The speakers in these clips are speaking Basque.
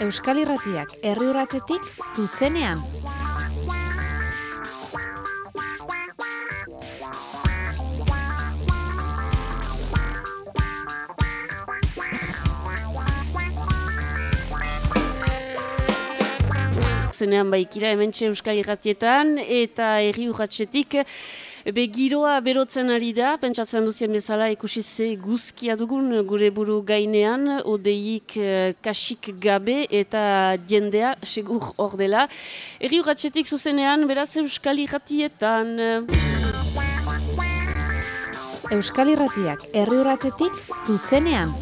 Euskal Irratiak herri urratsetik zuzenean. Zenean baikira hementxe Euskal Irratietan eta herri urratsetik Be giroa berotzen ari da, pentsatzen duzien bezala ikusi ze guzkia dugun gure buru gainean, odeik eh, kasik gabe eta jendea segur hor dela. Eri urratxetik zuzenean, beraz Euskal Irratietan. Euskal Irratiak herri urratsetik zuzenean.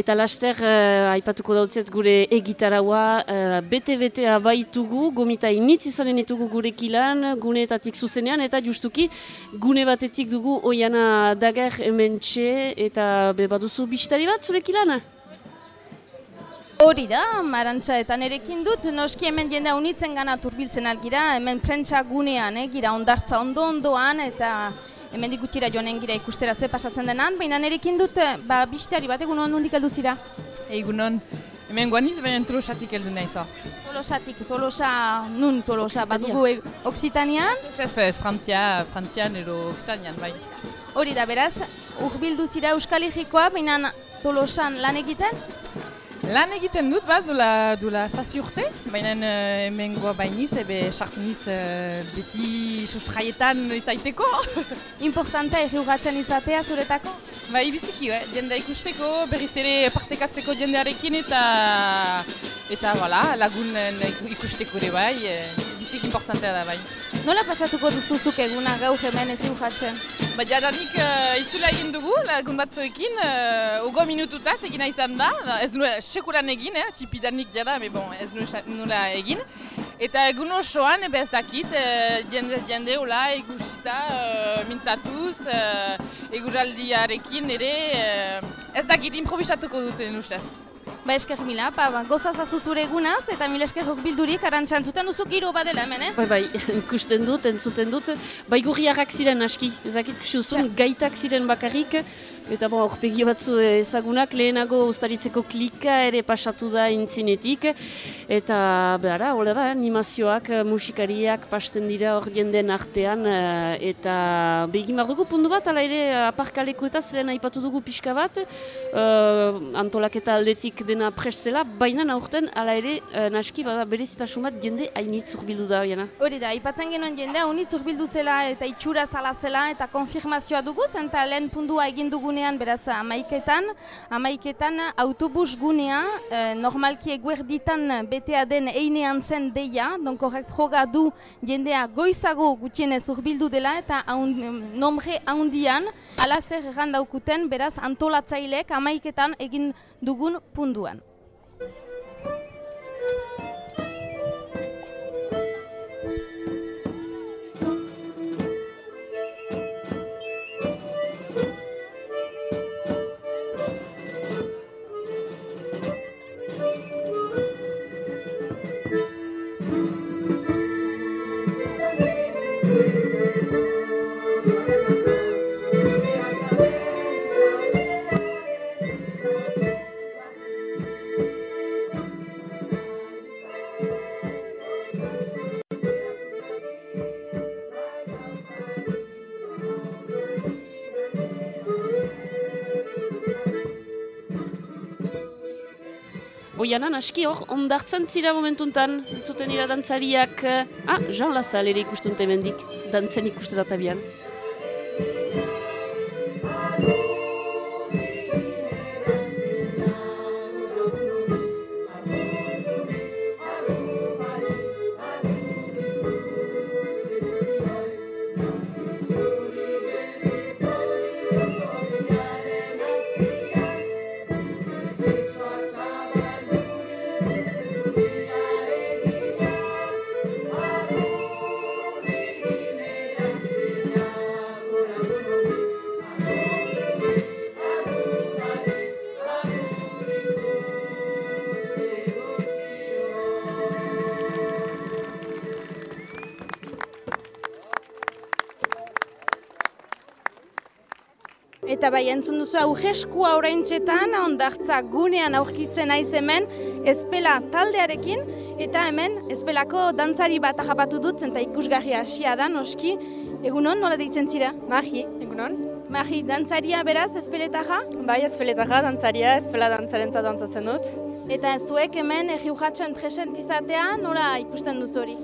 Eta laster, uh, aipatuko dautzet gure egitaraua, uh, bete-bete abaitugu, gomita initz izanen ditugu gure kilan, guneetatik zuzenean, eta justuki gune batetik dugu oiana dager hemen txe, eta bebaduzu bistari bat zure kilana? Hori da, marantza eta nerekin dut, noski hemen jendea unitzen gana turbiltzen algira, hemen prentsa gunean, eh, gira ondartza ondo-ondoan, eta hemen gutxira joanen gira ikustera ze pasatzen denan, baina nerekin dut, ba, bisteari bat egun hon nondik heldu zira? Egunon, hemen guaniz baina tolosatik heldu nahi zo. Tolosatik, tolosa, nun tolosa, bat dugu e, Oksitanian? Ez ez, Frantzia, Frantzian edo Oksitanian, bai. Hori da, beraz, urbildu zira Euskal Herrikoa, baina tolosan lan egiten? Lan egiten dut bat, dula, dula zazi urte, baina uh, hemen goa bainiz, ebe sartu niz uh, beti sustraietan izaiteko. Importanta erri urratxan izatea zuretako? Bai, biziki, eh? jendea ikusteko, berriz ere partekatzeko jendearekin eta eta voilà, lagun ikusteko ere bai, eh, biziki importantea da bai. Nola pasatuko duzuzuk eguna gau hemen erri urratxan? Ba, jadanik uh, itzula egin dugu, lagun batzuekin, uh, ugo minututaz egina izan da, ez nuen sekulan egin, eh, tipidanik jada, me bon, ez nula egin. Eta egun osoan, ebe ez dakit, uh, jende, jende hola egusita, uh, mintzatuz, uh, eguraldiarekin ere, uh, ez dakit improvisatuko duten ustez. Ba esker mila, ba, ba gozaz azuzure egunaz, eta mila esker bildurik, arantxan zuten duzu giro badela hemen, eh? Bai, bai, ikusten dut, entzuten dut, bai gurriarrak ziren aski, ezakit kusuzun, gaitak ziren bakarrik, Eta bon, aurpegi batzu ezagunak lehenago ustaritzeko klika ere pasatu da intzinetik. Eta behara, hola da, animazioak, musikariak pasten dira hor jenden artean. Eh, eta begin behar dugu pundu bat, ala ere aparkaleko eta zelen aipatu dugu pixka bat. Uh, antolaketa aldetik dena presela, baina aurten ala ere uh, naski bada berezitasun bat jende hainitz urbildu da. Jana. Hori da, aipatzen genuen jendea, unitz urbildu zela eta itxura zala zela eta konfirmazioa dugu, zenta lehen pundua egin dugune beraz amaiketan, amaiketan autobus gunea, eh, normalki eguerditan betea den einean zen deia, donko horrek froga du jendea goizago gutienez urbildu dela eta aun, nombre handian, alazer errandaukuten beraz antolatzailek amaiketan egin dugun punduan. Oianan, aski hor, ondartzen zira momentuntan, zuten ira dantzariak... Ah, Jean Lazal ere ikusten temendik, dantzen ikusten databian. Bai, entzun duzu aurreskua oraintxetan, ondartza gunean aurkitzen naiz hemen, ezpela taldearekin, eta hemen ezpelako dantzari bat ahapatu dut, zenta ikusgarri hasia da, noski. Egunon, nola deitzen zira? Magi, egunon. Magi, dantzaria beraz, ezpeletaja? Bai, ezpeletaja, dantzaria, ezpela dantzarentza dantzatzen dut. Eta zuek hemen erriujatzen presentizatea, nola ikusten duzu hori?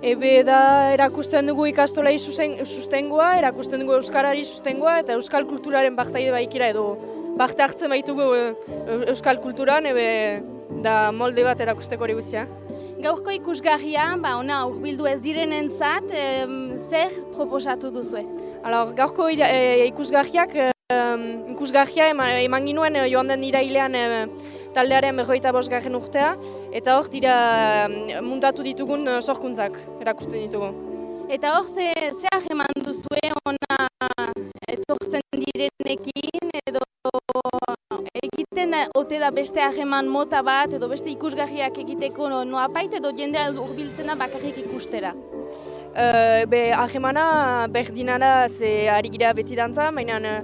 Ebe da erakusten dugu ikastolai sustengoa, erakusten dugu Euskarari sustengoa eta Euskal kulturaren baktaide baikira edo bakte hartzen baitugu e, Euskal kulturan, ebe da molde bat erakusteko hori guztia. Gaurko ikusgarria, ba, ona urbildu ez direnentzat, zer proposatu duzue? Alors, gaurko e, ikusgarriak, e, ikusgarria eman ginuen e, joan den irailean e, taldearen berroita bosgarren urtea, eta hor dira mm, muntatu ditugun uh, sorkuntzak erakusten ditugu. Eta hor ze, ze aheman duzue ona etortzen direnekin edo egiten ote da beste aheman mota bat edo beste ikusgarriak egiteko no, no apait edo jendea urbiltzen da bakarrik ikustera? Uh, be, ahemana berdinara ze ari gira beti dantza, baina uh,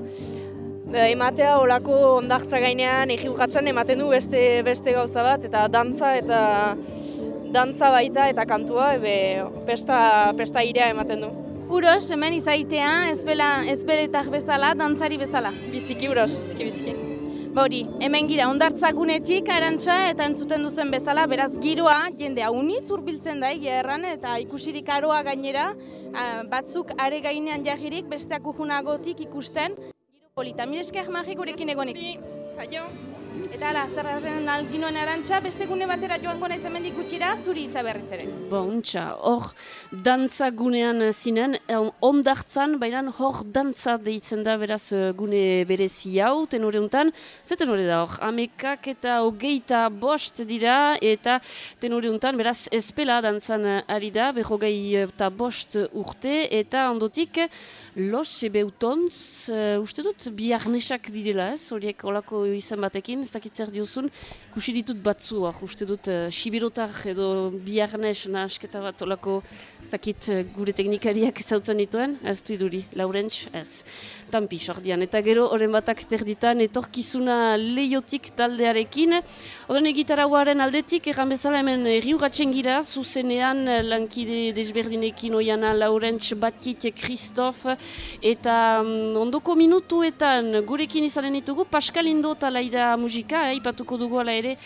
ematea olako ondartza gainean egi ematen du beste beste gauza bat eta dantza eta dantza baita eta kantua ebe pesta, pesta irea ematen du. Uros, hemen izaitea, ezbela, ezbeletak bezala, dantzari bezala? Biziki uros, biziki biziki. Bori, hemen gira, ondartza gunetik, arantxa eta entzuten duzen bezala, beraz giroa, jendea unitz urbiltzen da, erran eta ikusirik aroa gainera, batzuk are gainean jahirik, besteak ujunagotik ikusten, Polita, mire esker magik gurekin egonik. Aio. Eta ala, zer arren alginoen arantxa, beste gune batera joango naiz hemendik gutxira, zuri hitza berritzere. Bontxa, hor dantza gunean zinen, ondartzan, baina hor dantza deitzen da beraz eh, gune berezi hau, tenore untan, ze tenore da hor, amekak eta hogeita bost dira, eta tenore untan, beraz espela dantzan ari da, behogei eta bost urte, eta ondotik, Los ebeutontz, uh, uste dut, bi arnesak direla ez, horiek olako izan batekin, ez dakit zer diozun, kusi ditut batzu, uste dut, uh, sibirotar edo bi arnes nahasketa bat olako, ez dakit uh, gure teknikariak ezautzen dituen, ez du iduri, laurentz, ez. Tampi, sordian, eta gero, horren batak terditan, etorkizuna leiotik taldearekin, horren egitarauaren aldetik, erran bezala hemen riuratzen gira, zuzenean lankide desberdinekin oiana Laurentz, Batit, Kristof, eta mm, ondoko minutuetan gurekin izanen ditugu Pascal Indo eta Laida Musika, aipatuko dugu ala ere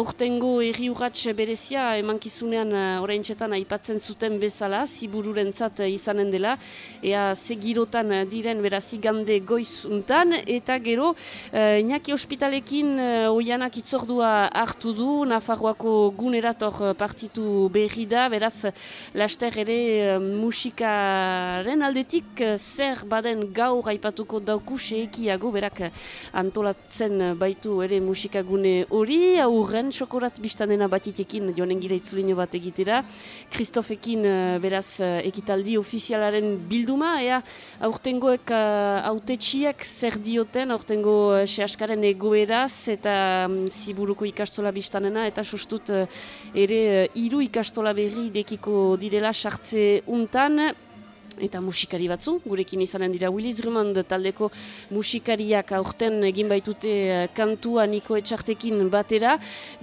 aurtengo erri urratx berezia emankizunean uh, aipatzen zuten bezala, zibururen zat izanen dela, ea segirotan diren beraz igande goizuntan, eta gero uh, Iñaki Hospitalekin uh, oianak itzordua hartu du, Nafarroako gunerator partitu berri da, beraz laster ere musikaren aldetik zer baden gaur aipatuko dauku seekiago berak antolatzen baitu ere musikagune hori, aurren sokorat biztanena batitekin joanen gira itzulino bat egitera. Kristofekin eh, beraz eh, ekitaldi ofizialaren bilduma, ea aurtengoek uh, zer dioten, aurtengo uh, sehaskaren egoeraz eta um, ziburuko ikastola biztanena eta sustut ere uh, iru ikastola berri dekiko direla sartze untan, eta musikari batzu, gurekin izanen dira Willis Drummond taldeko musikariak aurten egin baitute uh, kantua Niko Etxartekin batera.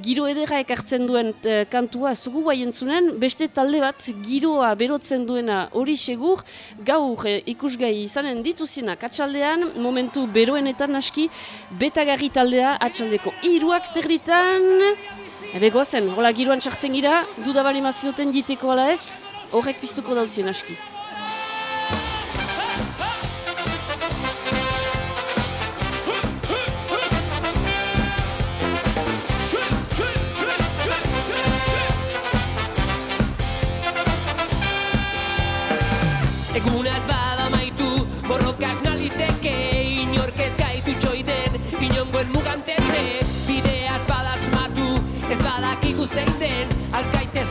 Giro edera ekartzen duen uh, kantua ez dugu entzunen, beste talde bat giroa berotzen duena hori segur, gaur uh, ikusgai izanen dituzienak atxaldean, momentu beroenetan aski, betagarri taldea atxaldeko iruak terditan, Ebe goazen, hola giroan txartzen gira, dudabali mazioten diteko ala ez, horrek piztuko dautzen aski. Ideas para que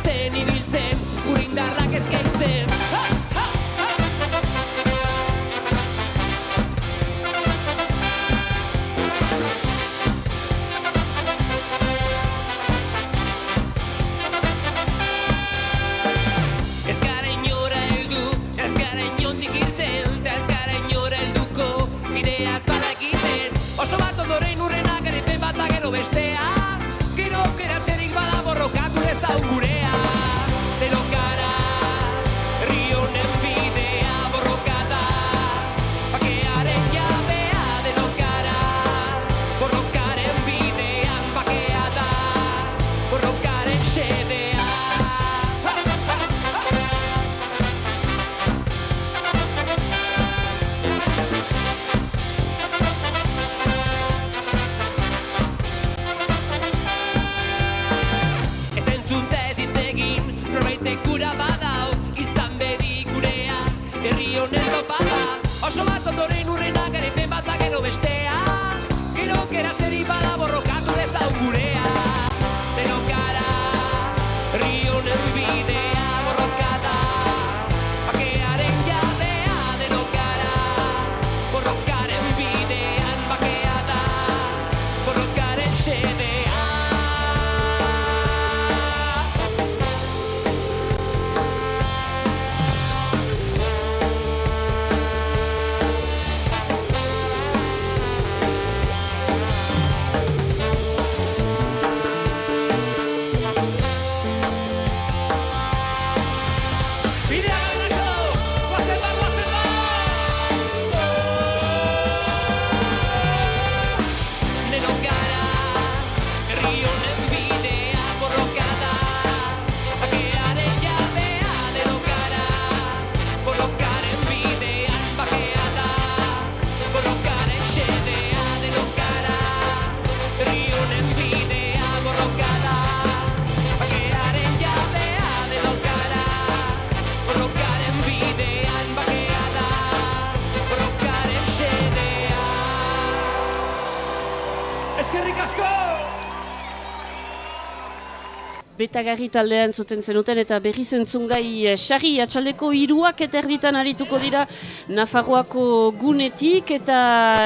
lo ves Betagarri taldean zuten zenuten eta berri zentzungai eh, sarri atxaldeko hiruak eta erditan arituko dira Nafarroako gunetik eta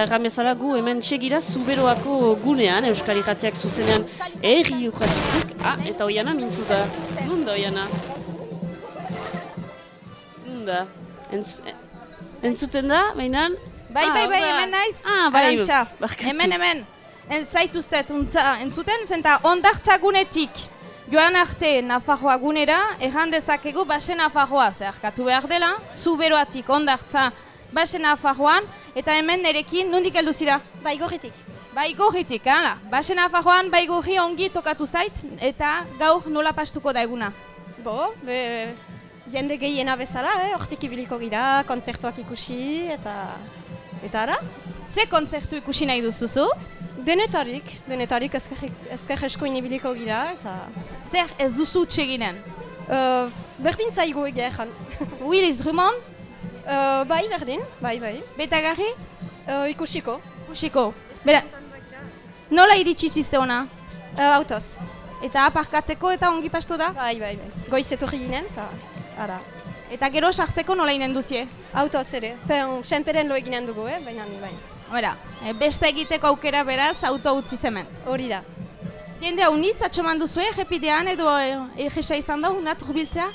erramezala gu hemen txegira zuberoako gunean Euskal Irratiak zuzenean erri urratxik. Ah, eta oiana mintzu da. Nunda oiana? Nunda? Entz, eh, entzuten da, mainan? Bai, Ah, bai, bai, hemen naiz. Ah, bai. Hemen, hemen. En zaituztet untza, entzuten, zenta ondartza gunetik. Joan arte Nafarroa gunera, erran dezakegu base Nafarroa zeharkatu behar dela, zuberoatik ondartza base Nafarroan, eta hemen nerekin nondik heldu zira? Baigorritik. Baigorritik, hala. Base Nafarroan baigorri ongi tokatu zait, eta gaur nola pastuko da eguna. Bo, be, jende gehiena bezala, eh? hortik ibiliko gira, kontzertuak ikusi, eta... Eta ara? Ze kontzertu ikusi nahi duzuzu? Denetarik, denetarik ezker, ezker eskoin ibiliko gira, eta... Zer ez duzu txeginen? Uh, berdin zaigu egia ezan. Willis Drummond, Uh, bai, berdin, bai, bai. betagarri, Uh, ikusiko, ikusiko. Bera, nola iritsi ziste ona? uh, autoz. Eta aparkatzeko eta ongi pastu da? Bai, bai, bai. Goiz etorri ginen, eta... Ara. Eta gero sartzeko nola inen duzie? Autoz ere. Fen, senperen lo eginen dugu, eh? Baina, bai. Bera, e, beste egiteko aukera beraz auto utzi zemen. Hori da. Jende hau nitz atxoman duzue, errepidean edo egisa izan da, unat urbiltzea?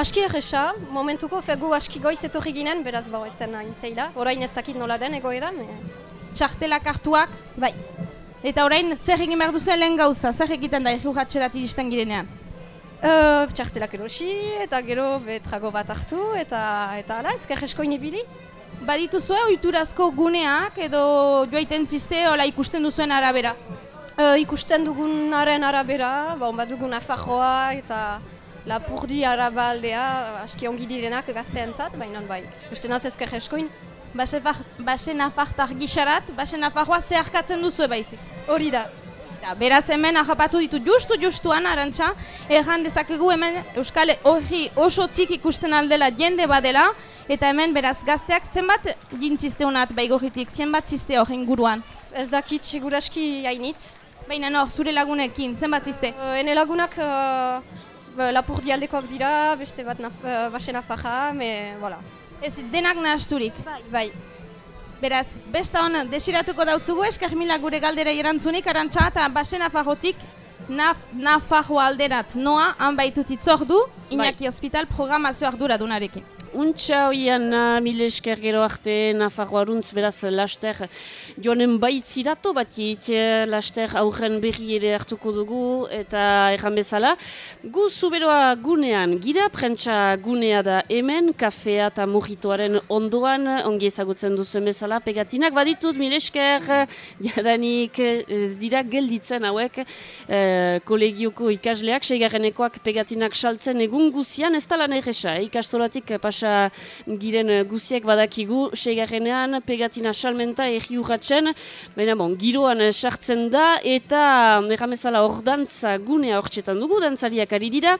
Aski erresa, momentuko fegu aski goiz etorri ginen, beraz bau etzen hain zeila. Orain ez dakit nola den egoeran. Eh? Txartelak hartuak, Bai, eta orain zer egin behar duzuen lehen gauza, zer egiten da errujatxerat iristen girenean? Uh, txartelak erosi, eta gero betrago bat hartu, eta eta ala, ezker eskoin ibili. Badituzue oiturazko guneak edo joaiten ziste hola ikusten duzuen arabera. Uh, ikusten dugunaren arabera, ba, bat dugun afajoa eta lapurdi araba aldea, aski ongi direnak gazteentzat, baina bai. Beste naz ezker eskoin, Base, base nafartar gixarat, base nafarroa zeharkatzen duzue baizik. hori da. Eta beraz hemen ahapatu ditu justu justuan arantxa, erran dezakegu hemen Euskal Horri osotik ikusten aldela jende badela, eta hemen beraz gazteak zenbat gintzizte honat baigorritik, zenbat ziste horren guruan. Ez dakit seguraski hainitz. Baina hor, zure lagunekin, zenbat ziste? Uh, ene lagunak uh, ba, lapurdi aldekoak dira, beste bat naf, uh, basen afaja, me, voilà. Ez denak nahasturik. Bai, bai. Beraz, besta hon desiratuko dautzugu esker mila gure galdera erantzunik arantxa eta basen afajotik naf, nafajo alderat noa han baitut itzordu Iñaki Hospital programazio arduradunarekin. Untxa hoian mile esker gero arte Nafarroaruntz beraz laster joanen baitzirato bat eh, laster aurren berri ere hartuko dugu eta erran bezala. Gu zuberoa gunean, gira prentsa gunea da hemen, kafea eta mojitoaren ondoan, ongi ezagutzen duzuen bezala, pegatinak baditut mile esker, jadanik ez dira gelditzen hauek, eh, kolegioko ikasleak, seigarrenekoak pegatinak saltzen egun guzian, ez da lan erresa, eh? ikastolatik pas pasa giren eh, guziek badakigu, seigarrenean, pegatina salmenta erri urratzen, baina bon, giroan eh, sartzen da, eta erramezala hor dantza gunea hortxetan dugu, dantzariak ari dira.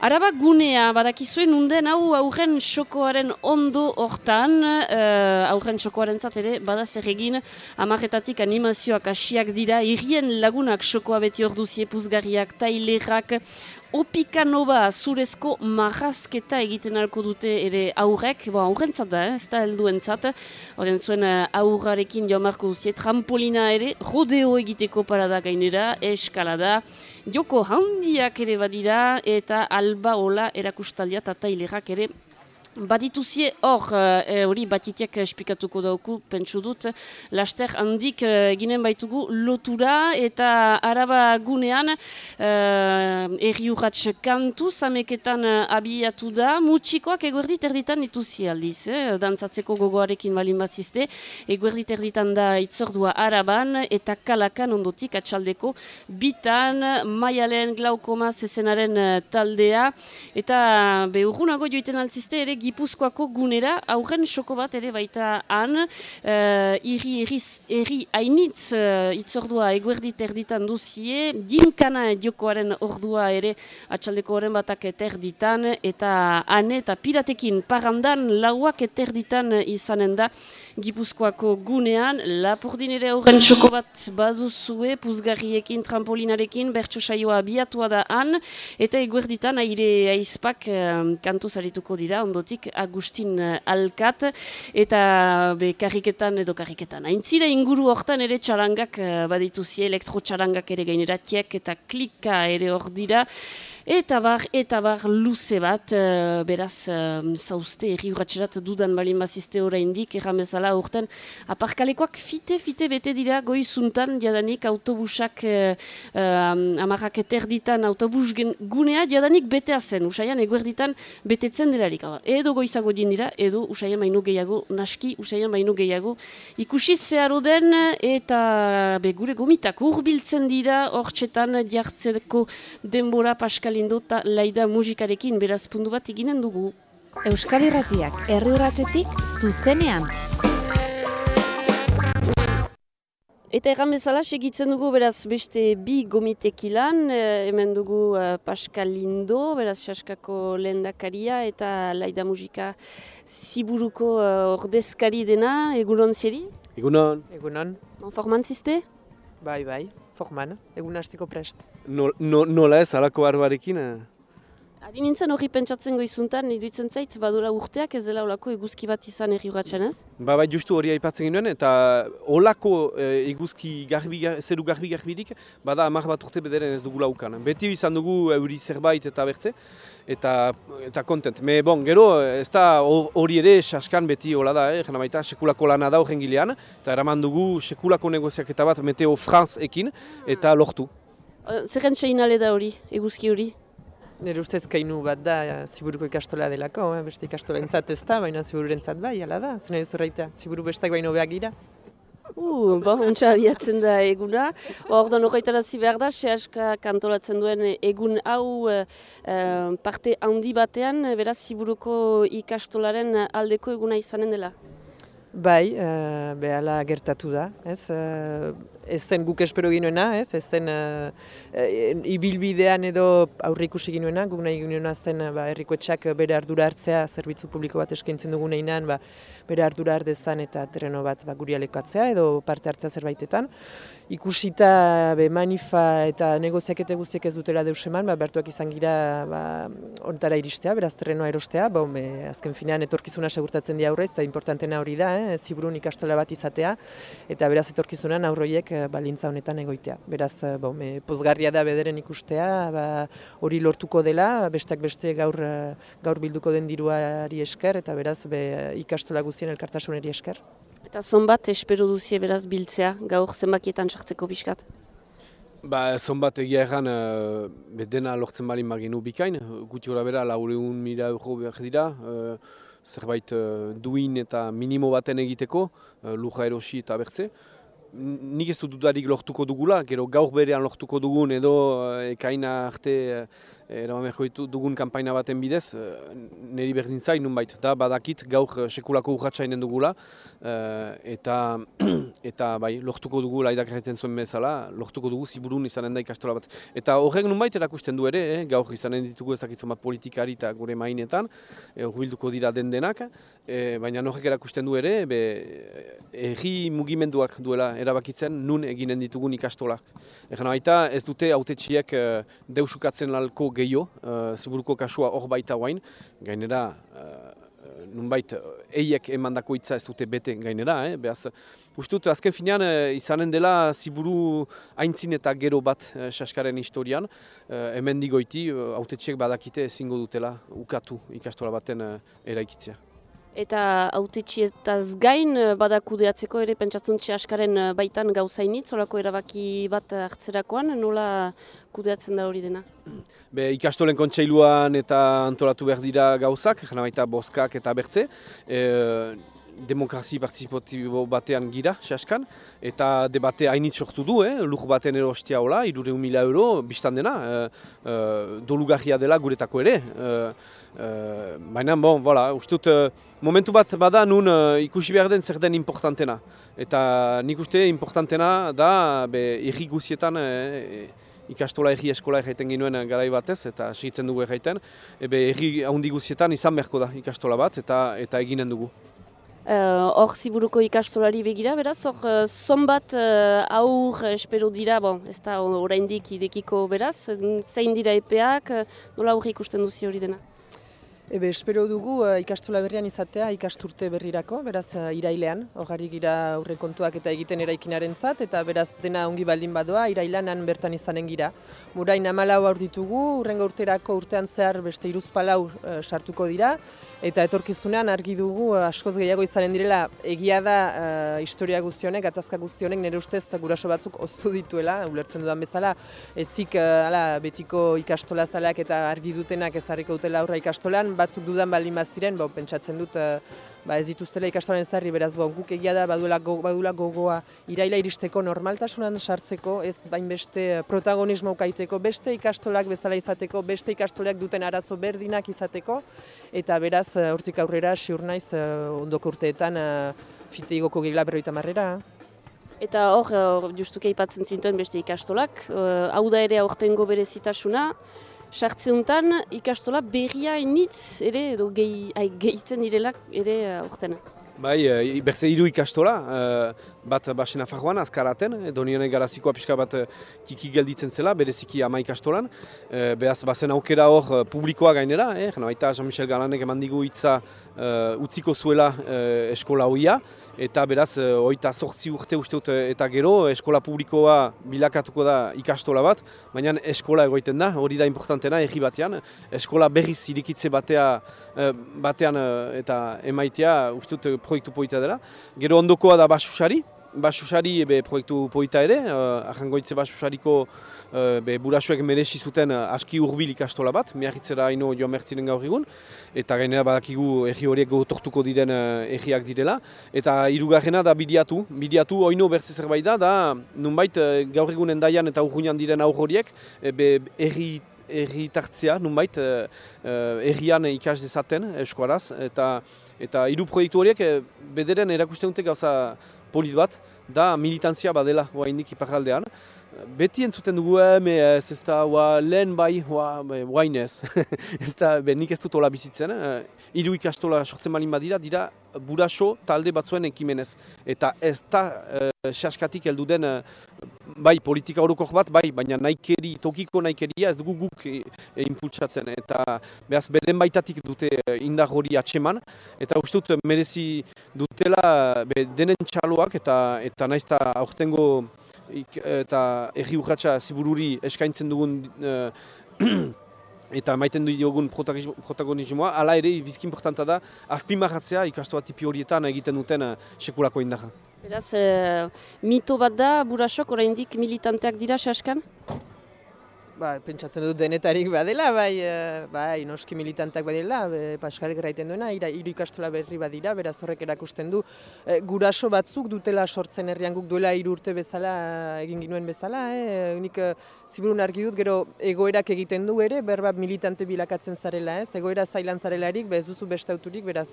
Araba gunea badakizuen unden hau aurren xokoaren ondo hortan, uh, aurren xokoaren ere, bada zer egin, amarretatik animazioak asiak dira, irrien lagunak xokoa beti orduzie puzgarriak, tailerak, Opikanova zurezko marrazketa egiten alko dute ere aurrek, bo aurrentzat da, ez da helduentzat, horren zuen eh, aurrarekin jomarko duzie trampolina ere, rodeo egiteko parada gainera, eskalada, joko handiak ere badira, eta alba hola erakustaldia eta tailerak ere Badituzie hor, eh, hori e, batitiak espikatuko dauku, pentsu dut, laster handik e, ginen baitugu lotura eta araba gunean e, erri urratx kantu zameketan abiatu da, mutxikoak eguerdit erditan dituzi aldiz, eh? dantzatzeko gogoarekin balin bazizte, eguerdit erditan da itzordua araban eta kalakan ondotik atxaldeko bitan, maialen glaukoma zezenaren taldea, eta behurgunago joiten altzizte ere Gipuzkoako gunera, aurren soko bat ere baita han, uh, irri, irri, hainitz uh, itzordua eguerdit erditan duzie, dinkana jokoaren ordua ere atxaldeko horren batak eterditan, eta han eta piratekin parandan lauak eterditan izanen da Gipuzkoako gunean, lapurdin ere aurren soko bat baduzue, puzgarriekin, trampolinarekin, bertso saioa abiatua da han, eta eguerditan aire aizpak kantu zarituko dira, ondotik Agustin eh, Alkat, eta be, karriketan edo karriketan. Aintzira inguru hortan ere txarangak eh, badituzi, elektro txarangak ere gaineratiek eta klika ere hor dira. Eta bar, eta bar luze bat, uh, beraz, uh, zauzte, erri urratxerat dudan balin bazizte oraindik erramezala urten. Aparkalekoak fite-fite bete dira goizuntan, jadanik autobusak uh, uh, amarrak eterditan autobus gunea, jadanik betea zen, usaian eguerditan betetzen delarik. Edo goizago dira, edo usaian baino gehiago, naski usaian baino gehiago. Ikusi zeharo den, eta be, gure gomitak urbiltzen dira, hortxetan jartzeko denbora paskalin eta laida musikarekin beraz puntu bat eginen dugu. Euskal Irratiak herri urratzetik zuzenean. Eta erran bezala, segitzen dugu beraz beste bi gomitekilan, e, hemen dugu e, Pascal Lindo, beraz saskako lendakaria eta laida musika ziburuko e, ordezkari dena, egunon zeri? Egunon. Egunon. Forman ziste? Bai, bai, forman, egun hasteko prest no, no, nola ez, alako barbarekin? Ari nintzen hori pentsatzen goizuntan, iduitzen zait, badura urteak ez dela olako eguzki bat izan erri urratxen ez? Ba, bai, justu hori aipatzen genuen, eta olako eh, eguzki garbi, zeru garbi garbirik, bada amak bat urte bederen ez dugu laukan. Beti izan dugu euri zerbait eta bertze, eta, eta kontent. Me, bon, gero, ez da hori ere, saskan beti hola da, eh, baita, sekulako lana da horren gilean, eta eraman dugu sekulako negoziak eta bat Meteo France ekin, eta lortu. Zerren txainale da hori, eguzki hori? Nire ustez kainu bat da, ziburuko ikastola delako, eh? beste ikastola entzat ez da, baina ziburu entzat bai, ala da, zena ez ziburu bestak baino behar gira. Uh, ba, ontsa abiatzen da eguna. Hor da norreitarazi behar da, sehaska kantolatzen duen egun hau uh, parte handi batean, beraz ziburuko ikastolaren aldeko eguna izanen dela. Bai, uh, behala gertatu da, ez? Uh, ez zen guk espero ginuena, ez? Ez zen uh, ibilbidean edo aurre ikusi ginuena, guk nahi ginuena zen ba, errikoetxak bere ardura hartzea, zerbitzu publiko bat eskaintzen einan, ba, bere ardura ardezan eta terreno bat ba, guri alekatzea edo parte hartzea zerbaitetan. Ikusita be, manifa eta negoziakete guztiek ez dutela deus eman, ba, bertuak izan gira ba, ontara iristea, beraz terrenoa erostea, ba, be, azken finean etorkizuna segurtatzen di aurrez, eta importantena hori da, eh, ziburun ikastola bat izatea, eta beraz etorkizunan aurroiek eh, balintza honetan egoitea. Beraz, eh, bo, me, pozgarria da bederen ikustea, ba, hori lortuko dela, bestak beste gaur, gaur bilduko den diruari esker, eta beraz be, ikastola guztien elkartasuneri esker. Eta zonbat espero duzie beraz biltzea, gaur zenbakietan sartzeko biskat? Ba, zonbat egia erran, uh, dena lortzen bali maginu bikain, guti hori bera, laureun mila euro behar dira, uh, zerbait uh, duin eta minimo baten egiteko, uh, luja erosi eta bertze. Nik ez dut dudarik lortuko dugula, gero gaur berean lortuko dugun edo uh, ekaina arte eraman beharko dugun kanpaina baten bidez, eh, niri berdin zain nunbait, da badakit gaur eh, sekulako urratxa inen dugula, eh, eta, eta bai, lortuko dugu laidak erraiten zuen bezala, lortuko dugu ziburun izanen da ikastola bat. Eta horrek nunbait erakusten du ere, eh, gaur izanen ditugu ez dakitzen bat politikari eta gure mainetan, eh, hurbilduko dira den denak, eh, baina horrek erakusten du ere, be, erri mugimenduak duela erabakitzen nun eginen ditugun ikastolak. Egan baita ez dute autetxiek uh, deusukatzen lalko gehiago, uh, ziburuko kasua hor baita guain, gainera uh, nunbait eiek emandako hitza ez dute bete gainera, eh? behaz, ustut azken finean uh, izanen dela ziburu aintzin eta gero bat uh, saskaren historian, uh, hemen digoiti uh, autetxiek badakite ezingo dutela ukatu ikastola baten uh, eraikitzea. Eta autetxietaz gain eh, badakudeatzeko ere pentsatzen askaren eh, baitan gauzainit, zolako erabaki bat hartzerakoan, nola kudeatzen da hori dena? Be, ikastolen kontseiluan eta antolatu behar dira gauzak, jena baita boskak eta bertze. E, demokrazi partizipatibo batean gira, saskan, eta debate hainitz sortu du, eh? lur baten erostia hola, irure mila euro, biztan dena, e, dolugarria dela guretako ere. Uh, Baina, bon, voilà, ustut, uh, momentu bat bada nun uh, ikusi behar den zer den importantena. Eta nik uste importantena da, be, erri guzietan, uh, ikastola erri eskola erraiten ginuen garai batez, eta segitzen dugu erraiten, ebe erri handi guzietan izan beharko da ikastola bat, eta eta eginen dugu. Hor uh, ziburuko ikastolari begira, beraz, hor uh, zonbat uh, aur espero dira, bon, ez da oraindik idekiko beraz, zein dira epeak, nola aurre ikusten duzi hori dena? Ebe, espero dugu uh, ikastola berrian izatea ikasturte berrirako, beraz uh, irailean, hogari gira aurre kontuak eta egiten eraikinaren zat, eta beraz dena ongi baldin badoa, irailanan bertan izanen gira. Murain amalau aur ditugu, urrengo urterako urtean zehar beste iruzpalau uh, sartuko dira, eta etorkizunean argi dugu askoz gehiago izanen direla, egia da uh, historia guztionek, atazka guztionek, nire ustez guraso batzuk oztu dituela, ulertzen dudan bezala, ezik uh, ala, betiko ikastola zaleak eta argi dutenak ezarriko dutela aurra ikastolan, batzuk dudan baldin baztiren, bo, pentsatzen dut uh, ba, ez dituztela ikastoren zarri, beraz bo, guk egia da badula, go, badula gogoa iraila iristeko normaltasunan sartzeko, ez bain beste protagonismo kaiteko, beste ikastolak bezala izateko, beste ikastolak duten arazo berdinak izateko, eta beraz, hortik aurrera, siur naiz, ondoko urteetan, fite igoko gila berroita marrera. Eta hor, justuke aipatzen zintuen beste ikastolak, hau da ere aurtengo berezitasuna, sartzeuntan ikastola berria initz ere edo gehi, ai, gehitzen direlak ere aurtena. Bai, e, berze hiru ikastola, e, bat basena farroan, azkaraten, edo nire garazikoa pixka bat tiki gelditzen zela, bereziki ama ikastolan. E, behaz, bazen aukera hor publikoa gainera, eh? baita Jean-Michel Galanek eman digu hitza utziko zuela eskola hoia, eta beraz, hoita sortzi urte uste dut eta gero, eskola publikoa bilakatuko da ikastola bat, baina eskola egoiten da, hori da importantena, egi batean, eskola berriz irikitze batea, batean eta emaitea uste dut proiektu poita dela. Gero ondokoa da basusari, basusari ebe proiektu poita ere, uh, ahangoitze basusariko uh, be burasuek merezi zuten aski urbil ikastola bat, miarritzera haino joan mertziren gaur egun, eta gainera badakigu erri horiek gotortuko diren uh, erriak direla, eta hirugarrena da bidiatu, bidiatu oino bertze zerbait da, da nunbait uh, gaur egunen daian eta urgunean diren aur horiek, be erri erri tartzea, nunbait, uh, errian ikas dezaten eskuaraz, eta eta hiru proiektu horiek bederen erakusten dute gauza polit bat, da militantzia badela hoa indik iparaldean. Beti entzuten dugu, eme ez, ez da, lehen bai, hoa, hoa inez. ez da, be, nik ez dut hola bizitzen. Eh? Iru ikastola sortzen malin badira, dira buraso talde batzuen ekimenez. Eta ez da, eh, saskatik heldu den, eh, bai, politika horokor bat, bai, baina naikeri, tokiko naikeria ez dugu guk e, e, impultsatzen. Eta behaz, beren baitatik dute indar hori atseman. Eta uste dut, merezi dutela, be, denen txaloak, eta, eta naizta aurtengo eta erri urratxa zibururi eskaintzen dugun uh, eta maiten du diogun protagonismoa, ala ere bizki importanta da, azpimarratzea ikastoa tipi horietan egiten duten uh, sekulako indarra. Beraz, uh, mito bat da, burasok, oraindik militanteak dira saskan? Ba, pentsatzen dut denetarik badela, bai, eh, bai noski militantak badela, e, Pascal graiten duena, ira, hiru ikastola berri badira, beraz horrek erakusten du, e, guraso batzuk dutela sortzen herrian guk duela hiru urte bezala egin ginuen bezala, eh? nik ziburun argi dut, gero egoerak egiten du ere, berba militante bilakatzen zarela, ez? egoera zailan zarelarik, bez duzu beste auturik, beraz,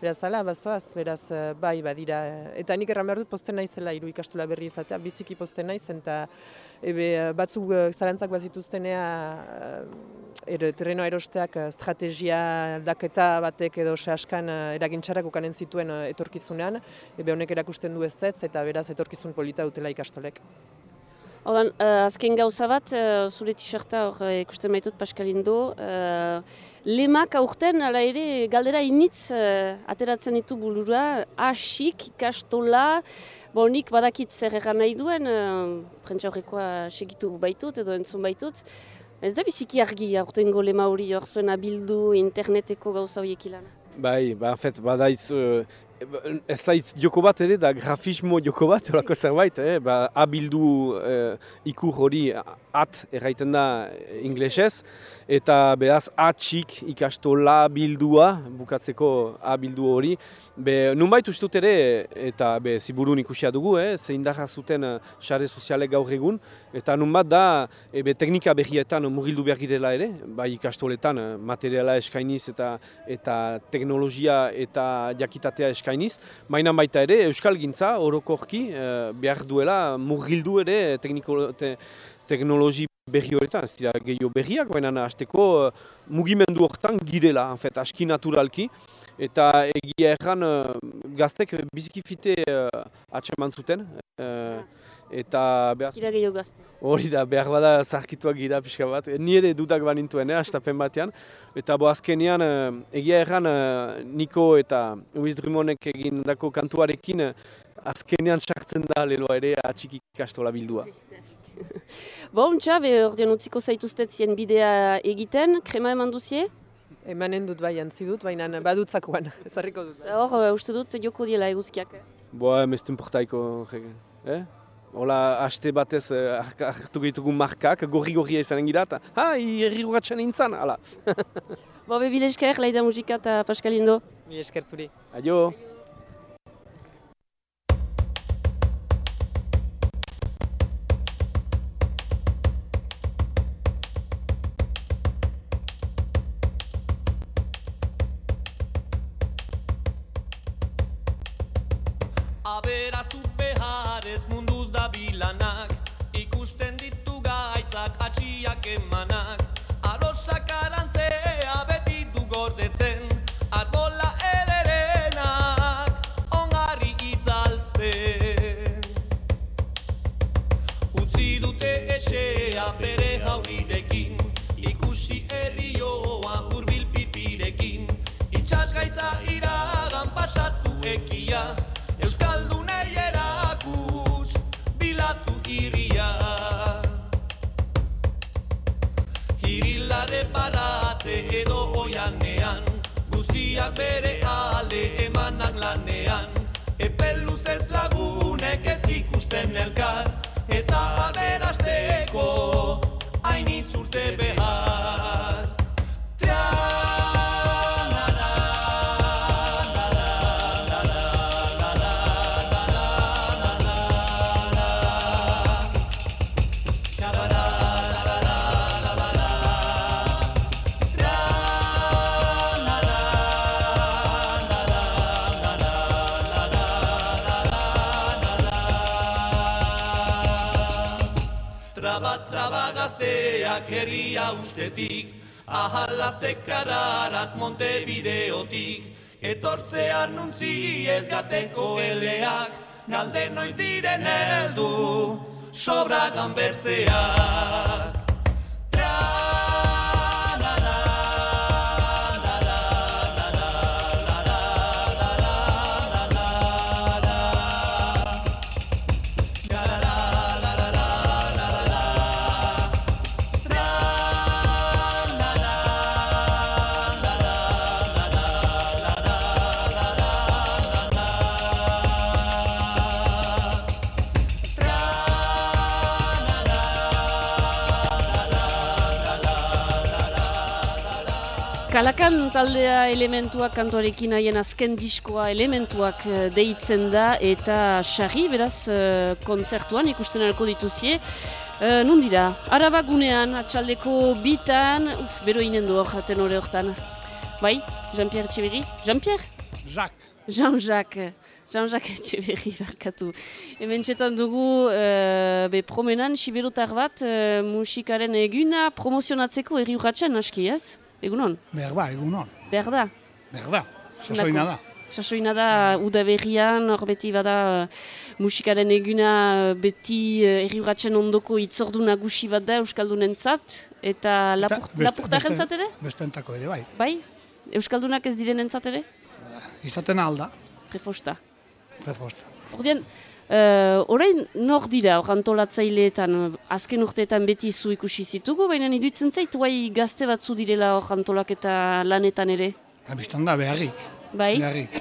beraz ala, bazoaz, beraz, bai, badira, eta nik erran behar dut posten naizela hiru ikastola berri izatea, biziki posten naiz, eta ebe, batzuk zalantzak bazituztenea er, terreno erosteak estrategia aldaketa batek edo sehaskan eragintxarrak ukanen zituen etorkizunean, ebe honek erakusten du ez eta beraz etorkizun polita dutela ikastolek. Odan, uh, azken gauza bat, uh, zure t-shirta hor uh, ikusten baitut Paskalindo, uh, lemak aurten, ala ere, galdera initz uh, ateratzen ditu bulura, asik, ikastola, bon, nik badakit zer egan nahi duen, uh, prentsa horrekoa segitu baitut edo entzun baitut, ez da biziki argi aurten lema hori hor zuen abildu interneteko gauza horiek? Bai, ba, fet, badaiz, uh, ez da joko bat ere, da grafismo joko bat, horako zerbait, eh? ba, abildu uh, ikur hori at erraiten da inglesez, eta beraz atxik ikastola bildua, bukatzeko abildu hori, Be, nunbait ustut ere, eta be, ziburun ikusia dugu, eh, zein darra zuten xare sozialek gaur egun, eta nunbat da, e, be, teknika berrietan mugildu behar girela ere, bai ikastoletan materiala eskainiz eta eta teknologia eta jakitatea eskainiz, mainan baita ere, Euskal Gintza, orokorki, behar duela mugildu ere tekniko, te, teknologi berri horretan, ez dira gehiago berriak, baina hasteko mugimendu horretan girela, en fet, aski naturalki, eta egia erran uh, gaztek biziki fite uh, atseman zuten. Uh, eta behaz... Zira gehiago gazte. Hori da, behar bada zarkituak gira pixka bat. Ni ere dudak banintuen, eh, astapen batean. Eta bo azkenean, uh, egia erran uh, Niko eta Luis Drumonek egin dako kantuarekin uh, azkenean sartzen da leloa ere atxiki kastola bildua. Bon, txabe, ordean utziko zaituztet zien bidea egiten, krema eman duzie? Emanen dut bai, antzi dut, baina badutzakoan, ezarriko dut. Hor, uh, uste dut, joko diela eguzkiak. Boa, emezten portaiko, eh? Hola, haste batez uh, hartu gehitugu markak, gorri-gorria izan engira, eta ha, irri horatzen nintzen, ala. Bo, be, bile esker, laida musika eta Paskalindo. Bile esker zuri. Adio. Aberastu money. Guziak bere alde emanak lanean Epeluz ez lagunek ez ikusten elkar. Eta aberasteko hainitz urte behar herria ustetik Ahala zekararaz Montevideotik. Etortzean nuntzi ez gateko eleak Galde noiz diren heldu Sobra ganbertzeak Kalakan taldea elementuak kantorekin haien azken diskoa elementuak eh, deitzen da eta sarri beraz eh, kontzertuan ikusten alko dituzie. Uh, nun dira, araba gunean, atxaldeko bitan, uf, bero inen du hor, jaten hori horretan. Bai, Jean-Pierre Txibiri? Jean-Pierre? Jacques. Jean-Jacques. Jean-Jacques Etxeberri barkatu. Hemen txetan dugu uh, be promenan siberotar bat uh, musikaren eguna promozionatzeko erri urratxen aski ez? Egunon? Behar ba, egunon. Behar da? Behar da, sasoina da. Sasoina da, udaberrian, hor beti bada uh, musikaren eguna uh, beti uh, erri ondoko itzordu nagusi bat da Euskaldunentzat eta lapurt, lapurtaren zat ere? Bestentako ere, bai. Bai? Euskaldunak ez direnentzat ere? Izaten alda. Prefosta. Prefosta. Ordean, uh, orain nor dira hor antolatzaileetan, azken urteetan beti zu ikusi zitugu, baina iduitzen zait, guai gazte batzu direla hor antolaketa lanetan ere? Abistan da, beharrik. Bai? Beharrik.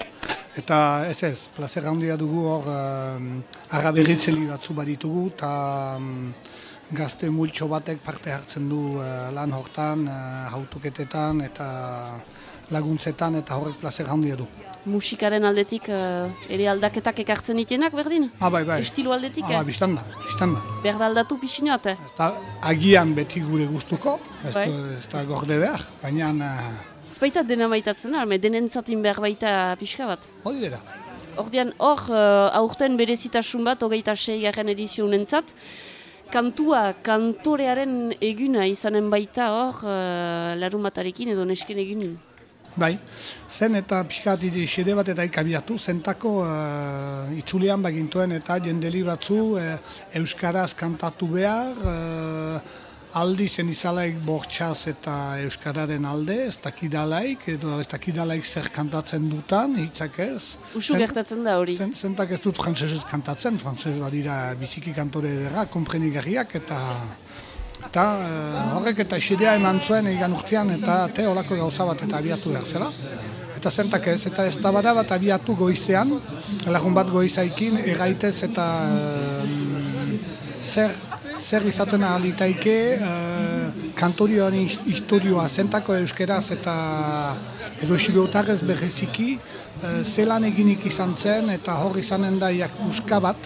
Eta ez ez, plazer handia dugu hor um, araberritzeli batzu baditugu, eta um, gazte multxo batek parte hartzen du uh, lan hortan, uh, hautuketetan eta laguntzetan, eta horrek plazer handia du. Musikaren aldetik uh, ere aldaketak ekartzen itenak, berdin? Ah, bai, bai. Estilo aldetik? Ah, biztan da, biztan da. Berda aldatu pixinot, eh? Eta agian beti gure gustuko, ez, Bai. ez da gorde behar, baina uh, Ez baita dena maitatzen, arme, denentzatin behar baita pixka bat. hori dira. Ordean, hor, uh, aurten berezitasun bat, hogeita sei garen edizio unentzat, kantua, kantorearen eguna izanen baita hor, uh, larun batarekin edo nesken egunin. Bai, zen eta pixkat xede bat eta ikabiatu, zentako uh, itzulean bagintuen eta jendeli batzu uh, Euskaraz kantatu behar, uh, aldi zen izalaik bortxaz eta Euskararen alde, ez dakidalaik, edo ez dakidalaik zer kantatzen dutan, hitzak ez. Usu Zen- gertatzen da hori. Zen, zentak ez dut frantsesez kantatzen, frantsez badira biziki kantore edera, komprenigarriak eta eta eh, horrek eta xedea eman zuen egan urtean eta te olako gauza bat eta abiatu behar zela. Eta zentak ez, eta ez da bada bat abiatu goizean, lagun bat goizaikin, erraitez eta em, zer, zer izaten alitaike uh, kantorioan his- historioa zentako euskeraz eta edo sibeotarrez berreziki uh, zelan eginik izan zen eta hor izanen da jakuska bat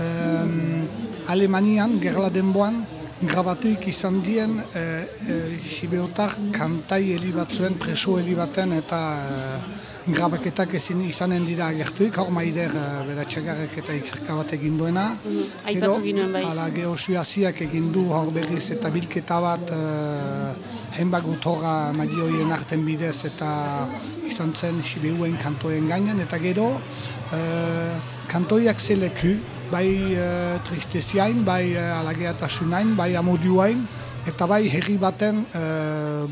em, Alemanian, gerla denboan, grabatuik izan dien e, e, sibeotar kantai heli batzuen, preso heli baten eta e, grabaketak ezin izanen dira agertuik, hor maider e, beratxagarrek eta ikerka bat egin duena. aipatu ginen bai. Hala geosuaziak egin du hor berriz eta bilketa bat e, hainbat gutorra madioien arten bidez eta izan zen sibeuen kantoen gainean eta gero e, kantoiak zeleku, bai e, tristeziain, bai e, alageatasunain, bai amodioain, eta bai herri baten, e,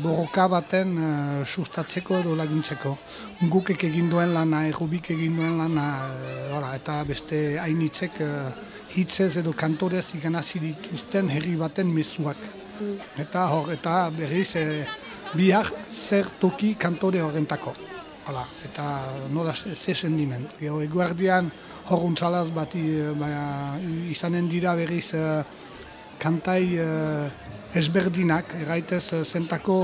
borroka baten e, sustatzeko edo laguntzeko. Gukek egin duen lana, errubik egin duen lana, e, ora, eta beste hainitzek e, hitzez edo kantorez ikanazi dituzten herri baten mezuak. Eta hor, eta berriz, e, bihar zer toki kantore horrentako. Hala, eta nola ze ze sendimen. Gero, eguardian hor untzalaz bati eh, ba, izanen dira berriz eh, kantai eh, ezberdinak, erraitez eh, zentako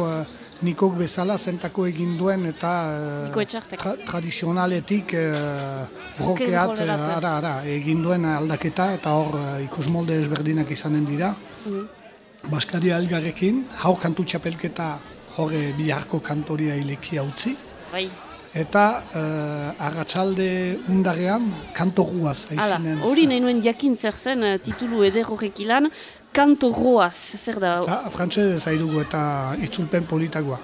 nikok bezala zentako egin duen eta tra tradizionaletik eh, brokeat ara, ara, egin duen aldaketa eta hor eh, ikusmolde ezberdinak izanen dira. Mhm. Baskaria elgarrekin, hau kantu txapelketa horre biharko kantoria ileki utzi. Bai. Eta uh, arratsalde undarrean kanto guaz Hala, hori nahi nuen jakin zer zen eh, titulu eder horrek ilan, kanto roaz, zer da? Eta frantzez zaidugu eta itzulpen politagoa.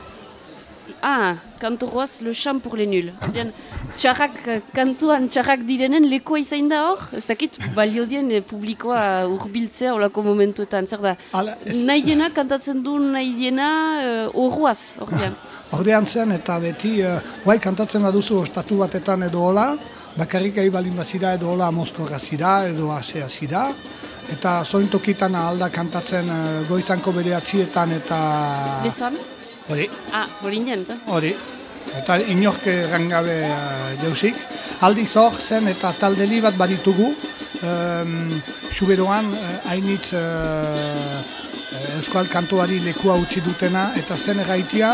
Ah, kanto roaz, le chant pour les nuls. Ordean, txarrak, eh, kantuan txarrak direnen lekoa izain da hor? Ez dakit, balio dien eh, publikoa urbiltzea olako momentuetan, zer da? Hala, ez- Nahi diena, kantatzen du nahi diena, horroaz, ordean. Ordean zen eta beti, uh, guai kantatzen baduzu ostatu batetan edo hola, bakarrik ahi balin bazira edo hola mozkorra zira edo asea zira. Eta zoin tokitan alda kantatzen uh, goizanko bereatzietan eta... Bezan? Hori, Ah, hori nien, eta? hori. Eta inork errangabe uh, deusik. Aldiz hor zen eta taldeli bat baditugu. Um, Suberoan uh, hainitz uh, eh, euskal kantuari lekua utzi dutena, eta zen erraitia,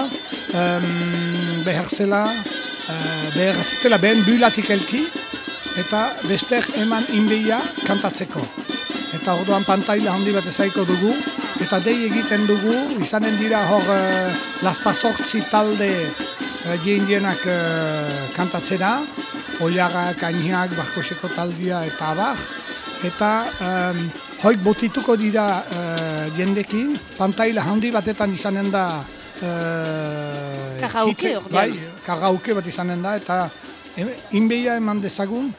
um, behar zela, uh, behar zutela behen bulatik elki, eta bester eman inbeia kantatzeko. Eta orduan pantaila handi bat ezaiko dugu, eta dei egiten dugu, izanen dira hor uh, laspazortzi talde uh, dienak uh, kantatzera, Oiagak, Ainiak, Barkoseko taldia eta abar. Eta um, hoik botituko dira uh, jendekin, pantaila handi batetan izanen da uh, ordean. Bai, karaoke bat izanen da, eta inbeia eman dezagun,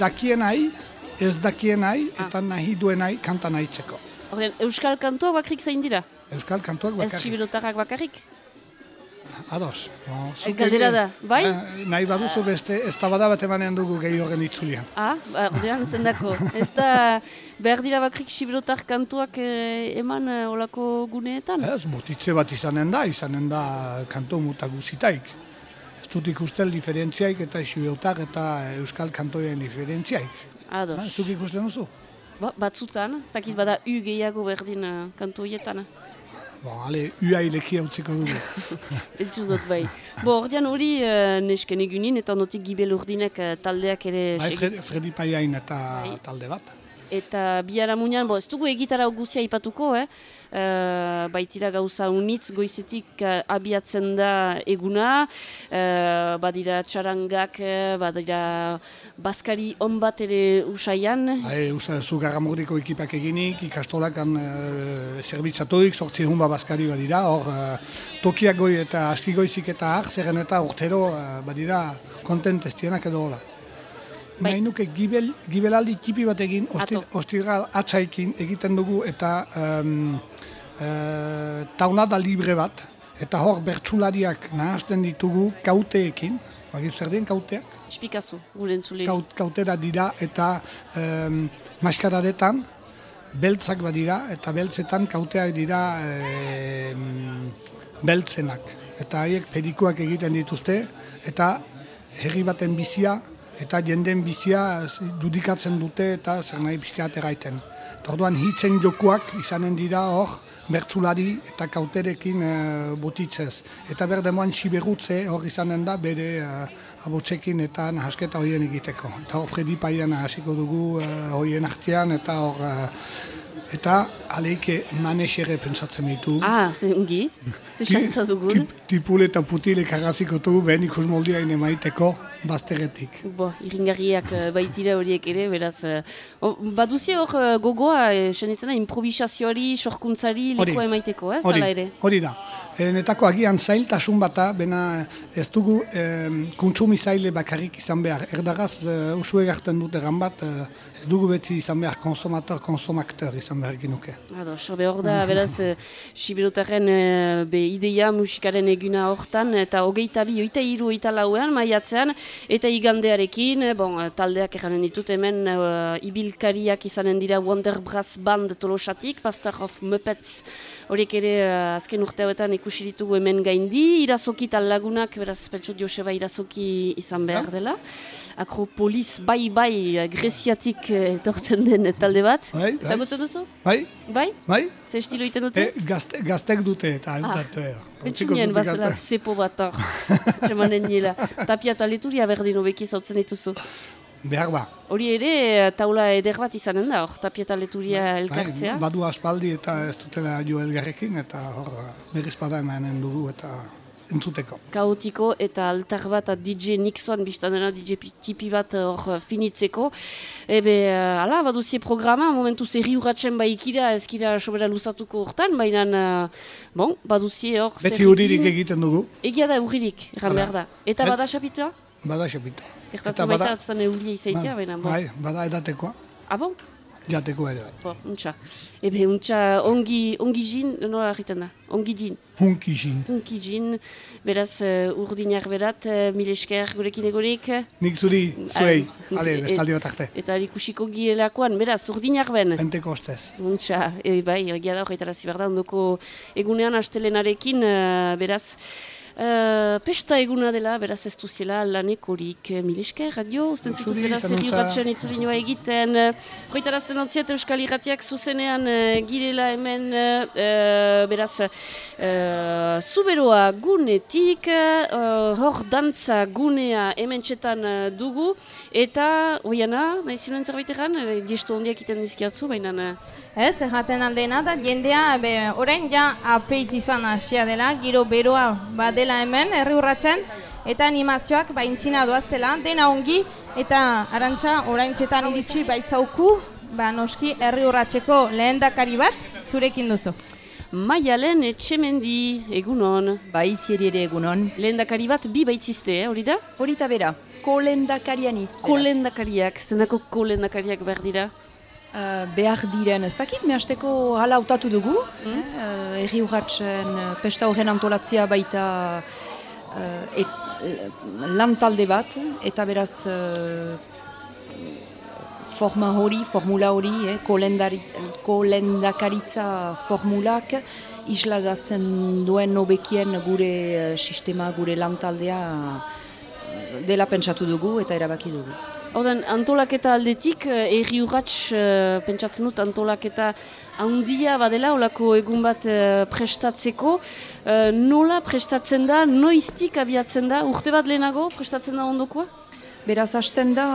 dakien nahi, ez dakien nahi, eta nahi duen nahi kanta nahitzeko. Ordean, Euskal kantua bakrik zain dira? Euskal kantuak Ez bakarrik. sibilotarrak bakarrik? Ados. Zuk Galdera da, bai? Eh, nahi baduzu beste, ez da bada bat emanen dugu gehi horren itzulian. Ah, ba, ordean zendako. Ez da behar dira bakrik sibilotar kantuak eh, eman eh, olako guneetan? Ez, botitze bat izanen da, izanen da kanto muta guzitaik. Ez dut ikusten diferentziaik eta isibeutak eta euskal kantoien diferentziaik. Ados. Ha, zuk ikusten duzu? Ba, batzutan, ez dakit bada u gehiago berdin uh, kantu hoietan. Bon, ale, uai lekia utziko dugu. Pentsu dut bai. Bo, ordean hori uh, nesken egunin eta notik gibel urdinek uh, taldeak ere Bai, segi- Fred, Fredi Paiain eta Bai. talde bat. Eta biara munean, bo, ez dugu egitara guzia ipatuko, eh? Uh, baitira gauza unitz goizetik uh, abiatzen da eguna, uh, badira txarangak, eh, badira baskari on bat ere usaian, Bai, uste zu garramurdiko ekipak eginik, ikastolakan e, zerbitzatuik, sortzi hun baskari badira, hor e, tokiak goi eta askigoizik eta har, zerren eta urtero e, badira kontent estienak edo hola. Bai. Nahi nuke gibel, gibelaldi tipi bat egin, osti, Ato. ostiral atzaikin egiten dugu eta um, e, taunada libre bat, eta hor bertsulariak nahazten ditugu kauteekin, bagiz zer den kauteak? espikazu, gure entzule. Kaut, kautera dira eta um, maskaradetan beltzak badira eta beltzetan kauteak dira em, beltzenak. Eta haiek perikuak egiten dituzte eta herri baten bizia eta jenden bizia dudikatzen dute eta zer nahi pixkat eraiten. Eta orduan hitzen jokuak izanen dira hor bertzulari eta kauterekin e, botitzez. Eta berdemoan siberutze hor izanen da bere e, abotsekin eta nahasketa horien egiteko. Eta hor Fredi Paian hasiko dugu e, horien artean eta hor e, eta aleike manexere pentsatzen ditu. Ah, ze ungi, ze xantza dugun. Tip, tipule eta putile karraziko dugu behen ikus moldirain emaiteko bazteretik. Bo, iringarriak eh, baitira horiek ere, beraz. eh, o, baduzi hor eh, gogoa, eh, senitzena, improvisazioari, sorkuntzari, lekoa emaiteko, ez? Hori, ere. hori da. Netako agian zailtasun bata, bena ez dugu em, kontsumi zaile bakarrik izan behar. Erdagaz uh, usue garten dute gan bat, eh, ez dugu beti izan behar konsomator, konsomakteur izan behar ginuke. Ados, be hor da, beraz, eh, Sibirotarren eh, be ideia musikaren eguna hortan, eta hogeita bi, oita hiru, oita lauean, maiatzean, eta igandearekin, eh, bon, eh, taldeak eranen ditut hemen, eh, ibilkariak izanen dira Wonder Brass Band tolosatik, Pastor of Muppets, horiek ere eh, azken urte hauetan ikusi ditugu hemen gaindi, irazoki tal lagunak, beraz, pentsot Joseba irazoki izan behar dela. Akropolis, bai, bai, Greziatik etortzen den talde bat. Bai, bai. Ezagutzen duzu? Bai, Bai? bai, Ze estilo egiten dute? e, gazte, gaztek dute eta Ah. Pentsunien bazela zepo bat hor, txemanen nila. Tapia eta leturia berdin hobeki zautzen dituzu. Behar ba. Hori ere, taula eder bat izanen da, hor, tapia eta leturia elkartzea. Bai, badu aspaldi eta ez dutela jo elgarrekin eta hor berriz bada emanen dugu eta entzuteko. Kaotiko eta altar bat DJ Nixon biztan dena DJ pi- tipi bat hor finitzeko. Ebe, uh, ala, baduzie programa, momentu zerri urratzen baikira, ezkira sobera luzatuko hortan, baina, bon, baduzie hor... Beti huririk egiten dugu, Egia da urririk, erran Hala. behar da. Eta bada xapitua? bada xapita. Gertatzen baita, atuzan eulia izaitia, baina, bon. Bai, bada edatekoa, Ah, bon? Jateko ere. Bo, untxa. Ebe, untxa, ongi, ongi jin, nola egiten da? Ongi jin, Hunki xin. ongi jin, beraz, uh, urdinak berat, uh, mil esker gurekin egorik. Nik zuri, zuei, ale, e- bestaldi bat arte. Eta ikusiko gielakoan, beraz, urdinak ben. Penteko ostez. Untxa, e, bai, egia da horretara ziberda, ondoko egunean astelenarekin, uh, beraz, Uh, pesta eguna dela, beraz ez duziela lanekorik uh, miliske, radio, usten zitut beraz erri urratxen itzuli nioa egiten. Uh, Joitarazten ontziat Euskal Irratiak zuzenean uh, girela hemen, uh, beraz, uh, zuberoa gunetik, uh, hor dantza gunea hemen txetan uh, dugu, eta, oiana, nahi ziren zerbait egan, uh, diesto hondiak iten dizkiatzu, baina... Uh, Ez, erraten aldena da, jendea, be, orain ja apeitifan hasia dela, giro beroa badela hemen, herri urratxen, eta animazioak baintzina doaztela, dena ongi, eta arantxa orain txetan iritsi baitzauku, ba noski herri urratxeko lehendakari bat zurekin duzu. Maialen etxemendi egunon. Bai, zieri ere egunon. Lehendakari bat bi baitzizte, eh, hori da? Hori bera, kolendakarian iz. Kolendakariak, zendako kolendakariak behar dira? Uh, behar diren ez dakit, mehasteko hala hautatu dugu. Mm. Eh, Erri urratxen eh, pesta horren antolatzea baita uh, et, lan talde bat, eta beraz eh, forma hori, formula hori, eh, kolendari, kolendakaritza formulak isladatzen duen nobekien gure sistema, gure lan taldea eh, dela pentsatu dugu eta erabaki dugu. Horten, antolaketa aldetik, eh, erri urratx, eh, pentsatzen dut, antolaketa handia badela, olako egun bat eh, prestatzeko. Eh, nola prestatzen da, noiztik abiatzen da, urte bat lehenago prestatzen da ondokoa? Beraz, hasten da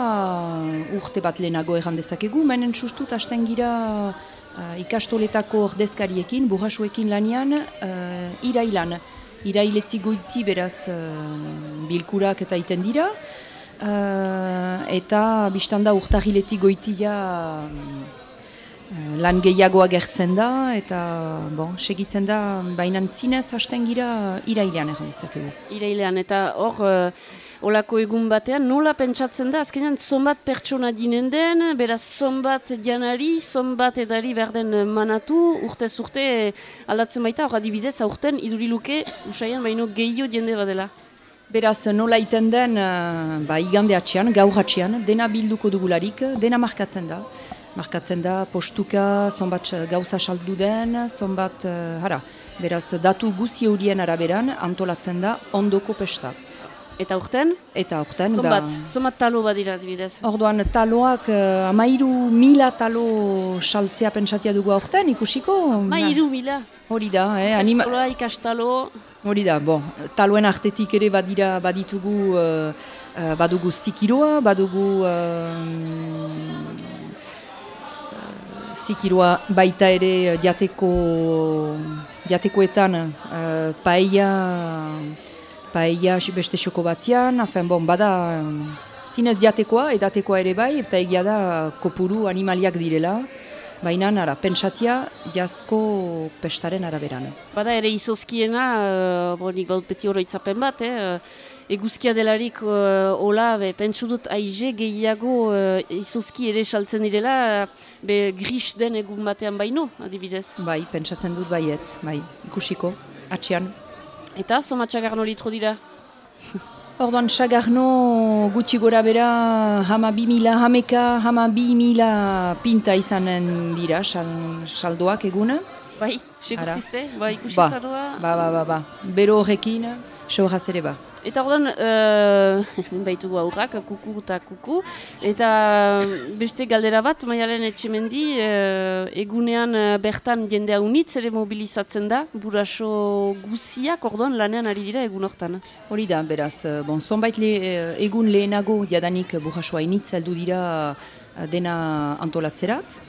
urte bat lehenago erran dezakegu, menen sustut hasten gira uh, ikastoletako ordezkariekin, burrasuekin lanian, uh, irailan. Irailetik goiti beraz uh, bilkurak eta iten dira, uh, eta biztanda urtahiletik goitia uh, lan gehiagoa gertzen da, eta bon, segitzen da, baina zinez hasten gira irailean erran dezakegu. Irailean, eta hor, eh, olako egun batean, nola pentsatzen da, azkenean zonbat pertsona dinen den, beraz zonbat janari, zonbat edari behar den manatu, urtez urte aldatzen baita, hor adibidez, aurten iduriluke, usaian baino gehiago jende badela. Beraz, nola iten den, uh, ba, igande atxean, gaur atxean, dena bilduko dugularik, dena markatzen da. Markatzen da postuka, zonbat gauza saldu den, zonbat, uh, hara, beraz, datu guzi horien araberan antolatzen da ondoko pesta. Eta urten? Eta urten, Zonbat, zonbat talo badira adibidez. Orduan, taloak, uh, amairu mila talo saltzea pentsatia dugu aurten, ikusiko? Mairu mila. Hori da, eh, anima... Ikastola, ikastalo, Hori da, bo, taloen artetik ere badira baditugu, uh, badugu zikiroa, badugu uh, zikiroa baita ere jateko, jatekoetan uh, paella, paella beste xoko batean, afen bon, bada zinez jatekoa, edatekoa ere bai, eta egia da kopuru animaliak direla, Baina, ara, pentsatia jazko pestaren araberan. Bada ere izozkiena, uh, bonik baut beti oroitzapen bat, eh, uh, eguzkia delarik uh, hola, be, pentsu dut aize gehiago uh, izozki ere saltzen direla, be gris den egun batean baino, adibidez. Bai, pentsatzen dut baietz, bai, ikusiko, atxean. Eta, somatxagarno litro dira? Orduan, sagarno gutxi gora bera hama bi mila hameka, hama bi mila pinta izanen dira sal, saldoak eguna. Bai, seguzizte, ba, ikusi Ba, ba, ba, ba, ba. Bero horrekin, seuraz ere ba. Eta orduan, uh, baitugu aurrak, kuku eta kuku, eta beste galdera bat, maialen etxemendi, uh, egunean uh, bertan jende haunitz ere mobilizatzen da, buraso guziak orduan lanean ari dira egun hortan. Hori da, beraz, eh, bon, zonbait le, eh, egun lehenago jadanik burrasua initz heldu dira eh, dena antolatzerat.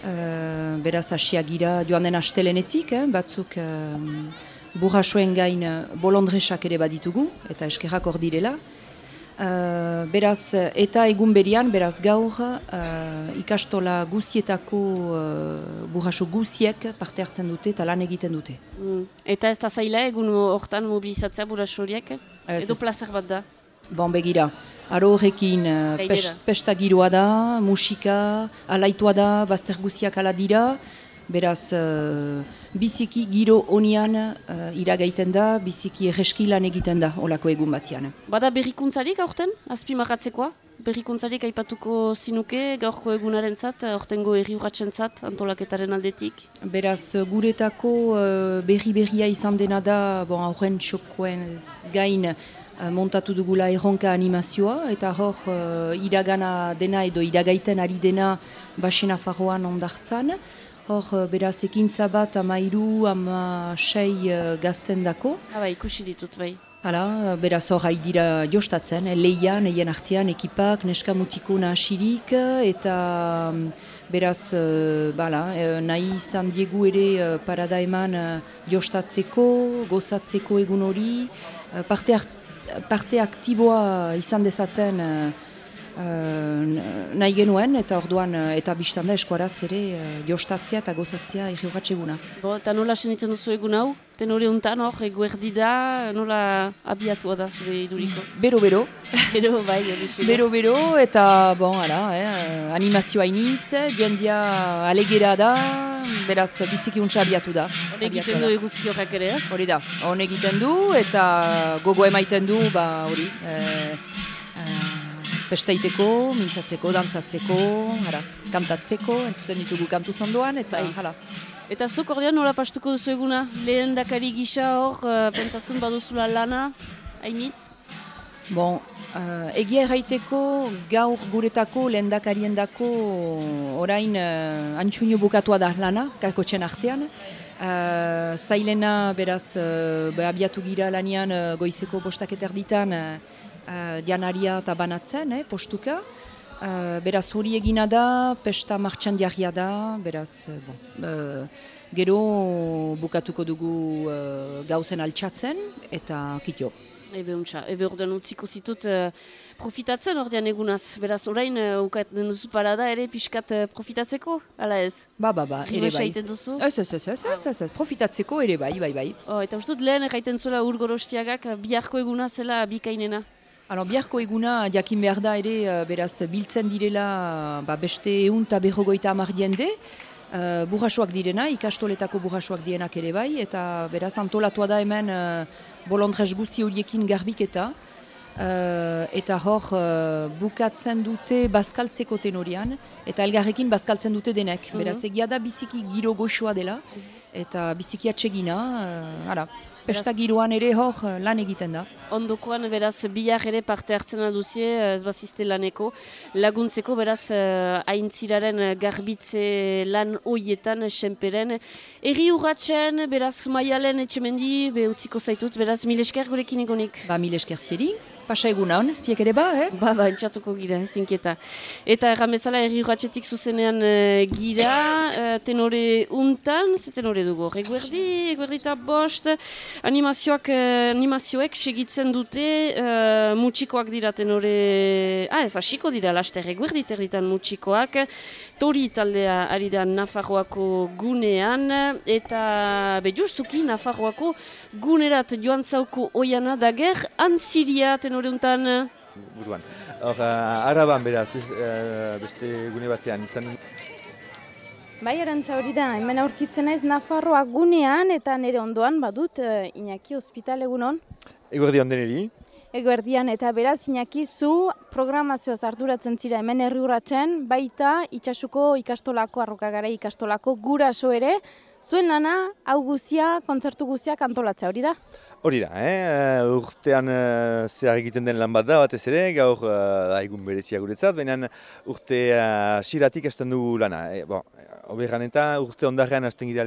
Eh, beraz, hasiak gira joan den astelenetik, eh, batzuk uh, burrasuen gain eh, bolondresak ere baditugu, eta eskerrak hor direla. Eh, beraz, eta egun berian, beraz gaur, eh, ikastola guzietako uh, burraso guziek parte hartzen dute eta lan egiten dute. Mm. Eta ez da zaila egun hortan mobilizatzea buraso horiek? Edo plazer bat da? Bon, begira, aro horrekin Gainera. pes, pesta giroa da, musika, alaitua da, bazter guziak ala dira, beraz, eh, biziki giro honian uh, iragaiten da, biziki erreski lan egiten da olako egun batean. Bada berrikuntzarik aurten, azpimarratzekoa? berrikuntzarik aipatuko zinuke gaurko egunaren zat, ortengo erri urratzen zat, antolaketaren aldetik? Beraz, guretako uh, berri-berria izan dena da, bon, aurren txokoen gain, uh, montatu dugula erronka animazioa, eta hor, uh, iragana dena edo iragaiten ari dena basena farroan ondartzan. Hor, uh, beraz, ekintza bat amairu, ama sei uh, gazten dako. Ah, bai, ikusi ditut, bai. Hala, beraz hor ari dira jostatzen, eh, lehian, eien artean, ekipak, neska mutiko nahasirik, eta mm, beraz, uh, bala, eh, nahi izan diegu ere parada eman jostatzeko, gozatzeko egun hori, parte, parte aktiboa izan dezaten uh, nahi genuen, eta orduan, uh, eta biztanda eskuaraz ere uh, jostatzea eta gozatzea egiogatxeguna. Bo, eta nola senitzen duzu egun hau? Tenore untan hor, eguerdi da, nola abiatua da zure iduriko? Bero, bero. bai, hori Bero, bero, eta, bon, ara, eh, animazioa initz, jendia alegera da, beraz, biziki untsa abiatu da. Hone egiten du eguzki horrek ere, ez? Hori da, hone egiten du, eta gogo emaiten du, ba, hori, eh, pesteiteko, mintzatzeko, dantzatzeko, ara, kantatzeko, entzuten ditugu kantu zondoan, eta bai. hala. Eta zuk ordean nola pastuko duzu eguna? Lehen dakari gisa hor, uh, pentsatzen baduzula lana, hainitz? Bon, uh, egia erraiteko gaur guretako lehen dako orain uh, antxuño bukatua da lana, kakotxen artean. Uh, zailena beraz uh, abiatu gira lanian uh, goizeko bostaketer ditan uh, dianaria eta banatzen, eh, postuka. Uh, beraz hori egina da, pesta martxan diarria da, beraz, uh, bon, uh, gero bukatuko dugu uh, gauzen altxatzen, eta kitio. Ebe untxa, ebe ordean utziko zitut uh, profitatzen ordean egunaz, beraz orain uh, ukaten duzu parada ere pixkat uh, profitatzeko, ala ez? Ba, ba, ba, ere bai. duzu? Ez, ez, ez, ez, ez, ez, profitatzeko ere bai, bai, bai. Oh, eta ustut lehen erraiten zuela urgorostiagak biharko eguna zela bikainena? Alors, biharko eguna jakin behar da ere, uh, beraz, biltzen direla ba, beste egun eta berrogoita amar diende, uh, burrasoak direna, ikastoletako burrasoak dienak ere bai, eta beraz, antolatua da hemen uh, bolondrez guzi horiekin garbiketa, uh, eta hor uh, bukatzen dute bazkaltzeko tenorian, eta elgarrekin bazkaltzen dute denek. Beraz, egia da biziki giro goxoa dela, eta biziki atsegina, uh, ara, pesta giroan ere hor lan egiten da. Ondokoan, beraz, bihar ere parte hartzen aduzie, ez bazizte laneko, laguntzeko, beraz, haintziraren garbitze lan hoietan, senperen. Eri urratzen, beraz, maialen etxemendi, be utziko zaitut, beraz, mil esker gurekin egonik. Ba, mil esker zieri, pasa egun hon, ziek ere ba, eh? Ba, ba, entxatuko gira, zinketa. Eta erramezala, erri urratzetik zuzenean uh, gira, uh, tenore untan, ze tenore dugu, eguerdi, eguerdi eta bost, animazioak, uh, animazioek segitzen dute uh, mutxikoak dira tenore... Ah, ez hasiko dira laster eguerdi territan mutxikoak. Tori taldea ari da Nafarroako gunean eta be justuki Nafarroako gunerat joan zauko oiana dager antziria tenore untan. Buruan. Hor, uh, araban beraz, beste gune batean izan Bai, erantza hori da, hemen aurkitzen naiz Nafarroa gunean eta nire ondoan badut uh, Iñaki Hospital egunon. Eguerdi ondeneri. Eguerdian eta beraz Iñaki zu programazioa arduratzen zira hemen herri baita itxasuko ikastolako, arrokagara ikastolako guraso ere, zuen lana hau guzia, kontzertu guztiak antolatzea hori da? Hori da, eh? urtean uh, zehar egiten den lan bat da, batez ere, gaur uh, egun berezia guretzat, baina urte uh, siratik hasten dugu lana. E, bon, Oberan eta urte ondarrean hasten gira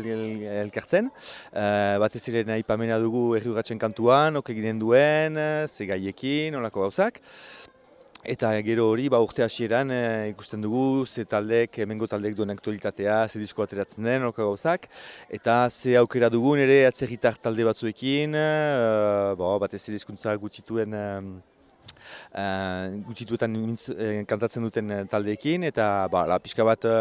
elkartzen. Uh, batez ere nahi pamena dugu erri kantuan, ok eginen duen, ze gaiekin, olako gauzak. Eta gero hori, ba, urte hasieran e, ikusten dugu, ze taldek, emengo taldek duen aktualitatea, ze disko ateratzen den, orka gauzak. Eta ze aukera dugun ere atzerritar talde batzuekin, e, bo, bat ez ere gutituen e, gutituetan kantatzen duten taldeekin, eta ba, la, pixka bat e,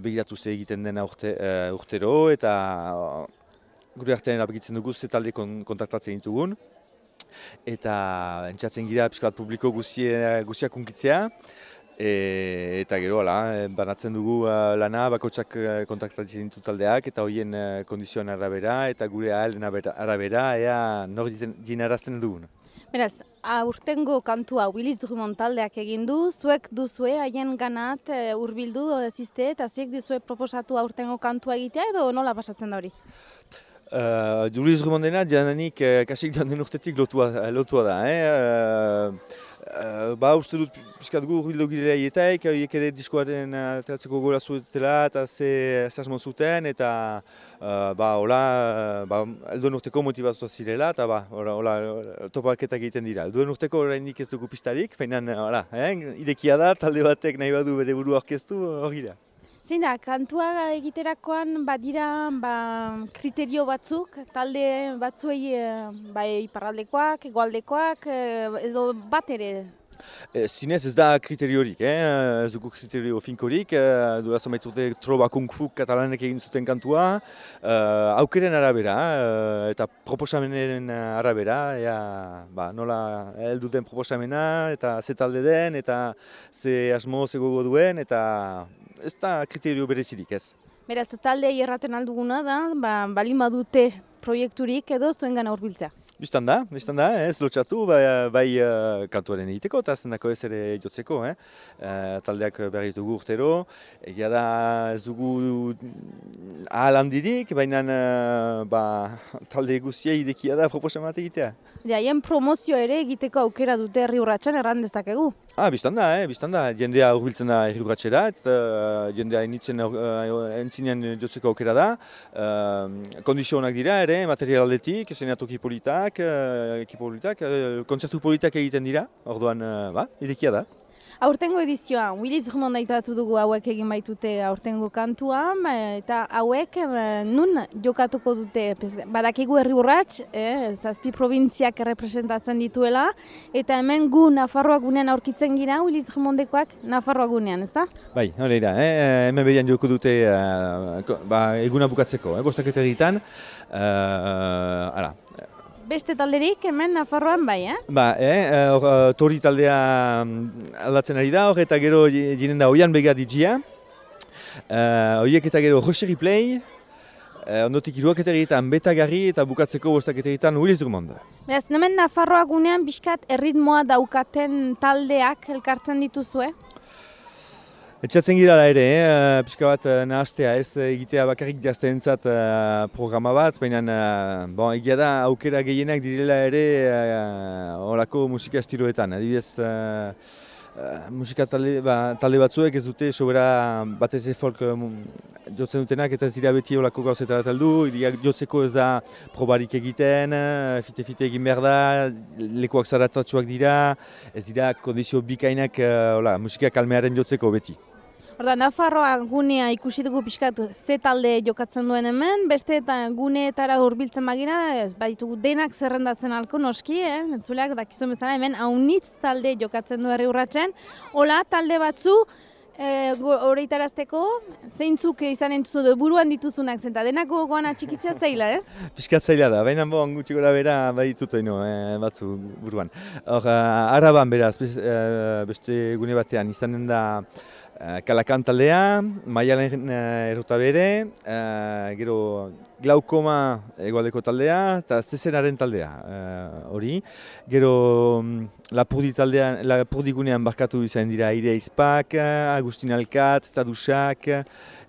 begiratu ze egiten dena urte, urtero, eta gure artean erabegitzen dugu ze talde kontaktatzen ditugun eta entzatzen gira piskat publiko guziak unkitzea. E, eta gero, ala, banatzen dugu uh, lana, bakotsak uh, kontaktatzen ditu taldeak, eta horien uh, kondizioan arabera, eta gure ahalen arabera, ea nor dinarazten dugun. Beraz, aurtengo kantua Willis Drummond taldeak egin du, zuek duzue haien ganat e, urbildu e, zizte eta zuek duzue proposatu aurtengo kantua egitea edo nola pasatzen da hori? Uh, Julius Drumondena, jananik uh, kasik den urtetik lotua, lotua da. Eh? Uh, Uh, ba, uste dut pixkat gu urbildu girela hietaik, horiek ere diskoaren ateratzeko gora zuetela eta ze esasmo zuten eta uh, ba, hola, ba, elduen urteko motibazuta zirela eta ba, hola, hola, topaketak egiten dira. Elduen urteko oraindik ez dugu pistarik, feinan, hola, eh? idekia da, talde batek nahi badu bere buru orkestu hori da. Zein da, kantua egiterakoan badira ba, kriterio batzuk, talde batzuei bai iparraldekoak, egoaldekoak, edo bat ere? E, zinez ez da kriteriorik, eh? ez dugu kriterio finkorik, eh, dura zamaitute troba kung fu katalanek egin zuten kantua, eh, aukeren arabera eh, eta proposamenen arabera, ea, ba, nola heldu den proposamena eta ze talde den eta ze asmo ze gogo duen eta ez da kriterio berezirik ez. Beraz, talde erraten alduguna da, ba, balin badute proiekturik edo zuen gana urbiltzea. Bistan da, bistan da, ez lotxatu, bai, bai uh, kantuaren egiteko eta zendako ez ere jotzeko, eh? Uh, taldeak berri dugu urtero, egia da ez dugu ahal handirik, baina uh, ba, talde guzia idekia da proposamat egitea. Haien promozio ere egiteko aukera dute herri urratxan erran dezakegu. Ah, biztan da, eh, biztan da. Jendea urbiltzen da herri urratxera, eta uh, jendea initzen uh, entzinean jotzeko aukera da. Uh, kondizionak dira ere, material aldetik, esenatoki politak, uh, ekipolitak, uh, konzertu politak egiten dira, orduan, uh, ba, idekia da. Aurtengo edizioa, Willis Drummond daitatu dugu hauek egin baitute aurtengo kantua, eta hauek nun jokatuko dute, badakigu herri urrats, eh, zazpi provintziak representatzen dituela, eta hemen gu Nafarroa gunean aurkitzen gira, Willis Drummondekoak Nafarroa gunean, ez da? Bai, hori da, eh, hemen berian joko dute uh, ba, eguna bukatzeko, eh, bostak eta egiten, uh, ara, Beste talderik hemen Nafarroan bai, eh? Ba, eh, uh, tori taldea aldatzen ari da, hor eta gero jinen da oian bega digia. Uh, oiek eta gero Roseri Play, uh, ondotik iruak eta egiten betagarri eta bukatzeko bostak eta egiten Willis Drummond. Beraz, hemen Nafarroa gunean biskat erritmoa daukaten taldeak elkartzen dituzue? Etxatzen gira ere, eh? pixka bat nahastea ez egitea bakarrik gazteentzat uh, programa bat, baina uh, bon, egia da aukera gehienak direla ere horako uh, musika estiloetan. Adibidez, uh, musika talde, ba, talde batzuek ez dute sobera batez ez folk jotzen dutenak eta ez dira beti horako gauzetara taldu, jotzeko ez da probarik egiten, fite-fite egin behar da, lekuak zaratatxuak dira, ez dira kondizio bikainak uh, musika kalmearen jotzeko beti. Orda, Nafarroa gunea ikusi dugu pixkatu ze talde jokatzen duen hemen, beste eta guneetara hurbiltzen bagira, ez baditugu denak zerrendatzen alko noski, eh? Entzuleak dakizuen bezala hemen haunitz talde jokatzen du herri urratzen. Hola, talde batzu, horreitarazteko, e, zeintzuk izan entzuzu du buruan dituzunak zenta, denak gogoan atxikitzea zaila, ez? Piskat zaila da, baina bon, gutxi gora bera baditut no, eh, batzu buruan. Hor, uh, araban beraz, beste gune batean, izanen da, Kalakan taldea, Maialen uh, errota bere, gero Glaukoma egualdeko taldea eta Zezenaren taldea hori. gero um, Lapurdi taldean, Lapurdi gunean barkatu izan dira Ire Izpak, Agustin Alkat, Tadusak,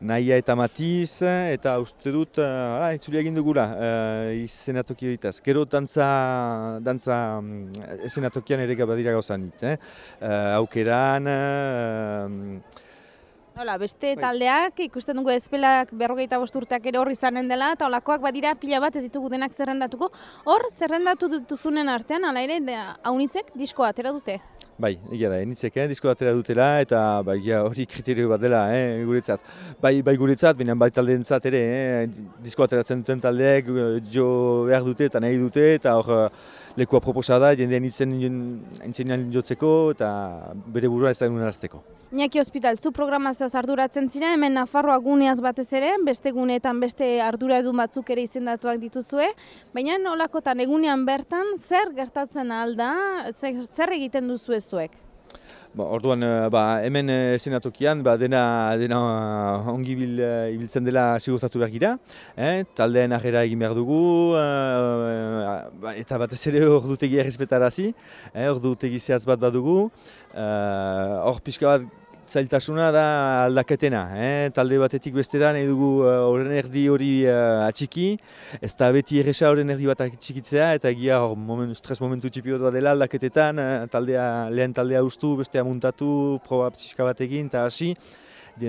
Naia eta Matiz, eta uste dut, uh, itzuli egin dugula uh, izenatoki horitaz. Gero dantza, dantza um, izenatokian ere gabadira gauzan hitz, eh? uh, aukeran, uh, Hola, beste bai. taldeak ikusten dugu ezpelak berrogeita bosturteak ere horri zanen dela, eta olakoak badira pila bat ez ditugu denak zerrendatuko. Hor, zerrendatu dutuzunen artean, ala ere, haunitzek diskoa atera dute? Bai, egia da, enitzek, eh, disko atera dutela, eta bai, hori kriterio bat dela, eh, guretzat. Bai, bai guretzat, baina bai taldeen ere, eh, disko ateratzen duten taldeek, jo behar dute eta nahi dute, eta hor, lekua proposa da, jendean itzen jotzeko eta bere burua ez da egun Iñaki Hospital, zu programazioaz arduratzen zira, hemen Nafarroa guneaz batez ere, beste guneetan beste ardura edun batzuk ere izendatuak dituzue, baina nolakotan egunean bertan, zer gertatzen alda, zer, zer egiten duzu zuek? Ba, orduan, eh, ba, hemen eh, esenatokian ba, dena, dena eh, ongi bil, eh, ibiltzen dela sigurtatu behar gira. Eh? Taldeen agera egin behar dugu, eh, ba, eta batez ere ordutegi errespetarazi, eh? ordutegi zehatz bat badugu. Hor pixka bat zailtasuna da aldaketena, eh? talde batetik bestera nahi dugu eh, horren erdi hori uh, atxiki, ez da beti erresa horren erdi bat atxikitzea, eta egia hor moment, stres momentu txipio da dela aldaketetan, eh, taldea, lehen taldea ustu, bestea muntatu, proba pixka bat egin, eta hasi,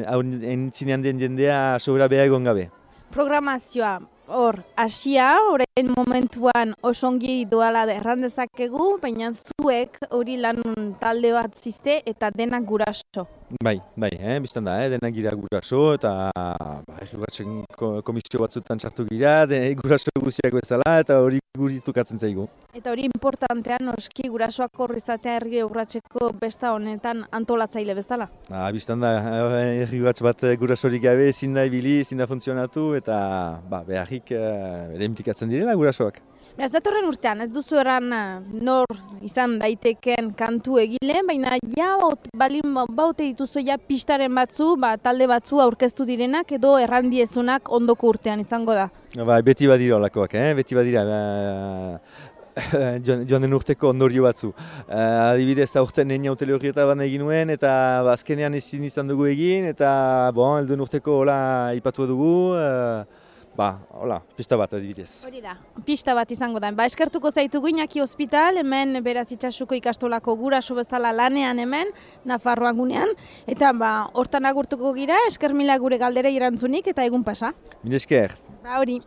hau entzinean den jendea sobera behar egon gabe. Programazioa hor hasia, orain momentuan osongi doala erran dezakegu, baina zuek hori lan talde bat ziste eta denak guraso. Bai, bai, eh, biztan da, eh, denak gira guraso eta ba, komisio batzutan txartu gira, de, guraso guziak bezala eta hori guritukatzen zaigu. Eta hori importantean oski gurasoak horri izatea herri urratzeko besta honetan antolatzaile bezala. Ah, biztan da, eh, herri bat gurasorik gabe ezin da ibili, ezin da funtzionatu eta ba, beharrik uh, ere implikatzen direla gurasoak. Beraz, datorren urtean, ez duzu eran nor izan daiteken kantu egile, baina ja balin baute dituzu ja pistaren batzu, ba, talde batzu aurkeztu direnak edo errandiezunak ondoko urtean izango da. Ba, beti badira olakoak, eh? beti badira. joan den urteko ondorio batzu. Uh, adibidez, aurten nien jautele horrietan egin nuen, eta ba, azkenean ezin izan dugu egin, eta bon, elduen urteko hola ipatu dugu. Uh, Ba, hola, pista bat adibidez. Hori da, pista bat izango da. Ba, eskertuko zaitu guinaki hospital, hemen beraz itxasuko ikastolako guraso bezala lanean hemen, Nafarroan gunean. Eta ba, hortan agurtuko gira, esker mila gure galdera irantzunik eta egun pasa. Mil esker. Ba, hori.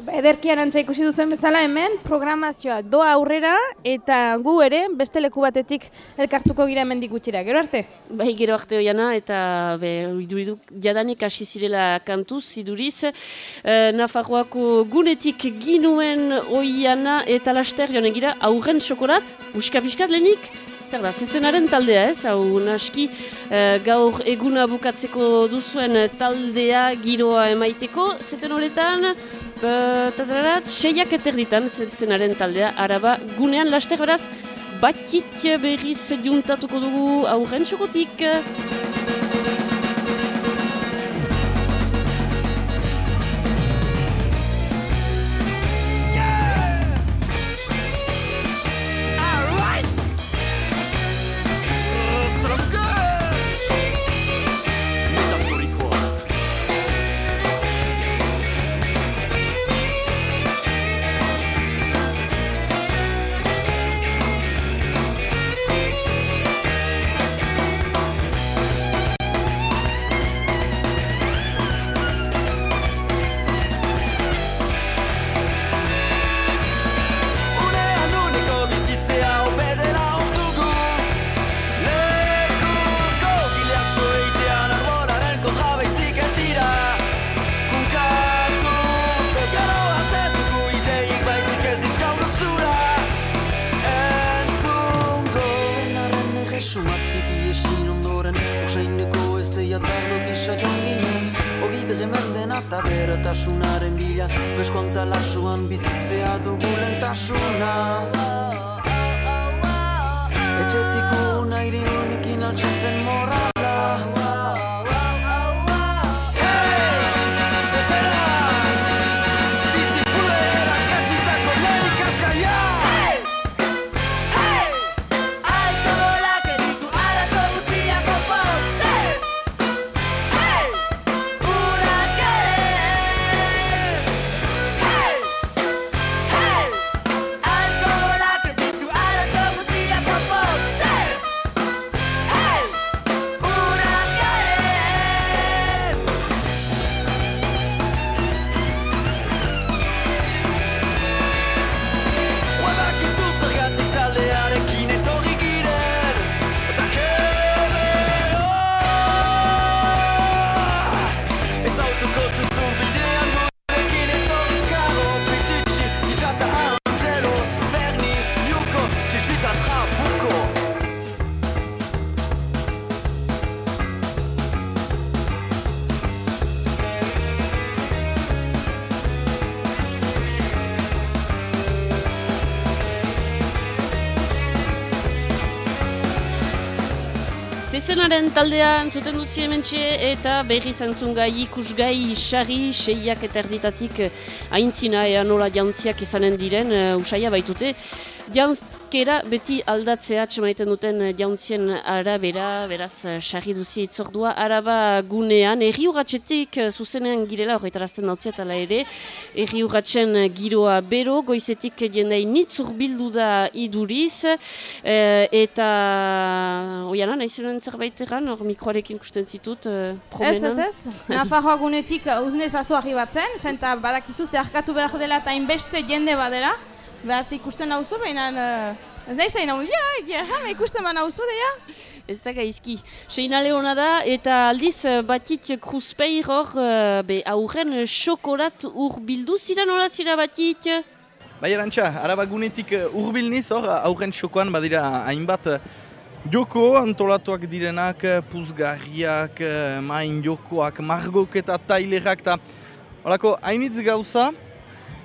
Ba, ederkian antza ikusi duzen bezala hemen, programazioa doa aurrera eta gu ere beste leku batetik elkartuko gira hemen gutxira. Gero arte? Bai, gero arte hoiana eta be, iduriduk jadanik hasi zirela kantuz, iduriz. Eh, Nafarroako gunetik ginuen oiana eta laster joan egira aurren xokorat, uska piskat lehenik, zer da, zezenaren taldea ez, hau naski eh, gaur eguna bukatzeko duzuen taldea giroa emaiteko, zeten horretan, Tatarat, seiak eterditan zenaren taldea, araba gunean laster beraz, batit berriz juntatuko dugu aurren xokotik. Ezenaren taldea entzuten duzi hementxe eta berri zantzungai ikusgai xarri seiak eta erditatik eh, aintzina ea nola jauntziak izanen diren uh, usaia baitute. Jauntzkera beti aldatzea txemaiten duten eh, jauntzien arabera, beraz xarri duzi itzordua araba gunean. Erri urratxetik zuzenean girela horretarazten dautziat ala ere. Erri urratxen giroa bero, goizetik jendei nitzur bildu da iduriz. eh, eta oianan, nahi zenuen zerbait egan, hor mikroarekin kusten zitut, Ez, promenan. ez, ez. Nafarroa gunetik uzne zazu arribatzen, zenta badakizu zeharkatu behar dela eta inbeste jende badera. Beraz ikusten nauzu, baina uh, ez nahi zain handia, egia, ha, ikusten ba nauzu deia. Ez da gaizki. Seinale hona da, eta aldiz eh, batit kruzpeir hor, eh, be aurren xokolat ur bildu ziren hola zira batit? Bai erantxa, arabagunetik urbilniz hor, aurren xokoan badira hainbat joko antolatuak direnak, puzgarriak, main jokoak, margok eta tailerak eta horako hainitz gauza,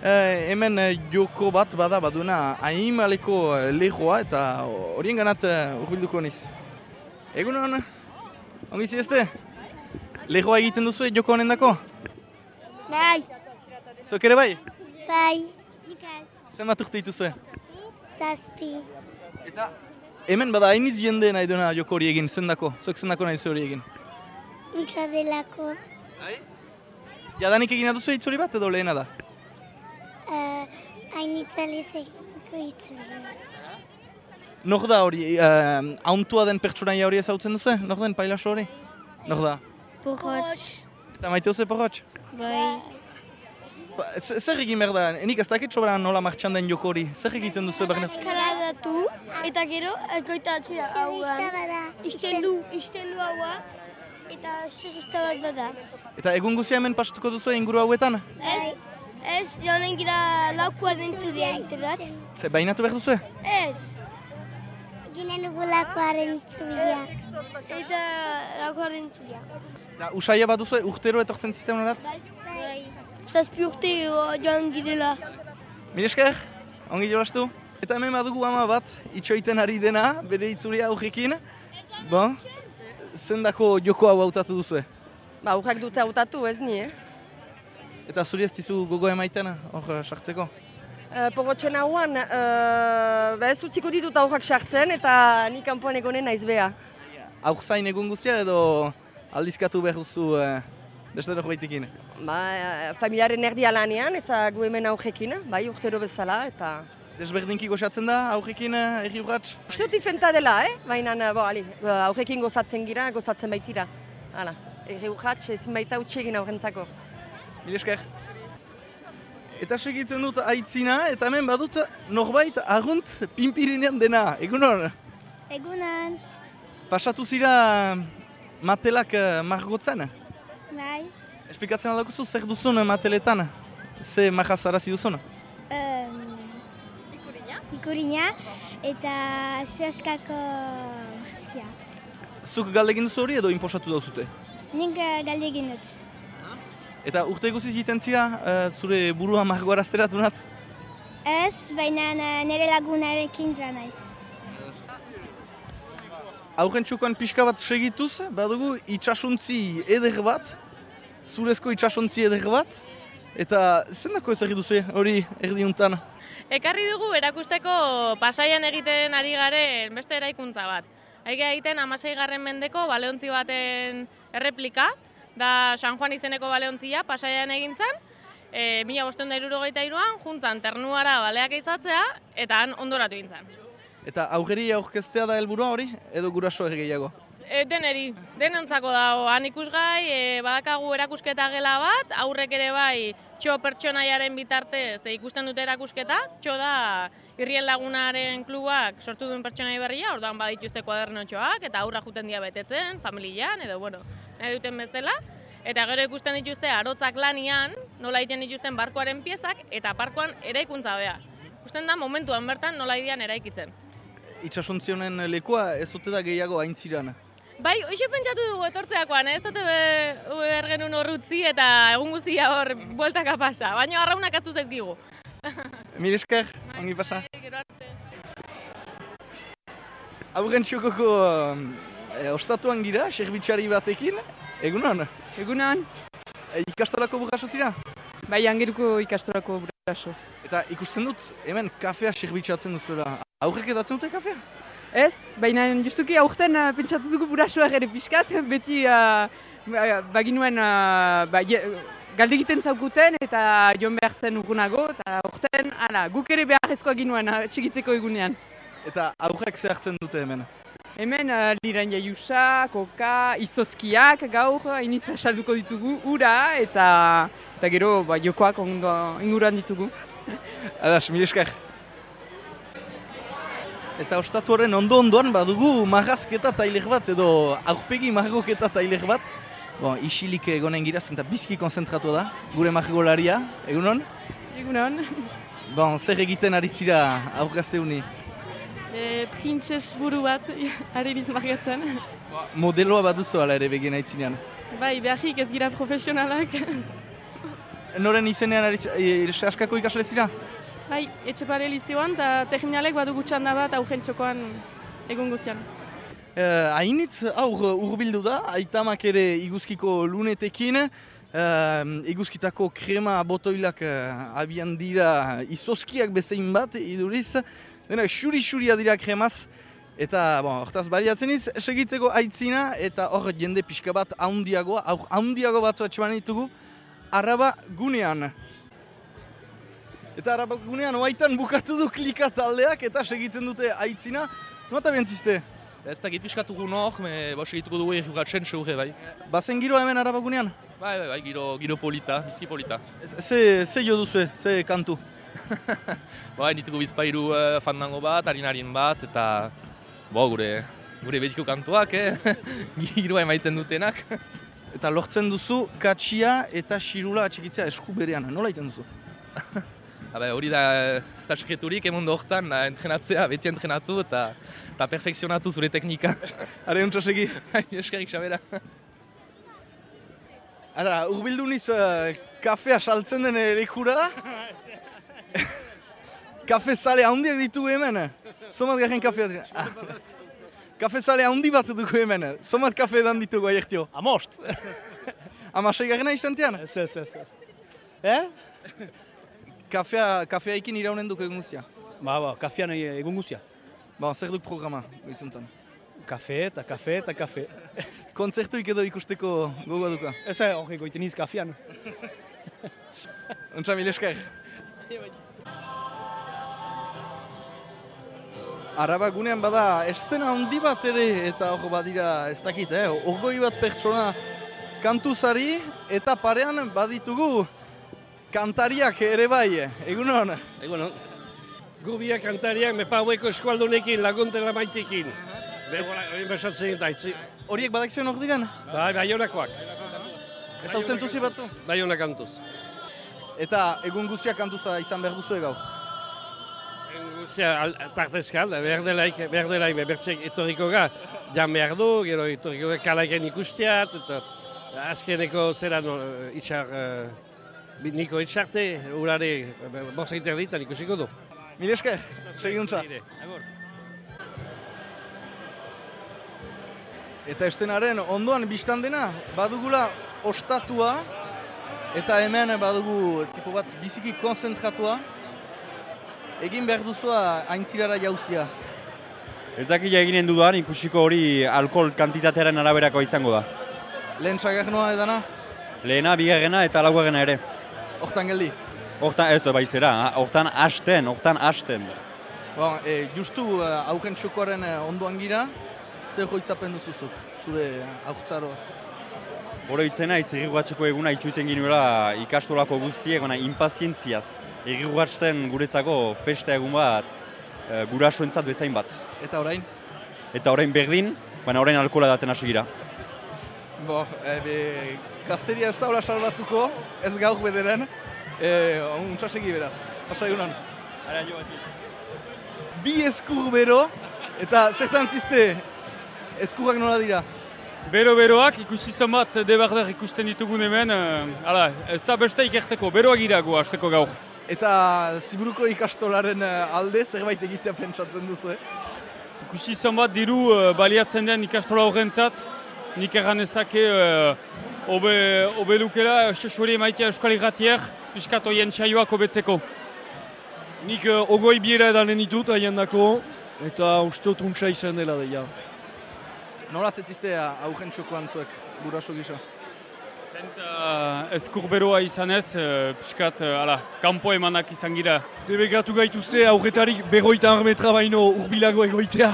eh, hemen eh, joko bat bada baduna hainmaleko eh, lehoa eta horien ganat urbilduko niz. Egun hon, ongi ziezte? Lehoa egiten duzu joko honen dako? Bai, Zok ere bai? bai. Zenbat urte dituzue? Zazpi. Eta hemen bada hainiz jende nahi duena joko hori egin, zendako, zuek zendako nahi zu hori egin. Untsa delako. Jadanik egina duzu itzuri bat edo lehena da? Uh, Hainitzalizeko itzuri. Nor da hori, uh, hauntua den pertsonaia hori ezautzen duzu? Nor den pailaso hori? Nor da? Porrotx. Eta maite duzu porrotx? Bai. Ba, ze- Zer egin behar da? Nik ez dakit sobera nola martxan den joko hori. Zer egiten duzu bernez? Kaladatu, eta gero, elkoita atzera hauan. Istendu, istendu haua, eta zirista bat bada. Eta egun guzia hemen pasatuko duzu inguru hauetan? Ez, ez, joanen gira laukuaren txuria egiterat. Ze bainatu behar duzu? Ez. Ginen dugu laukuaren txuria. Eta laukuaren txuria. Da, usaia bat duzu, urtero etortzen zizten honetat? Bai. Zazpi urte joan girela. Milesker, ongi jolastu. Eta hemen badugu ama bat, itxoiten ari dena, bere itzulia aurrekin. Bon, zendako joko hau hautatu duzu? Ba, aurrak dute hautatu ez ni, eh? Eta zuri ez dizu gogo emaiten, hor eh, sartzeko? Uh, Porrotxen hauan, uh, ba ez utziko ditut aurrak sartzen eta ni kanpoan egonen naiz beha. Aur zain egun guztia edo aldizkatu behar duzu uh, beste norbaitekin? Ba, eh, familiaren erdia lanean eta gu hemen aurrekin, bai urtero bezala eta... Desberdinki goxatzen da aurrekin erri urratx? Uste dut dela, eh? Baina, eh, bo, ali, ba, aurrekin gozatzen gira, gozatzen baitira. Hala, erri urratx ezin baita utxegin aurrentzako. Milesker. Eta segitzen dut aitzina, eta hemen badut norbait argunt pinpirinean dena. Egun hor, Egunan. pasatu zira matelak eh, margotzen. Bai. Esplikatzen aldakuzu zer duzun mateletan? Ze marrazarazi duzun? Um, ikurina. Ikurina eta seoskako mazkia. Zuk galdegin duzu hori edo inposatu dauzute? Nik uh, galde egin dut. Eta urte guziz egiten zira, eh, zure burua margoarazteratu nat? Ez, baina nire lagunarekin joan naiz. Aurren txokoan pixka bat segituz, badugu itxasuntzi eder bat, zurezko itxasuntzi eder bat, eta zendako ez duzu hori erdiuntan? Ekarri dugu erakusteko pasaian egiten ari garen beste eraikuntza bat. Haike egiten amasei garren mendeko baleontzi baten erreplika, da San Juan izeneko baleontzia pasaian egin zen, e, mila bosteun da irurogeita iruan, juntzan ternuara baleak izatzea, eta han ondoratu egin zen. Eta aurreri aurkeztea da helburua hori, edo guraso gehiago? E, deneri, denentzako dago, han ikusgai, e, badakagu erakusketa gela bat, aurrek ere bai txo pertsonaiaren bitartez e, ikusten dute erakusketa, txo da irrien lagunaren klubak sortu duen pertsonai berria, orduan badituzte kuadernotxoak, eta aurra juten dia betetzen, familian, edo bueno, nahi duten bezala. Eta gero ikusten dituzte arotzak lanian, nola egiten dituzten barkoaren piezak, eta parkoan eraikuntza bea. Ikusten da momentuan bertan nola idean eraikitzen. Itxasuntzi honen lekua ez dute da gehiago aintziran. Bai, hoxe pentsatu dugu etortzeakoan, ez dute be- behar genuen hor utzi eta egun guzia hor bueltaka pasa, baina arraunak aztu zaizkigu. Mil esker, ongi pasa. Aurren txokoko E, ostatuan gira, serbitxari batekin, egunon? Egunon. E, ikastolako burraso zira? Bai, angeruko ikastolako burraso. Eta ikusten dut, hemen kafea serbitxatzen duzuela. Aurrek edatzen dute kafea? Ez, baina justuki aurten uh, pentsatu dugu burrasoak ere pixkat, beti uh, ba- baginuen uh, ba, je, galdegiten zaukuten eta joan behartzen urgunago, eta aurten, ala, guk ere beharrezkoa ginuen uh, txigitzeko egunean. Eta aurrek ze hartzen dute hemen? Hemen uh, liran jaiusa, koka, izozkiak gaur initza salduko ditugu, ura eta, eta gero ba, jokoak ondo inguruan ditugu. Adas, mil esker. Eta ostatu horren ondo-ondoan badugu marrazketa tailer bat edo aurpegi margoketa tailer bat. Bon, isilik egonen gira zen eta bizki konzentratu da, gure margolaria, egunon? Egunon. Bon, zer egiten ari zira aurkazte uni? E, Princess buru bat, areniz margatzen. Modeloa baduzu ala ere begien aitzinean. Bai, beharrik ez gira profesionalak. Noren izenean zira, e, askako ikasle zira? bai, etxepare lizioan eta terminalek badugu txanda bat aurren txokoan egun guzian. Uh, Hainitz aur urbildu da, aitamak ere iguzkiko lunetekin, uh, iguzkitako krema botoilak uh, abian dira izozkiak bezein bat, iduriz, denak xuri-xuria dira kremaz, eta bon, hortaz baliatzen iz, segitzeko aitzina, eta hor jende pixka bat haundiagoa, haundiago batzu atxeman ditugu, araba gunean. Eta araba gunean oaitan bukatu du klika taldeak eta segitzen dute aitzina, nota bientzizte? Ez da gitpiskatu gu nor, me bo segituko dugu egiugatzen seurre bai. Bazen giro hemen arabagunean? Bai, bai, bai, giro, giro polita, bizki polita. Ze, ze jo duzu, ze kantu? Bai, ditugu bizpairu uh, fandango bat, harinarien bat, eta bo, gure, gure betiko kantuak, eh? Giroa emaiten dutenak. Eta lortzen duzu katxia eta xirula atxikitzea esku berean, nola egiten duzu? Habe, hori da, ez da sekreturik emundu hortan, da, entrenatzea, beti entrenatu eta, eta perfekzionatu zure teknika. Are, untsa segi. Eskerik xabera. Adara, urbildu niz uh, kafea saltzen den lekura. kafe zale handiak ditugu hemen. Somat garen kafea dira. Ah. Kafe zale handi bat dugu hemen. Somat kafe edan ditugu aiertio. Amost. Amasei garena istantean? Ez, ez, ez. ez. Eh? Kafea, kafea ikin iraunen duk egun guztia. Ba, ba, kafean egun guztia. Ba, zer duk programa, goizuntan? Kafe eta kafe eta kafe. Kontzertuik edo ikusteko gogoa duka? Ez, eh, hori goiten iz kafean. Ontsa mil esker. Araba gunean bada, eszena handi bat ere, eta hor badira, ez dakit, eh? Ogoi bat pertsona kantuzari, eta parean baditugu kantariak ere bai, egunon? Egunon. Gubia kantariak mepaueko eskualdunekin, laguntela maitekin. Hori besatzen eta itzi. Horiek badakzion hor diren? Bai, bai honakoak. Ez hau zentuzi batzu? Bai honak kantuz. Eta egun guztiak kantuza izan behar duzu gaur? Egun guztia tartezkal, behar delaik, behar delaik, bebertzek etorriko ga. Jan behar du, gero etorriko ga kalaiken ikustiat, eta azkeneko zera no, itxar, uh, niko itxarte, urare, borsa interditan ikusiko du. Mil esker, segiguntza. Eta estenaren ondoan biztan dena, badugula ostatua, eta hemen badugu tipo bat biziki konzentratua. Egin behar duzua aintzirara jauzia. Ez dakila eginen dudan, ikusiko hori alkohol kantitatearen araberakoa izango da. Lehen txagarnoa edana? Lehena, bigarrena eta laugarrena ere. Hortan geldi? Hortan ez, baizera, hortan hasten, hortan hasten. Bon, e, justu uh, augen txokoaren uh, ondoan gira, zer joitzapen duzuzuk, zure aurtzaroaz? Oroitzena, ez irrigatzeko eguna itxuiten ginuela ikastolako guztiek, baina impazientziaz. Irrigatzen guretzako festa egun bat, e, gurasoentzat bezain bat. Eta orain? Eta orain berdin, baina orain alkola daten hasi gira. Bo, e, be, gazteria ez da hola salbatuko, ez gaur bederen, e, untxasegi beraz. Pasa egunon. Ara jo Bi eskur bero, eta zertan zizte, eskurrak nola dira? Bero-beroak ikusi bat debardar ikusten ditugun hemen, uh, ala, ez da beste ikerteko, beroak irago hasteko gaur. Eta ziburuko ikastolaren alde zerbait egitea pentsatzen duzu, eh? ikusi zonbat diru eh, baliatzen den ikastola horrentzat, nik erran ezake eh, hobe hobe lukela sesuari emaitea Euskal Irratier, pixkat hoien saioak hobetzeko. Nik uh, ogoi biera edanen ditut haien dako, eta uste dut untsa izan dela deia. Nola zetizte aurren txokoan zuek, buraso gisa? Zenta ezkur beroa izanez, uh, pixkat, uh, ala, kanpo emanak izan gira. Debekatu gaituzte aurretarik berroita metra baino urbilago egoitea.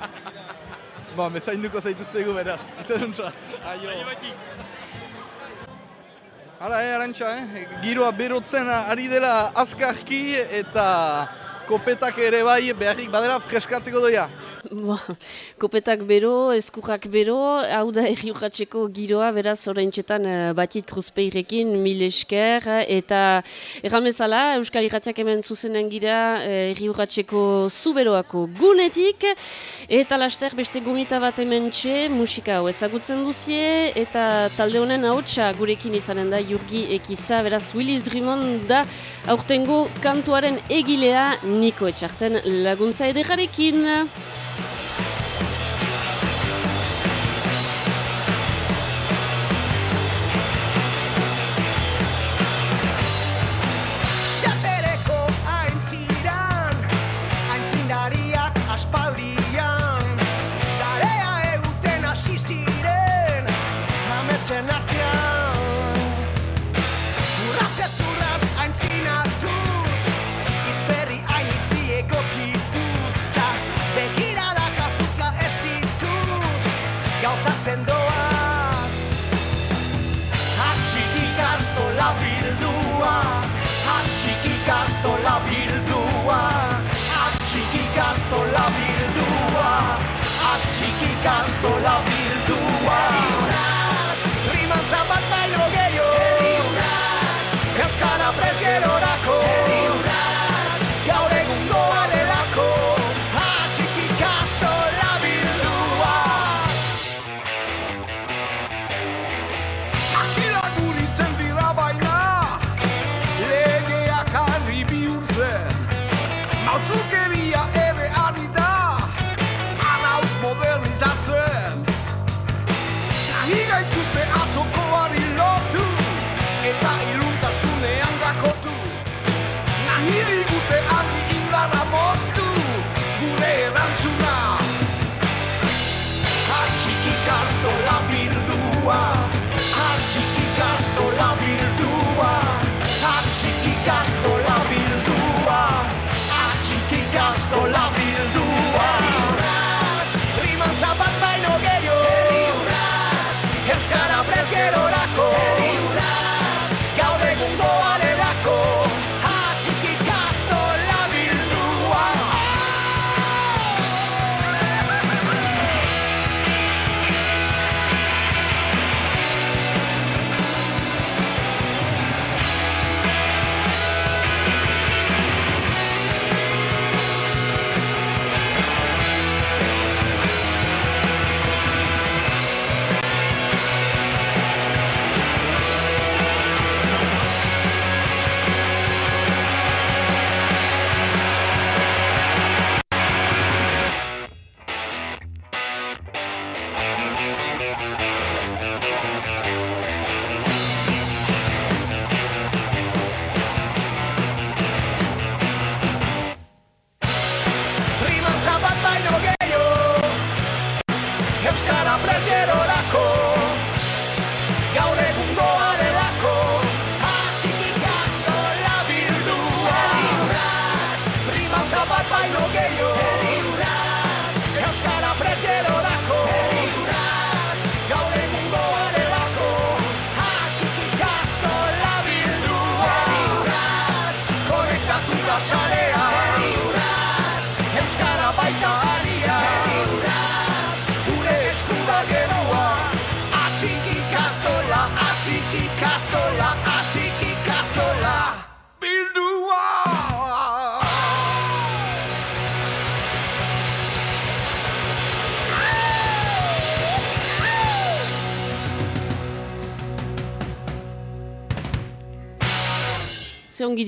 Ba, mezainduko zaituztegu beraz, izan untsa. Aio. Hala, eh, arantxa, eh? Giroa berotzen ari dela azkarki eta kopetak ere bai beharrik badela freskatzeko doia. Ba, kopetak bero, eskurrak bero, hau da erriukatzeko giroa, beraz oraintxetan uh, batit kruzpeirekin, mil esker, eta erramezala, Euskal Irratziak hemen zuzenen gira uh, erriukatzeko zuberoako gunetik, eta laster beste gomita bat hemen txe, musika hau ezagutzen duzie, eta talde honen hautsa gurekin izanen da Jurgi Ekiza, beraz Willis Drummond da aurtengo kantuaren egilea Niko Etxarten laguntza edekarekin. Xatereko aintziran, aintzindariak aspaldian Castola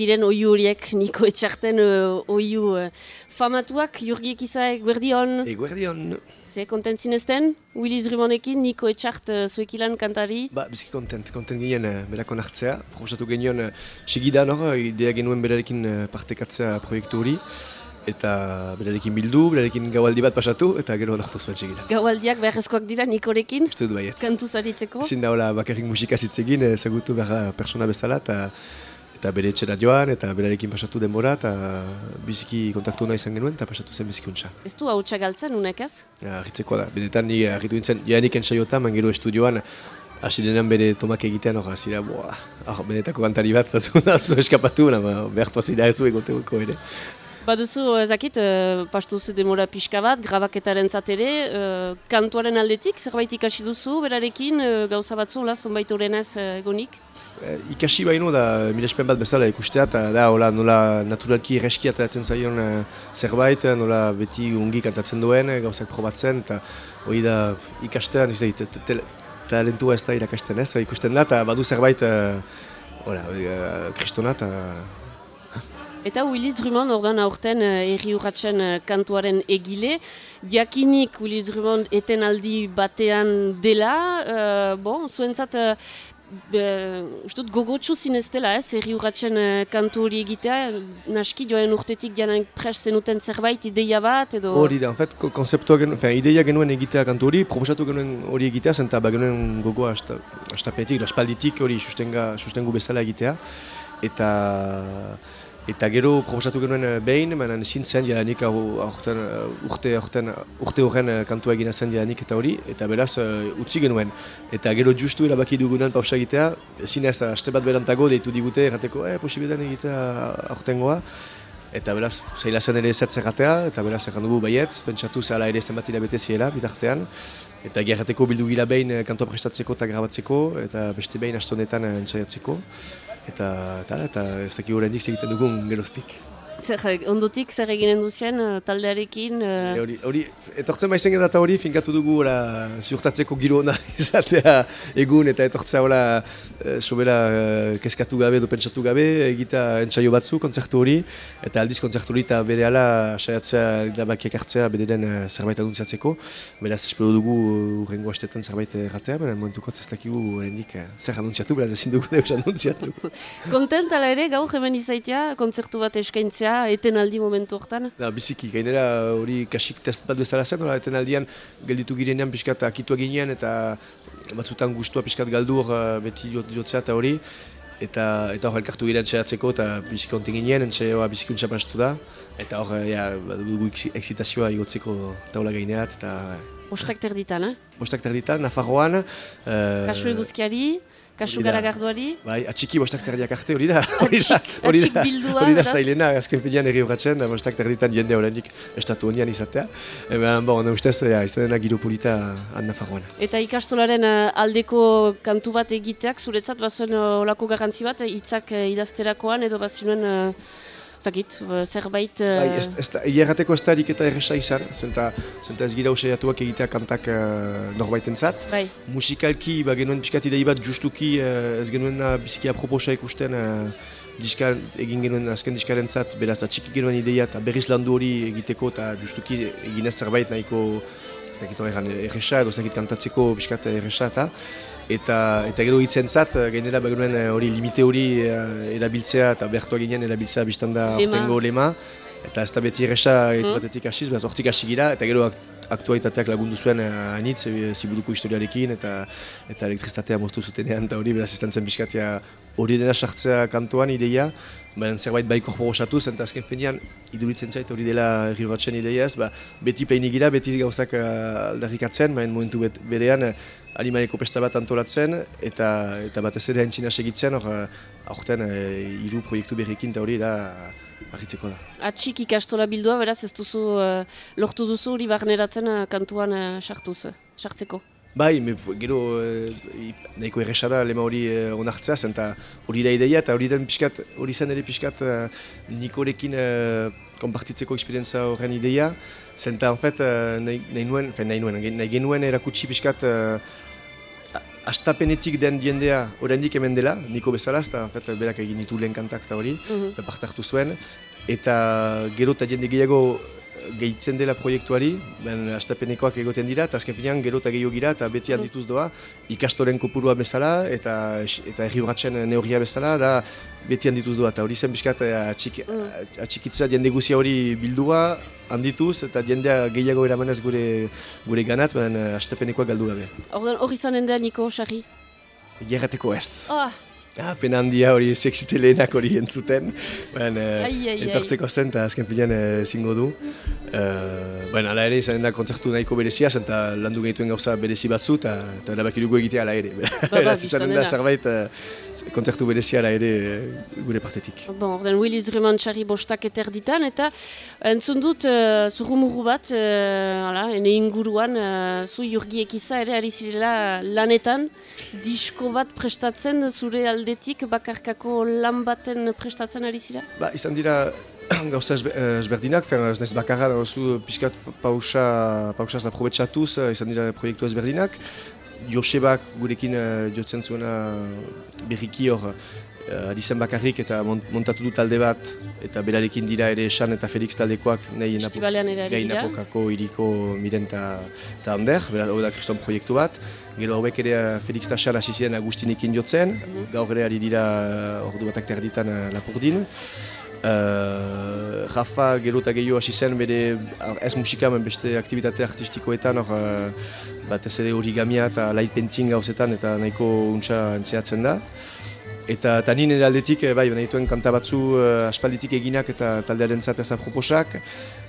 diren oiu horiek, niko etxarten uh, oiu uh, famatuak, jurgiek izaek, guerdion. Eguerdion. Ze, kontent zinezten? Willis Rumonekin, niko etxart uh, zuekilan kantari. Ba, bizki kontent, kontent ginen uh, berakon hartzea. Proposatu genion uh, segidan hor, idea genuen berarekin uh, partekatzea proiektu hori. Eta berarekin bildu, berarekin gaualdi bat pasatu, eta gero lortu zuen segidan. Gaualdiak beharrezkoak dira nikorekin, Uste du baietz. kantu zaritzeko. Ezin da hola bakarrik musika zitzegin, ezagutu behar persona bezala, eta eta bere etxera joan, eta berarekin pasatu denbora, eta biziki kontaktu nahi izan genuen, eta pasatu zen biziki untsa. Ez du hautsa galtzen, unek ez? Arritzekoa da, benetan ni arritu nintzen, jaanik ensaiota, man gero estudioan, hasi denean bere tomak egitean, hor hasira, boa, hor benetako kantari bat, eta zu eskapatu, nama, behartu azira ez egoteko ere. Baduzu, ezakit, uh, pastu zu demora pixka bat, grabaketaren ere, uh, kantuaren aldetik, zerbait ikasi duzu, berarekin, uh, gauza batzu, hola, zonbait horrenez uh, egonik? Eh, ikasi baino da mirespen bat bezala ikustea eta da hola nola naturalki erreski ateratzen zaion eh, zerbait, nola beti ungi kantatzen duen, eh, gauzak probatzen eta hori da ikastean, ez da, talentua ez da irakasten ez, ikusten da eta badu zerbait eh, hola, eh, kristona eta Eta Willis Drummond ordan aurten erri urratxen uh, kantuaren egile. Diakinik Willis Drummond eten aldi batean dela, uh, bon, zuentzat, uh, be, ustut gogotsu zineztela ez, erri urratxen uh, kantu hori egitea, naski joan urtetik janan pres zenuten zerbait, ideia bat, edo... hori da, en ko- konzeptua genuen, enfin, ideia genuen egitea kantu hori, proposatu genuen hori egitea, zenta ba genuen gogoa hasta, hastapenetik, aspalditik hori sustenga, sustengu bezala egitea, eta eta gero proposatu genuen eh, behin, baina ezin zen jadanik au- aurten, eh, urte, aurten, urte horren eh, kantua egina zen jadanik eta hori, eta beraz eh, utzi genuen. Eta gero justu erabaki dugunan pausa egitea, ezin ez, haste bat berantago deitu digute, errateko, eh, posibiletan egitea aurtengoa, Eta beraz, zaila zen ere ezetz erratea, eta beraz erran dugu baietz, pentsatu zela ere zenbat hilabete ziela, bitartean. Eta gerrateko bildu gila behin eh, kantua prestatzeko eta grabatzeko, eta beste behin astonetan entzaiatzeko. Eta, eta, eta ez dakik horrendik segiten dugun geroztik. Zer, ondotik zer eginen duzien uh, taldearekin... E, Uh, hori, hori, etortzen maizen data hori, finkatu dugu ora, ziurtatzeko giro ona izatea egun eta etortzea hola, e, sobera e, keskatu gabe edo pentsatu gabe, egita entsaio batzu kontzertu hori, eta aldiz kontzertu hori eta bere ala saiatzea erabakiak hartzea bederen zerbait anuntziatzeko. Beraz, espero dugu urrengo astetan zerbait erratea, baina momentuko ez dakigu oraindik e, zer anuntziatu, beraz ezin dugu deus anuntziatu. Kontent ala ere, gaur hemen izaitea, kontzertu bat eskaintzea, eten aldi momentu hortan. Da, biziki, gainera hori kasik test bat bezala zen, hola, eten aldian gelditu girenean pixkat akitua ginean eta batzutan gustua pixkat galdur uh, beti jot- jotzea eta hori. Eta, eta hor elkartu girean txeratzeko eta biziki onten ginen, entxeoa bizikuntza pastu da. Eta hor, eh, ja, dugu exitazioa igotzeko taula gaineat eta... Ostak terditan, eh? Bostak terditan, Nafarroan. Uh, Kasu eguzkiari, kasu hori da. garagarduari. Bai, atxiki bostak terdiak arte, hori da, hori da, hori da, hori da zailena, azken finean erri urratzen, bostak terditan jende horrenik estatu honian izatea. Eba, bon, ustez, ja, izan dena giro polita han Nafarroan. Eta ikastolaren eh, aldeko kantu bat egiteak, zuretzat bazuen eh, olako garrantzi bat, hitzak eh, idazterakoan edo bazuen, uh, zakit, eh, zerbait... eh, Bai, ez, ez da, egia errateko ez da ariketa erresa izan, zenta, zenta ez gira usaiatuak egitea kantak uh, norbaitentzat. Bai. Musikalki, ba, genuen pixkat idei bat justuki uh, ez genuen uh, biziki ikusten uh, diska egin genuen azken diskaren zat, beraz atxiki genuen ideia eta berriz landu hori egiteko eta justuki eginez zerbait nahiko ez dakit horregan erresa edo ez dakit kantatzeko pixkat erresa eta eta eta gero hitzen zat, gainera ba genuen eh, hori limite hori eh, erabiltzea eta behartua ginen erabiltzea biztan da Lema. ortengo lema eta ez da beti erresa hitz Mm. batetik hasiz, beraz hortik hasi gira eta gero ak- aktualitateak lagundu zuen anitz, e, ziburuko historiarekin eta eta elektrizitatea moztu zutenean eta hori beraz izan zen pixkatia hori dena sartzea kantuan ideia, baina zerbait bai korporosatuz, eta azken finean iduritzen zait hori dela herri batzen ideia ez, ba, beti pleinik gira, beti gauzak aldarrikatzen, baina momentu bet, berean uh, animaleko pesta bat antolatzen eta eta batez ere entzina segitzen, hor uh, aurten uh, hiru proiektu berrikin eta hori da argitzeko da. Atxik ikastola bildua, beraz ez duzu, eh, lortu duzu hori barneratzen eh, kantuan eh, sartuz, eh, sartzeko. Bai, me, gero eh, i- nahiko erresa da lema hori eh, onartzea, zenta hori da ideia eta hori den pixkat, hori zen ere pixkat eh, Nikorekin eh, konpartitzeko eksperientza horren ideia, zenta en fait eh, nahi, nahi nuen, nahi nuen, nahi genuen erakutsi pixkat eh, astapenetik den jendea oraindik hemen dela, niko bezala, eta berak egin ditu lehen kantak eta hori, Mhm. eta parte hartu zuen, eta gero eta jende gehiago gehitzen dela proiektuari, ben astapenekoak egoten dira, eta azken finean gero eta gehiago gira, eta beti handituz doa, ikastoren kopurua bezala, eta eta erri neurria bezala, da beti handituz doa, eta hori zen bizkat atxik, atxikitza jende guzia hori bildua, handituz, eta jendea gehiago eramanez gure, gure ganat, ben astapenekoak galdu gabe. Ordan hori zanen da, Niko, Sarri? Gerrateko ez. Ah, Ah, pena handia hori sexite lehenak hori entzuten. Ben, eh, Ai, ai, etortzeko zen eta azken filan eh, ezingo du. Uh, ben, ala ere izanen da kontzertu nahiko berezia zen eta landu gehituen gauza berezi batzu eta erabaki dugu egitea ala ere. ba, Beraz izanen da zerbait eh, kontzertu berezia ala ere eh, gure partetik. Bon, orden Willis Drummond Sarri bostak eta erditan, eta entzun dut uh, zurrumurru bat, uh, ala, ene inguruan, uh, zu jurgi ekiza ere ari zirela lanetan, disko bat prestatzen zure aldetik bakarkako lan baten prestatzen ari zira? Ba, izan dira gauza eh, ezberdinak, fer, ez naiz bakarra zu pixkat pausa, pausaz aprobetsatuz, eh, izan dira proiektu ezberdinak. Josebak gurekin eh, jotzen zuena berriki hor, eh, ari zen bakarrik eta mont- montatu du talde bat, eta berarekin dira ere Esan eta Felix taldekoak nahi gainapokako iriko miren eta ander, beraz hau da kriston proiektu bat. Gero hauek ere eh, Felix Esan hasi ziren Agustinekin jotzen, gaur ere ari dira eh, ordu batak terditan eh, Lapurdin. Uh, Rafa gero eta gehiago hasi zen bere ah, ez musika, hemen beste aktivitate artistikoetan, hor uh, batez ere origamia eta light painting gauzetan eta nahiko untsa entzeatzen da. Eta, nire aldetik, eh, bai, genituen kanta batzu uh, aspalditik eginak eta taldearen ez proposak.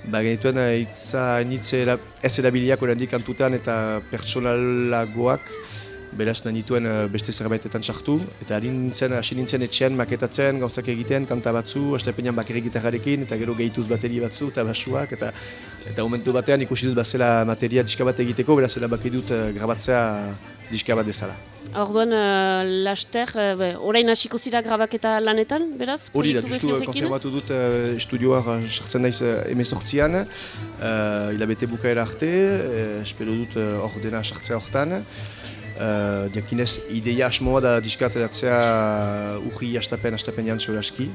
Ba, genituen uh, itza nitze ez erabiliak oraindik kantutan eta pertsonalagoak. Beraz, nahi nituen eh, beste zerbaitetan sartu, eta nintzen, hasi nintzen etxean maketatzen, gauzak egiten, kanta batzu, astepenean bakarrik gitarrarekin, eta gero gehituz bateri batzu eta basuak, eta eta momentu batean ikusi dut bazela materia diska bat egiteko, beraz, erabaki dut eh, grabatzea diska bat bezala. Orduan, uh, laster, uh, orain hasiko zira grabaketa lanetan, beraz? Hori da, justu konfirmatu dut uh, estudioa sartzen naiz uh, emezortzian, uh, hilabete bukaera arte, uh, espero dut uh, hor dena sartzea hortan. Uh, diakinez, ideia asmoa da diskateratzea urri astapen, astapen jantzio aski.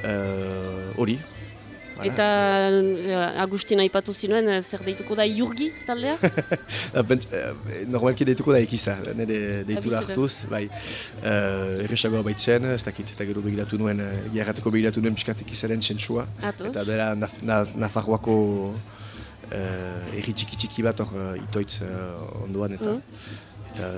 Uh, Hori. Eta Agustin aipatu zinuen, eh, zer deituko da Jurgi taldea? Eh, Normalki deituko da ekiza, nire deitu da hartuz, bai. Uh, Erresagoa baitzen, ez dakit, eta gero begiratu nuen, jarrateko begiratu nuen pixkat ekizaren txentsua. Eta dela naf, naf, Nafarroako uh, erri txiki txiki bat hor uh, itoitz uh, ondoan eta eta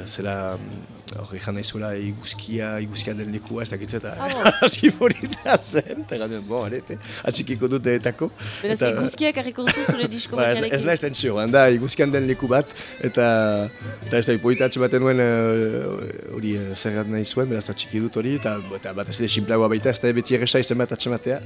zela mm, hor ezan nahi zuela iguzkia, iguzkia den lekua ez dakitze eta hasi borita zen, eta garen, bo, arete, atxikiko dut etako. Beraz, iguzkiak harriko duzu zure disko Ba, ez, ez naiz zentzio, handa iguzkian den leku bat, eta eta ez da ipoitatxe baten nuen eh, hori uh, zer nahi zuen, beraz atxiki dut hori, eta, eta bat ez ere sinplagoa baita, ez da beti erresa izen bat atxematea,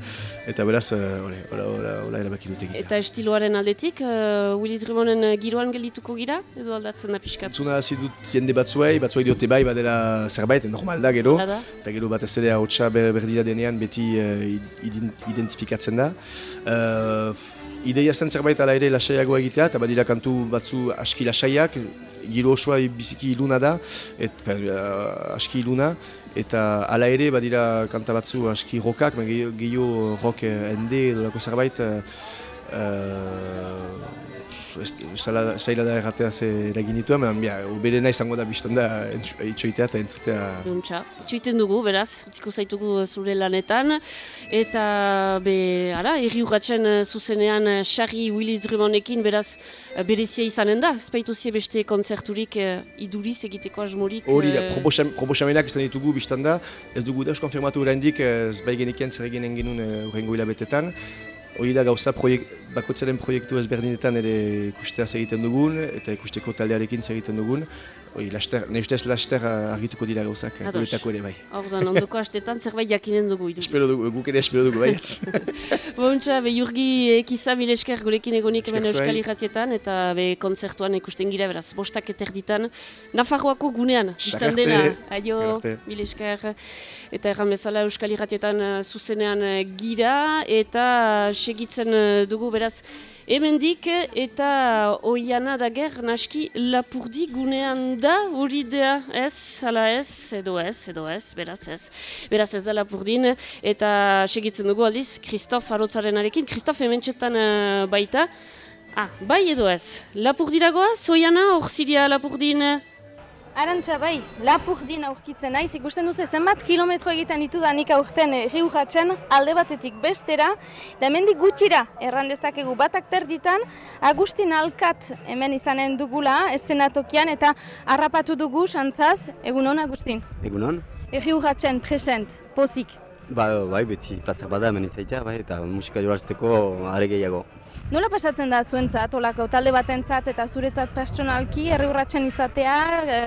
eta beraz, uh, hori, hola, hola, hola erabaki dut egitea. Eta estiloaren aldetik, uh, Willis Drummonden uh, giroan geldituko gira, edo aldatzen da pixkat? Entzuna hasi dut jende batzuei, batzuei diote bai badela zerbait, normal da gero, eta gero batez ere hautsa ber- berdina denean beti idin- identifikatzen da. Uh, ideia zen zerbait ala ere lasaiagoa egitea, eta badira kantu batzu aski lasaiak, giro osoa biziki iluna da, et, fer, uh, aski iluna, eta hala ere badira kanta batzu aski rockak, gehiago- rock eh, ende edo zerbait, uh, zaila da erratea ze eragin dituen, baina bia, uberena izango da biztan da itxoitea eta entzutea Duntxa, itxoiten dugu, beraz, utziko zaitugu zure lanetan, eta be, ara, erri urratzen eh, zuzenean eh, Sarri Willis Drummondekin, beraz, eh, berezia izanen da, espaitu zie beste konzerturik eh, iduriz egiteko asmorik. Hori da, proposam- proposamenak izan ditugu biztan da, ez dugu deus konfirmatu oraindik ez bai genekien zer eginen genuen urrengo hilabetetan. Hori da gauza proiek, bakoitzaren proiektu ezberdinetan ere ikusteaz egiten dugun, eta ikusteko taldearekin egiten dugun. Hori, laster, ne ustez laster uh, argituko dira gauzak, Ados. guretako ere bai. Orduan, ondoko astetan zerbait jakinen dugu. Espero dugu, guk ere espero dugu baietz. Bontxa, be Jurgi ekiza mil esker gurekin egonik hemen. Euskal Irratietan eta be konzertuan ikusten gira beraz, bostak eterditan. Nafarroako gunean, biztan dena, aio, mil esker. Eta erran bezala Euskal Irratietan eh, zuzenean eh, gira eta segitzen eh, dugu beraz, hemendik eta oiana dager naski lapurdi gunean da, hori da, ez, ala ez, edo ez, edo ez, beraz ez. Beraz ez da lapurdin, eta segitzen dugu aldiz, Kristof Arotzarenarekin, Kristof hementxetan eh, baita, Ah, bai edo ez. Lapurdiragoa, zoiana, hor ziria lapurdin? Arantxa bai, lapurdin aurkitzen naiz, ikusten duzu zenbat kilometro egiten ditu da nik aurten erri urratzen alde batetik bestera, da hemendik gutxira erran dezakegu batak terditan, Agustin Alkat hemen izanen dugula, eszenatokian eta harrapatu dugu, santzaz, egun hon Agustin? Egunon? Erri urratzen present, pozik. Ba, bai, beti, plazak bada hemen izaitea, bai, eta musika jolazteko are gehiago. Nola pasatzen da zuentzat, olako talde batentzat eta zuretzat pertsonalki, herri urratsen izatea, e,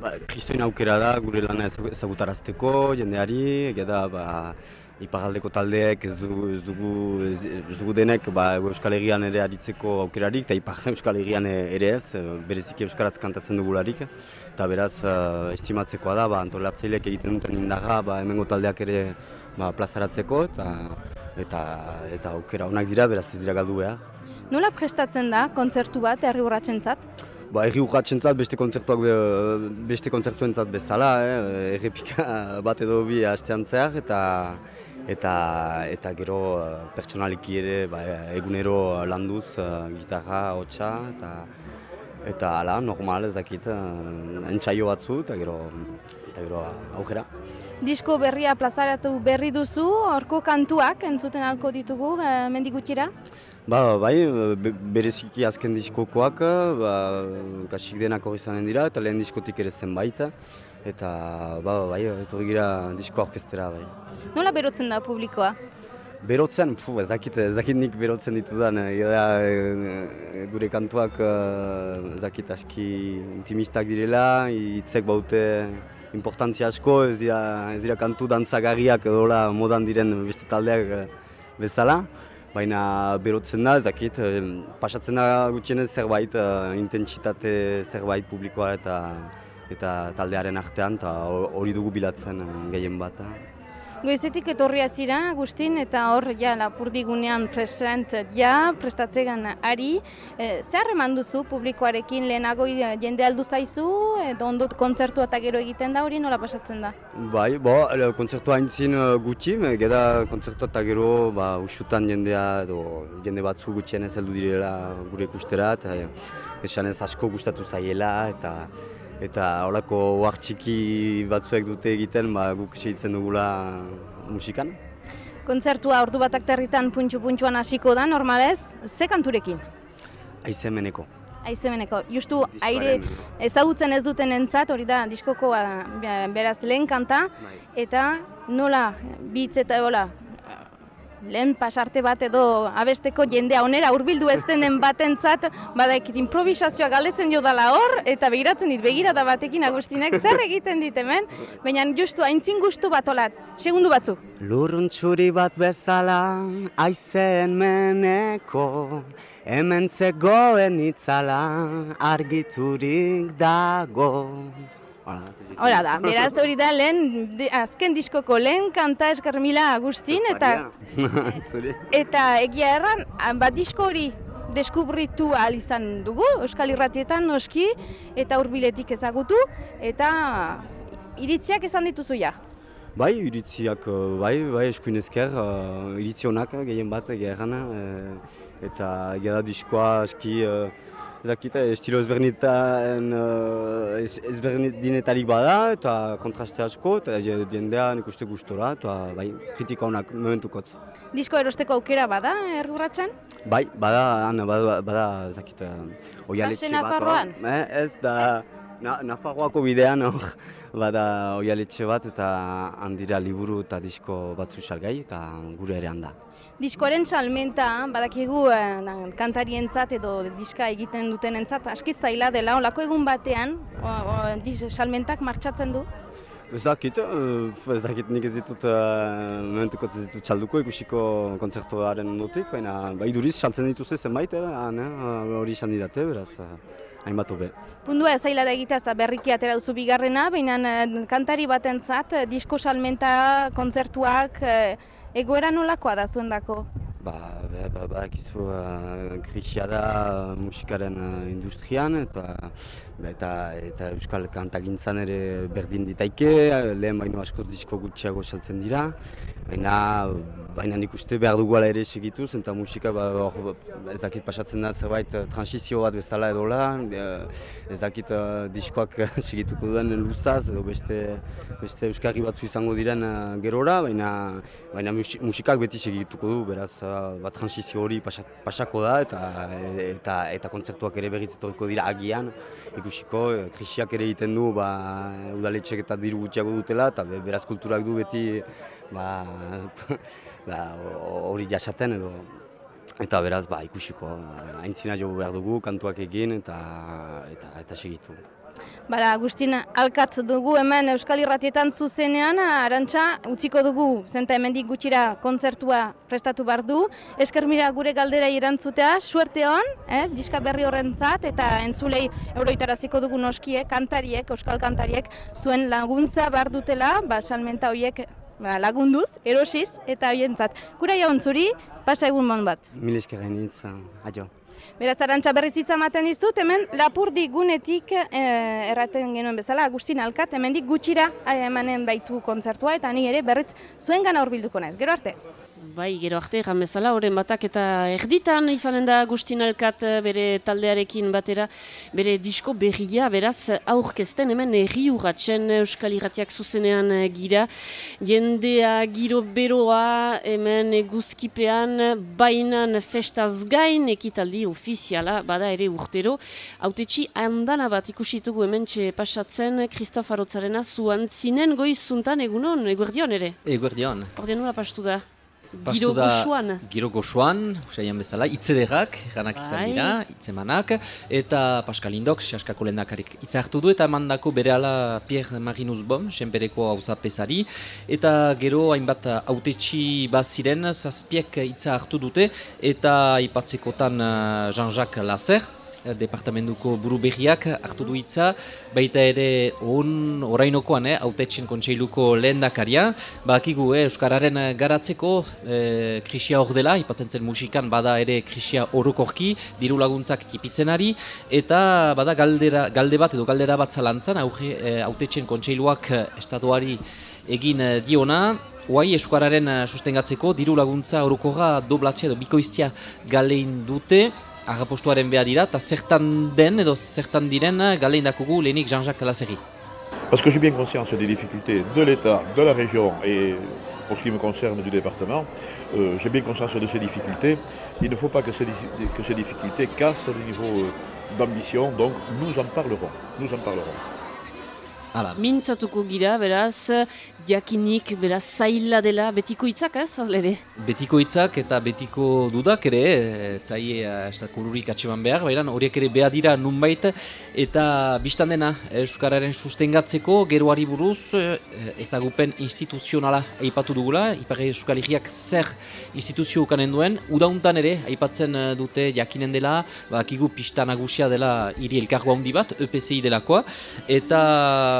Ba, kristoin aukera da, gure lana ezagu- ezagutarazteko, jendeari, da, ba, iparaldeko taldeek ez dugu, ez dugu, ez, ez dugu denek ba, Euskal Herrian ere aritzeko aukerarik, eta ipar Euskal Herrian ere ez, eh, bereziki Euskaraz kantatzen dugularik, eta beraz, uh, estimatzekoa da, ba, antolatzaileek egiten duten indaga, ba, hemengo taldeak ere ba, plazaratzeko, eta, eta, eta aukera onak dira, beraz ez dira galdu behar. nola prestatzen da kontzertu bat herri urratsentzat? Ba, erri urratxentzat beste kontzertuak be- beste kontzertuentzat bezala, eh? errepika bat edo bi astean zehar, eta eta eta gero eh, pertsonaliki ere ba, egunero landuz eh, gitarra, hotxa, eta eta hala, normal ez dakit, eh, entsaio batzu, eta gero eta gero aukera. Disko berria plazaratu berri duzu, horko kantuak entzuten halko ditugu, e, mendik gutxira? Ba, bai, be- bereziki azken diskokoak, ba, kasik denak hori izanen dira, eta lehen diskotik ere zenbait, eta ba, bai, etorri gira disko orkestera, bai. Nola berotzen da publikoa? Berotzen, fu, ez dakit, ez dakit nik berotzen ditudan, eh, da, eh, gure kantuak eh, ez dakit aski intimistak direla, hitzek baute importantzia asko, ez dira, ez dira kantu dantzagarriak edola modan diren beste taldeak eh, bezala. Baina berotzen da, ez dakit, eh, pasatzen da gutxienez zerbait, eh, intentsitate zerbait publikoa eta eta taldearen artean, eta hori dugu bilatzen eh, gehien bat. Eh. Goizetik etorria zira, Agustin, eta hor, ja, lapurdigunean present, ja, prestatzegan ari. E, zer eman duzu publikoarekin lehenago eh, jende aldu zaizu, edo ondo kontzertua eta gero egiten da hori nola pasatzen da? Bai, bo, ele, kontzertua haintzin uh, gutxi, geda kontzertua eta gero ba, usutan jendea edo jende batzu gutxien ez heldu direla gure ikustera eta eh, esan ez asko gustatu zaiela eta eta holako ohar txiki batzuek dute egiten ba, guk segitzen dugula musikan. Kontzertua ordu batak territan puntxu-puntxuan hasiko da, normalez, ze kanturekin? Aizemeneko. Aizemeneko, justu aire ezagutzen ez duten entzat, hori da diskoko beraz lehen kanta, eta nola bitz eta hola, lehen pasarte bat edo abesteko jendea onera hurbildu ez denen batentzat, badakit improvisazioa galdetzen dio dala hor, eta begiratzen dit begirada batekin Agustinek zer egiten dit hemen, baina justu aintzin gustu bat hola, segundu batzu. Lurrun txuri bat bezala, aizen meneko, hemen zegoen itzala, argiturik dago. Hora da, beraz hori da lehen, azken diskoko lehen kanta eskerri mila Agustin, eta. Eta egia erran, bat disko hori deskubritu ahal izan dugu, Euskal Irratietan noski, eta hurbiletik ezagutu, eta iritziak esan dituzu ja. Bai, iritziak, eh, bai, bai, eskuin ezker, uh, iritzi honak eh, gehien bat egia erran, eh, eta egia da diskoa aski, uh, ezakita, estilo ezberdinetaen, uh, ez, ezberdinetarik bada, eta kontraste asko, eta je- jendea nik uste gustora, eta bai, kritika honak, momentukotz. Disko erosteko aukera bada, erruratzen? Bai, bada, han, bada, bada, ezakita, oialetxe bat. Eh, ez da, na, Nafarroako bidean hor, bada oialetxe bat, eta handira liburu eta disko batzu salgai, eta gure ere handa. Diskoaren salmenta, badakigu eh, kantarientzat edo diska egiten dutenentzat aski zaila dela, olako egun batean, o, o, dis, salmentak martxatzen du. Ez dakit, eh, ez dakit nik ez ditut, uh, momentuko ez ditut txalduko ikusiko kontzertuaren notik, baina bai duriz saltzen dituzte zenbait, eh, hori izan didate, beraz, hainbat hobe. Pundua zaila da egitea ez da berriki atera duzu bigarrena, baina kantari batentzat disko salmenta kontzertuak eh, egoera nolakoa da zuendako? Ba, ba, ba, badakizu uh, krisia da uh, musikaren uh, industrian eta, ba, eta eta euskal kantagintzan ere berdin ditaike, lehen baino askoz disko gutxiago saltzen dira, baina baina nik uste behar dugu ala ere segituz, eta musika ba, hor, ez dakit pasatzen da zerbait transizio bat bezala edola, ez dakit uh, diskoak segituko duen luzaz, edo beste, beste euskarri batzu izango diren gerora, baina, baina musi- musikak beti segituko du, beraz uh, ba, transizio hori pasa- pasako da, eta, eta, eta kontzertuak ere berriz etorriko dira agian, ikusiko, krisiak ere egiten du, ba, udaletxek eta diru gutxiago dutela, eta be- beraz kulturak du beti ba, ba, hori jasaten edo eta beraz ba, ikusiko aintzina jo behar dugu kantuak egin eta eta eta segitu. Bala, Agustin, alkat dugu hemen Euskal Irratietan zuzenean, arantxa, utziko dugu, zenta hemendik gutxira kontzertua prestatu behar du. Esker mira gure galdera irantzutea, suerte hon, eh, diska berri horrentzat eta entzulei euroitaraziko dugu noskie, kantariek, Euskal kantariek, zuen laguntza behar dutela, ba, salmenta horiek ba, lagunduz, erosiz eta horientzat. Kura jaun zuri, pasa egun mon bat. Mil esker gainitz, aio. Beraz, arantxa berriz hitza ematen dizut, hemen lapurdi gunetik eh, erraten genuen bezala, Agustin Alkat, hemendik gutxira eh, emanen baitu kontzertua, eta ni ere berriz zuen gana hurbilduko naiz. Gero arte. Bai, gero arte, egan bezala, horren batak eta erditan izanen da Agustin Alkat eh, bere taldearekin batera, bere disko berria, beraz, aurkezten hemen erri urratzen Euskal Irratiak zuzenean eh, gira. Jendea giro beroa hemen eguzkipean, bainan festaz gain ekitaldi ofiziala, bada ere urtero. Autetxi handana bat ikusitugu hemen txe pasatzen, Kristof Arotzarena zuan zinen goizuntan egunon, eguerdion ere. Eguerdion. Ordean nola pastu da? Giro goxuan. Giro goxuan, usaian bezala, itzederrak, ganak izan Bai. dira, itzemanak, eta Pascal Indok, sehaskako lehendakarik hitza hartu du, eta mandako bere ala Pierre Marinus Bom, senpereko hauza pesari, eta gero hainbat autetxi baziren, zazpiek hitza hartu dute, eta ipatzekotan eh, Jean-Jacques Lasser, eh, departamentuko buru berriak hartu du hitza, baita ere on orainokoan, eh, autetxen kontseiluko lehendakaria, bakigu eh, Euskararen garatzeko eh, krisia hor dela, ipatzen zen musikan bada ere krisia orokorki, diru laguntzak tipitzen ari, eta bada galdera, galde bat edo galdera bat zalantzan, auge, eh, autetxen kontseiluak eh, estatuari egin eh, diona, Huai Euskararen eh, sustengatzeko diru laguntza orokorra doblatzea edo bikoiztia galein dute, agapostuaren behar dira, eta zertan den edo zertan diren eh, galein dakugu lehenik Jean-Jacques Lasserri. Parce que j'ai bien conscience des difficultés de l'État, de la région et pour ce qui me concerne du département, euh, j'ai bien conscience de ces difficultés. Il ne faut pas que ces, que ces difficultés cassent le niveau euh, d'ambition, donc nous en parlerons. Nous en parlerons. Hala. Mintzatuko gira, beraz, jakinik, beraz, zaila dela, betiko hitzak, ez, azlere? Betiko hitzak eta betiko dudak ere, eh, zaie estakururik atseman behar, baina horiek ere behar dira nunbait, eta biztan dena Euskararen sustengatzeko geroari buruz eh, ezagupen instituzionala aipatu dugula, Ipar Euskal Herriak zer instituzio ukanen duen, udauntan ere aipatzen eh, dute jakinen dela, bakigu pista nagusia dela hiri elkargo handi bat, EPCI delakoa, eta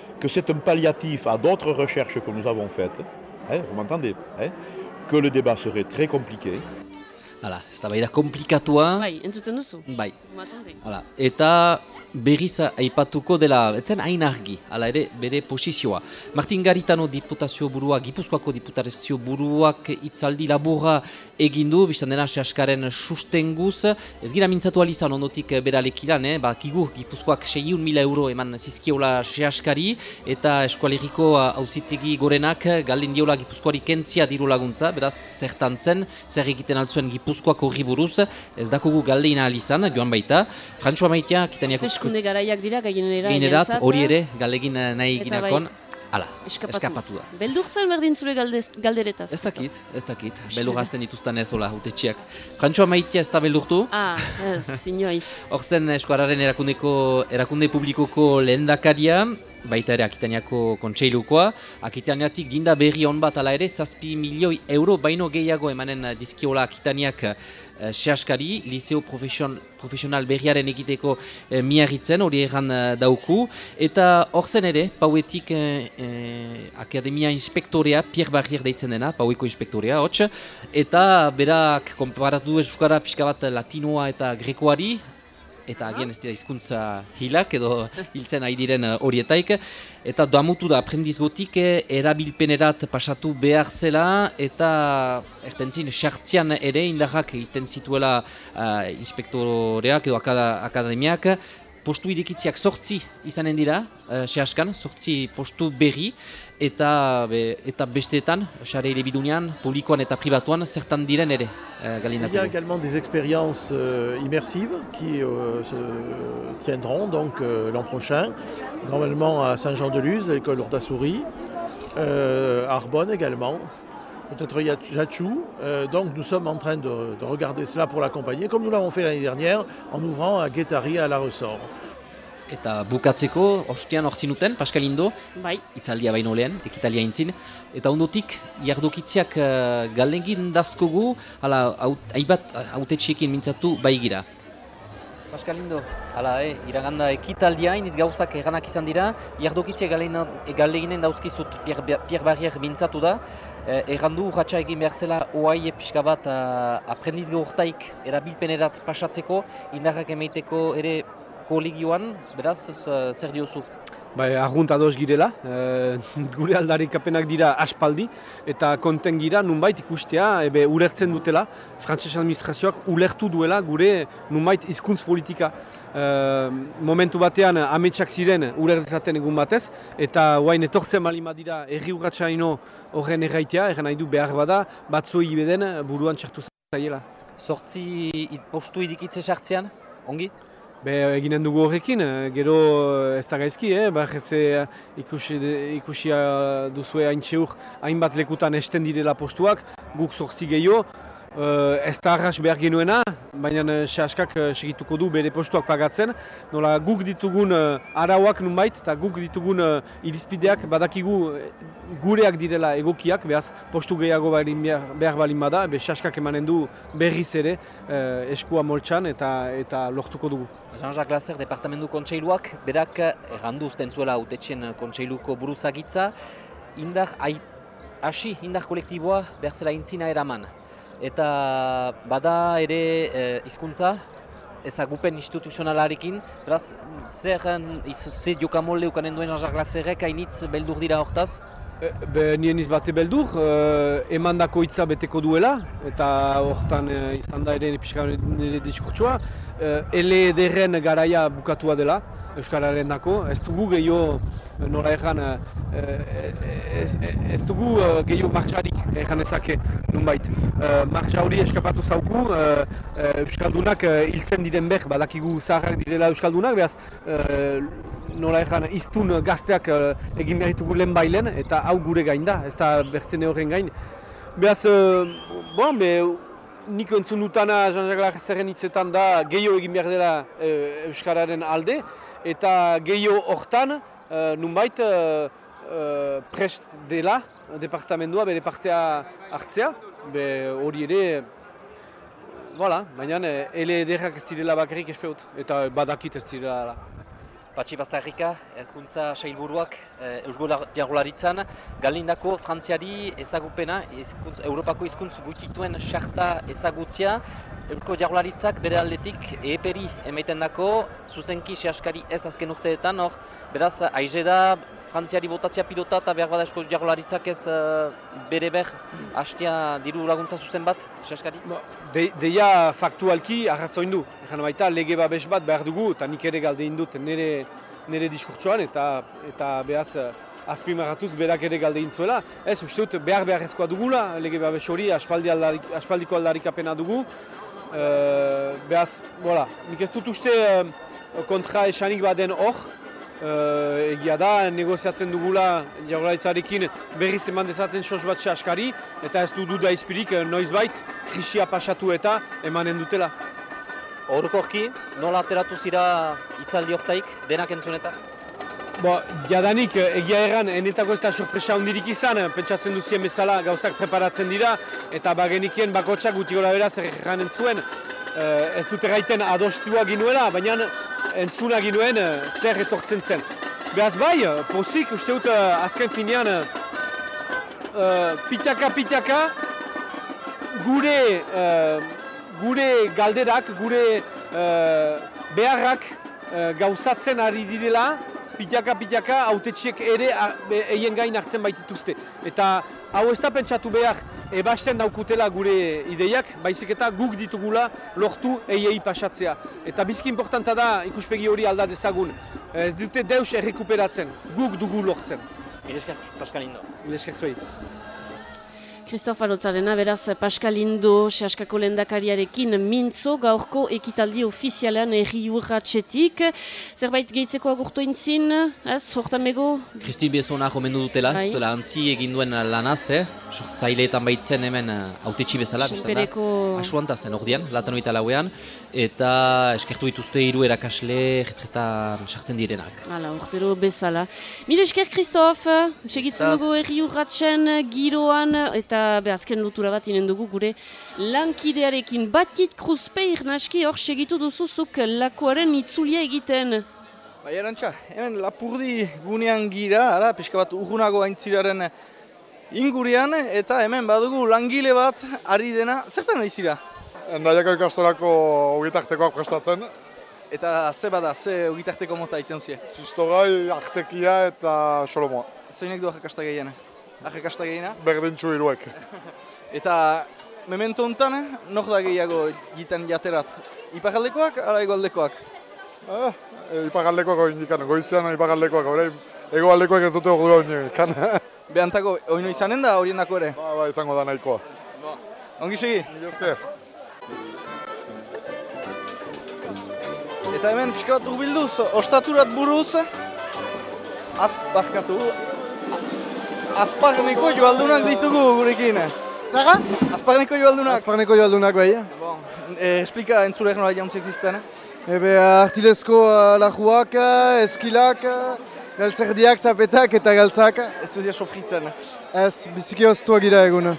que c'est un palliatif à d'autres recherches que nous avons faites. Hein, vous m'entendez hein, Que le débat serait très compliqué. Hala, ez da bai da komplikatua. Bai, entzuten duzu? Bai. Hala, eta berriz aipatuko dela, etzen hain argi, hala ere bere posizioa. Martin Garitano diputazio burua, Gipuzkoako diputazio buruak itzaldi laburra egin du, biztan dena sehaskaren sustenguz, ez gira mintzatu alizan ondotik beralekilan, eh? ba, kigu Gipuzkoak 600 mila euro eman zizkiola sehaskari, eta eskualeriko hauzitegi gorenak galdin diola Gipuzkoari kentzia diru laguntza, beraz, zertan zen, zer egiten altzuen Gipuzkoako horri buruz, ez dakugu galdeina alizan, joan baita, Frantzua maitea, kitaniako Eskunde garaiak dira, gainenerat. Gainerat, hori ere, galegin eh, nahi ginakon. bai, Hala, eskapatu. eskapatu da. Beldur zen berdin zure galdez, galderetaz. Ez dakit, ez dakit. Beldur gazten dituzten ez hola, utetxiak. Frantxoa maitia ez da beldurtu. Ah, ez, inoiz. Hor zen eskuararen erakundeko, erakunde publikoko lehendakaria, baita ere Akitaniako kontseilukoa. Akitaniatik ginda berri hon bat ala ere, zazpi milioi euro baino gehiago emanen eh, dizkiola Akitaniak eh, sehaskari, liceo profesion, profesional berriaren egiteko eh, miarritzen, hori erran eh, dauku. Eta hor zen ere, pauetik eh, eh, akademia inspektorea, Pierre Barrier deitzen dena, paueko inspektorea, hots. Eta berak konparatu euskara pixka bat latinoa eta grekoari, eta agian ez dira hizkuntza hilak edo hiltzen ari diren eh, horietaik. Eta damutu da aprendizgotik eh, erabilpenerat pasatu behar zela eta ertentzin sartzian ere indarrak egiten zituela uh, inspektoreak edo akada, akademiak. Postu idekitziak sortzi izanen dira, uh, sehaskan, sortzi postu berri, eta, be, eta besteetan, sare ere bidunean, publikoan eta pribatuan, zertan diren ere, uh, Il y a également des expériences euh, immersives qui euh, se tiendront donc euh, l'an prochain, normalement à Saint-Jean-de-Luz, à l'école Lourdes-Souris, euh, à Arbonne également, peut-être Yachou. Donc nous sommes en train de, de regarder cela pour l'accompagner, comme nous l'avons fait l'année dernière en ouvrant à Guétari à la ressort. Eta bukatzeko, ostian hor zinuten, Pascal Indo, bai. itzaldia baino lehen, ekitalia intzin, eta ondotik, jardokitziak uh, galengin dazkogu, hala, haut- hainbat uh, autetxiekin mintzatu baigira. Pascal Indo, hala, eh, iraganda ekitaldia, iniz gauzak eganak izan dira, jardokitziak galeginen dauzkizut Pierre, Ba- Pierre Barrier mintzatu da, eh, errandu urratxa egin behar zela oai pixka bat uh, aprendizge urtaik erabilpenerat pasatzeko, indarrak emeiteko ere kolegioan, beraz, z- zer diozu? Bai, argunt ados girela, e, gure aldarrikapenak dira aspaldi, eta konten gira nunbait ikustea, ebe ulertzen dutela, frantses administrazioak ulertu duela gure nunbait hizkuntz politika. E, momentu batean ametsak ziren ulertzaten egun batez, eta guain etortzen malima dira erri urratxaino horren erraitea, erran nahi du behar bada, batzuei beden buruan txartu zaiela. Sortzi it- postu idikitze sartzean, ongi? Be, eginen dugu horrekin, eh, gero eh, ez da gaizki, eh? ba, ikusi, ikusi eh, duzue hain txeur, hainbat lekutan esten direla postuak, guk sortzi gehiago, eh, ez da arras behar genuena, baina eh, sehaskak eh, segituko du bere postuak pagatzen, nola guk ditugun eh, arauak nunbait, eta guk ditugun eh, irizpideak badakigu gureak direla egokiak, behaz postu gehiago behar, behar balin bada, be sehaskak emanen du berriz ere eh, eskua moltsan eta, eta lortuko dugu. Jean-Jacques Lasser, Departamentu Kontseiluak, berak errandu uzten zuela autetxen kontseiluko buruzagitza, indar, hasi indar kolektiboa behar zela intzina eraman. Eta bada ere eh, hizkuntza ezagupen instituzionalarekin, beraz, zer, jokamolde ukanen duen Lasserrek hainitz beldur dira hortaz? E, Be, nien izbate beldur, uh, emandako hitza beteko duela, eta hortan eh, izan da ere nire diskurtsua. Uh, LDR-en garaia bukatua dela, Euskararen dako, ez dugu gehiago, eh, nola erran, eh, ez, ez dugu eh, gehiago martxarik erran ezake nunbait. Martxa hori eskapatu zauku, eh, eh, Euskaldunak eh, hiltzen diren beh, badakigu zaharrak direla Euskaldunak, behaz, eh, nola erran, iztun gazteak eh, egin behar ditugu lehen bailen, eta hau gure gain da, ez da bertzene horren gain. Behaz, eh, bon, be, nik entzun dutana Jean-Jacques Lasserren hitzetan da gehiago egin behar dela eh, Euskararen alde, eta gehiago hortan, eh, nunbait, eh, prest dela departamendua bere partea hartzea, be hori ere, voilà, baina eh, LDR-ak ez direla bakarrik espeut, eta badakit ez direla. Patxi Bastarrika, ezkuntza sailburuak eh, Eusko Jaurlaritzan, galindako Frantziari ezagupena, hizkuntz, Europako hizkuntz gutituen sarta ezagutzia, Eusko Jaurlaritzak bere aldetik eperi emaiten dako, zuzenki sehaskari ez azken urteetan, hor, beraz, aize da, Frantziari botatzea pilota eta behar bada Eusko Jaurlaritzak ez eh, bere ber, hastia diru laguntza zuzen bat, sehaskari? De, deia faktualki arrazoin du. Egan baita lege babes bat behar dugu, eta nik ere galdein dut nire, nire diskurtsoan, eta, eta behaz eh, azpimarratuz berak ere galdein zuela. Ez, uste dut behar beharrezkoa dugula, lege babes hori, aspaldi aldarik, aspaldiko aldarikapena dugu. Uh, behaz, voilà, nik ez dut uste eh, kontra esanik baden hor, Eh, egia da, negoziatzen dugula jaurlaritzarekin berriz eman dezaten sos bat askari, eta ez du duda izpirik eh, noizbait krisia pasatu eta emanen dutela. Horkorki, nola ateratu zira itzaldi hortaik, denak entzunetan? Bo, jadanik, eh, egia erran, enetako ez da sorpresa hondirik izan, pentsatzen duzien bezala gauzak preparatzen dira, eta bagenikien bakotsak guti gora beraz erranen zuen. Eh, ez dute gaiten adostua ginuela, baina entzuna ginuen eh, zer etortzen zen. Beraz bai, eh, pozik, uste dut azken finean, eh, eh, pitaka-pitaka, gure, eh, gure galderak, gure eh, beharrak eh, gauzatzen ari direla, pitaka-pitaka autetxiek ere eien gain hartzen baitituzte. Eta hau ez da pentsatu behar ebasten daukutela gure ideiak, baizik eta guk ditugula lortu eiei pasatzea. Eta bizki importanta da ikuspegi hori alda dezagun. Ez dute deus errekuperatzen, guk dugu lortzen. Miresker, Paskalindo. Miresker zuei. Kristof Arotzarena, beraz, Paskalindo, Seaskako lendakariarekin mintzo, gaurko ekitaldi ofizialean erri urratxetik. Zerbait gehitzeko agurtu intzin, ez, hortan bego? Kristi bezona jomendu dutela, Bai. ez dutela antzi egin duen lanaz, eh? Sortzaileetan baitzen hemen uh, autetxi bezala. Senpereko- Asuanta zen ordian, latan oita lauean, eta eskertu dituzte hiru erakasle retretan sartzen direnak. Hala, urtero bezala. Mire esker, Kristof, segitzen dugu erri urratxen giroan, eta be, azken lotura bat inen dugu gure lankidearekin batit kruzpeir naski hor segitu duzuzuk lakuaren itzulia egiten. Bai, erantxa, hemen lapurdi gunean gira, ara, pixka bat urgunago aintziraren ingurian, eta hemen badugu langile bat ari dena, zertan ari zira? Endaiako ikastorako ogitartekoak prestatzen. Eta ze bada, ze ogitarteko mota egiten zie? Sistogai, artekia eta solomoa. Zeinek du ahekasta gehiena? Ahekasta gehiena? Berdintxu hiruek. Eta memento honetan, nok da gehiago jiten jaterat? Iparaldekoak, ala egoaldekoak? Eh, e, ipagaldekoak hori indikan, goizean ipagaldekoak, orain egoaldekoak ez dute ordua hori kan. Behantako, oino izanen da horiendako ere? Ba, ba, izango da nahikoa. Ongi segi? Eta hemen pixka bat urbilduz, ostaturat buruz, az, barkatu, azparneko joaldunak ditugu gurekin. Zara? Azparneko joaldunak. Azparneko joaldunak bai. Bon, eh, explika entzulek nola jauntzik zizten. Ebe artilezko uh, lajuak, uh, eskilak, galtzerdiak, zapetak eta galtzak. Ez zuzia sofritzen. Ez, biziki oztua gira egun.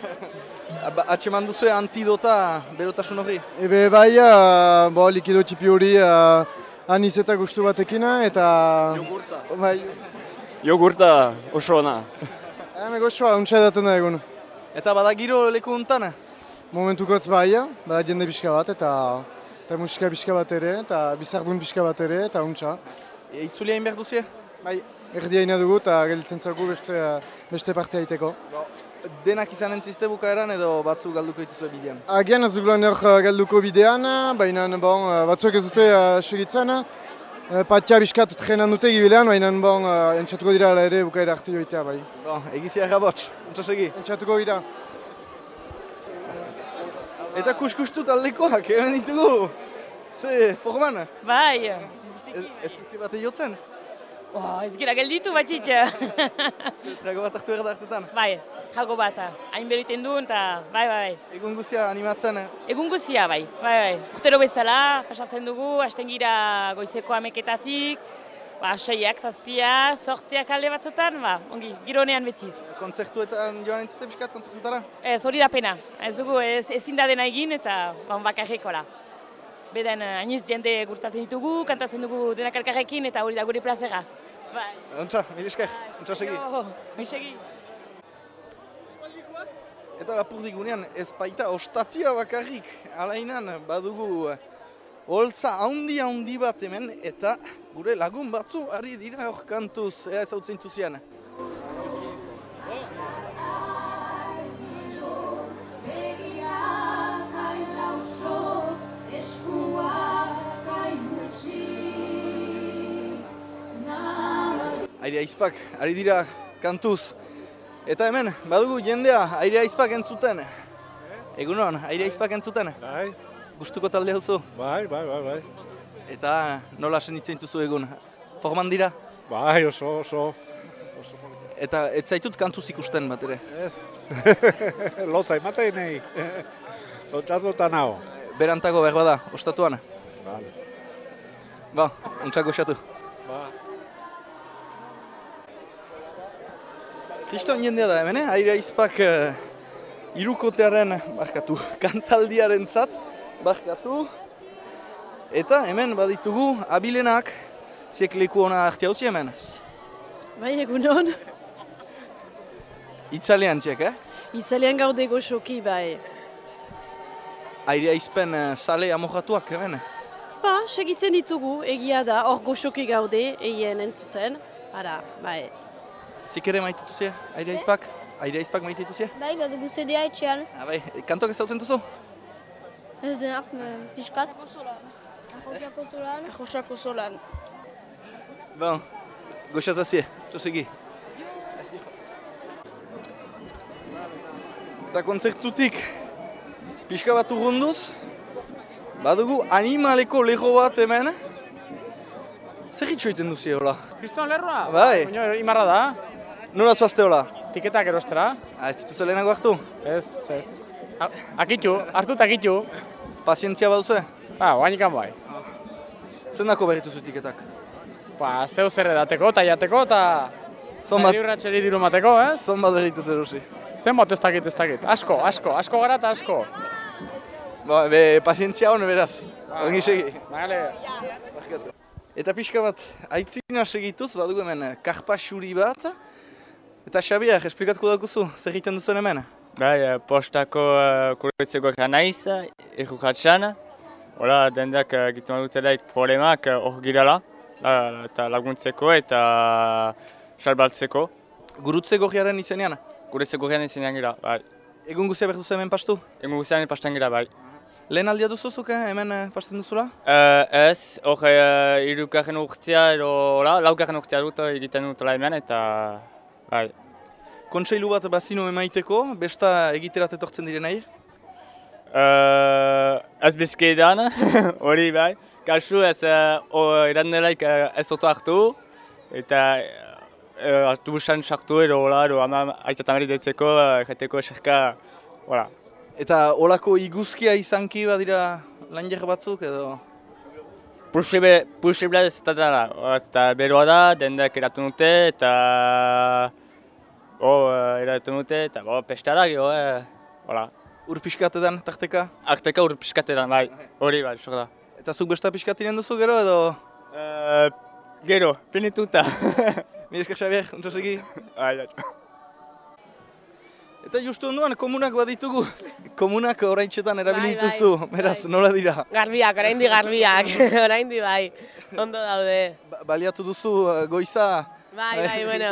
Atxeman duzu antidota berotasun hori. Ebe bai, uh, bo, likido txipi hori uh, aniz eta gustu batekin eta... Jogurta. Bai, Jogurta oso ona. Eme goxoa, untsa edaten da egun. Eta bada giro leku untan? Momentukotz bai, bada jende pixka bat eta eta musika pixka bat ere, eta bizardun pixka bat ere, eta untsa. E, itzulia egin behar duzie? Bai, erdia ina dugu eta gelditzen zagu beste, beste parte aiteko. Denak izan entzizte bukaeran edo batzu galduko dituzu bidean? Agian ez dugulan hor uh, galduko bidean, baina bon, uh, batzuek ez dute uh, segitzen. Uh, Patia biskat trenan dute gibilean, baina bon, uh, entxatuko dira ere bukaera arte joitea bai. Bon, egizia errabots, entzasegi. Entxatuko dira. Eta kuskustu taldekoak, hemen ditugu. Ze, forman? Bai. Ez, ez duzi bate jotzen? Oh, ez gira gelditu batxitxe. Trago bat hartu erda hartetan? bai, trago bat. Hain beriten du eta bai, bai, bai. Egun guzia animatzen, eh? Egun guzia, bai, bai, bai. Urtero bezala, pasatzen dugu, hasten gira goizeko ameketatik, ba, seiak, zazpia, sortziak alde batzutan, ba, ongi, gironean beti. Konzertuetan joan entzizte pixkat, konzertuetara? Ez, hori da pena. Ez dugu, ez, ezin da dena egin eta ba, bakarrikola. Beden, eh, hainiz jende gurtzatzen ditugu, kantatzen dugu denak elkarrekin eta hori da gure plazera. Bai. Ontsa, mil esker, ontsa segi. Jo, mi segi. Eta lapurdi gunean ez baita ostatia bakarrik, alainan badugu eh, holtza handi handi bat hemen eta gure lagun batzu ari dira hor kantuz, ea ez hau Aire aizpak, ari dira kantuz. Eta hemen, badugu jendea, aire aizpak entzuten. Egunon, aire aizpak entzuten? Bai. Gustuko talde duzu? Bai, bai, bai, bai. Eta nola senitzen duzu egun? Forman dira? Bai, oso, oso. Eta ez zaitut kantuz ikusten bat ere. Ez. Lotza ematen nahi. Lotzatuta nago. Berantago behar bada, ostatuan. Vale. Ba, ontsako esatu. Ba. Kriston jendea da hemen, eh? Aire izpak uh, irukotearen, barkatu, kantaldiaren zat, barkatu. Eta hemen baditugu abilenak, ziek leku hona hartia hauzi hemen. Bai, egun hon. Itzalean ziek, eh? Izalean gaude goxoki, bai. Aire izpen uh, sale amoratuak hemen. Ba, segitzen ditugu, egia da, hor goxoki gaude, egien entzuten. Ara, bai. Zik ere maititu zie, aire izpak? Aire izpak maititu zie? Bai, badugu zedea etxean. Ah, bai, kantok ezautzen duzu? Ez denak, eh, pixkat. Arrosako zolan. Arrosako zolan. Bon, goxazazie, txosegi. Eta kontzertutik pixka bat urrunduz, badugu animaleko leho bat hemen. Zer hitxo egiten duzi hola? Kriston lerroa? Bai. Baina imarra da. Nola zuazte hola? Tiketak erostera. Ah, ez dituzu lehenago hartu? Ez, ez. A- Akitu, hartu eta akitu. Pazientzia baduzue? Ba, oain ikan bai. Zendako berrituzu tiketak? Ba, zeu zer edateko eta jateko eta... Zonbat- Herri urratxeri diru mateko, ez? Zonbat berritu erosi. Zenbat ez dakit, ez dakit. Asko, asko, asko gara eta asko. Ba, be, pazientzia hon beraz. Ongi segi. Bale. Eta pixka bat, aitzina segituz, badugu hemen eh, karpa xuri bat. Eta Xabier, esplikatuko daukuzu, zer egiten duzuen hemen? Bai, eh, postako uh, kuretzeko naiz, errukatxan. Hola, dendak uh, egiten dutelaik problemak eh, hor girala, uh, eta laguntzeko eta salbaltzeko. Gurutze gorriaren izenean? Gurutze gorriaren izenean gira, bai. Egun guzia behar duzu hemen pastu? Egun guzian pasten gira, bai. Lehen aldia duzuzuk eh, hemen eh, pasten duzula? Uh, ez, hor uh, irukarren urtea edo, hola, laukarren urtea dut egiten dutela hemen eta, bai. Kontseilu bat bazinu emaiteko, besta egiterat etortzen direnei? Uh, ez bizkaidan, hori bai. Kasu ez uh, erandelaik uh, ez oto hartu, eta uh, autobusan sartu edo hola, edo ama aitatamari detzeko, uh, jeteko eserka, hola. Eta olako iguzkia izanki badira langer batzuk edo? Posible, posible ez da, eta beroa da, dendak eratu dute, eta... Oh, eratu dute, eta bo, pesta da, gero, eh, hola. Ur pixkatetan, tarteka? Arteka ur pixkatetan, bai, hori bai, sok da. Eta zuk besta pixkatiren duzu gero edo? Uh, gero, finituta. Mila esker Xabier, untsa segi? Bai, bai. Eta justu onduan komunak baditugu. Komunak oraintxetan erabili Bai, bai, dituzu, beraz, nola dira? Garbiak, oraindi garbiak, oraindi bai, ondo daude. Ba- baliatu duzu eh, goiza? Bai, bai, bueno,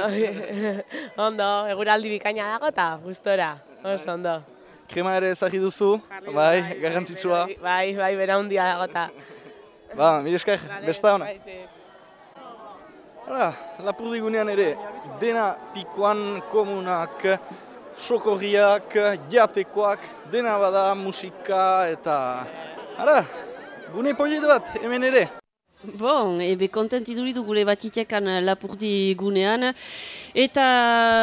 ondo, eguraldi bikaina dago eta gustora, oso ondo. Krema ere ezagri duzu, bai, garrantzitsua. Bai, bai, bera hundia dago eta. Ba, mila esker, besta hona. Hala, lapurdigunean ere, dena pikoan komunak, sokorriak, jatekoak, dena bada musika eta... Hala, gune polit bat, hemen ere. Bon, ebe kontenti duridu gure batitekan lapurdi gunean. Eta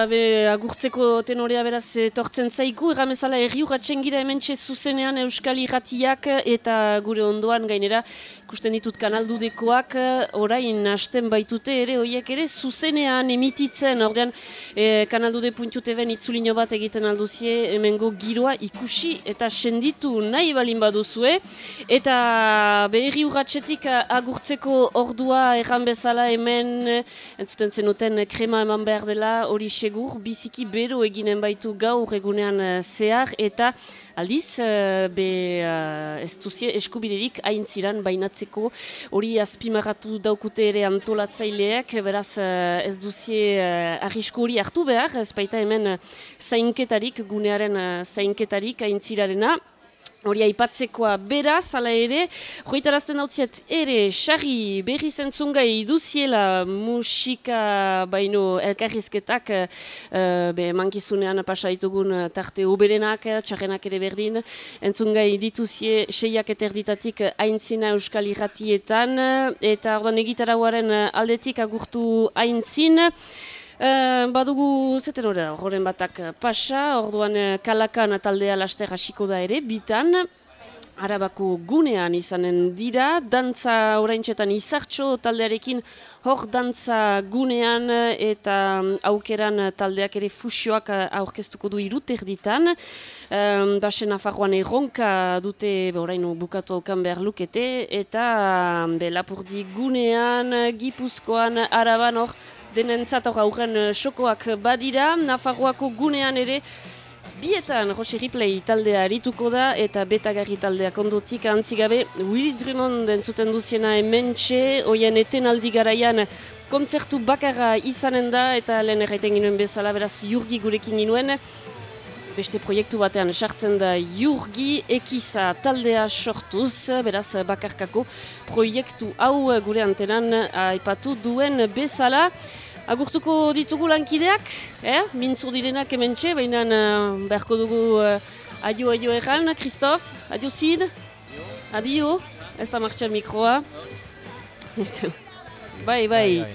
be, agurtzeko tenorea beraz tortzen zaigu, erramezala erri urratzen gira hemen zuzenean Euskal Irratiak. Eta gure ondoan gainera ikusten ditut kanaldudekoak orain hasten baitute ere hoiek ere zuzenean emititzen, ordean e, kanaldude.tv itzulino bat egiten alduzie hemengo giroa ikusi eta senditu nahi balin baduzue. Eta berri urratxetik agurtzeko ordua erran bezala hemen entzuten zenuten krema eman behar dela hori segur, biziki bero eginen baitu gaur egunean eh, zehar eta aldiz eh, be ez duzie eskubiderik aintziran bainatzeko hori azpimarratu daukute ere antolatzaileak beraz eh, ez duzie arrisku hori hartu behar ez baita hemen eh, zainketarik gunearen zainketarik aintzirarena Hori aipatzekoa beraz, ala ere, joitarazten dautziet ere, xarri berri zentzungai iduziela musika baino elkarrizketak uh, be, mankizunean pasa ditugun tarte uberenak, txarrenak ere berdin, entzungai dituzie seiak eterditatik aintzina euskal irratietan, eta ordan egitarauaren aldetik agurtu aintzin, Uh, badugu zeten horren batak pasa, orduan kalakan taldea laster hasiko da ere, bitan, Arabako gunean izanen dira, dantza oraintxetan izartxo taldearekin hor dantza gunean eta aukeran taldeak ere fusioak aurkeztuko du iruter ditan. Um, Basen afarroan erronka dute oraino bukatu haukan behar lukete. Eta be, lapurdi gunean, gipuzkoan, araban hor denentzat aurren sokoak badira, Nafarroako gunean ere Bietan, Roche Ripley taldea arituko da eta betagarri taldea kondotik antzigabe Willis Drummond entzuten duziena ementxe, oien eten aldi garaian kontzertu bakarra izanen da eta lehen erraiten ginoen bezala beraz jurgi gurekin ginoen beste proiektu batean sartzen da jurgi ekiza taldea sortuz beraz bakarkako proiektu hau gure antenan aipatu duen bezala Agurtuko ditugu lankideak, eh? mintzu direnak hementxe, baina uh, beharko dugu uh, adio adio erran, Kristof, adio zid, adio, ez da martxan mikroa. bai, bai,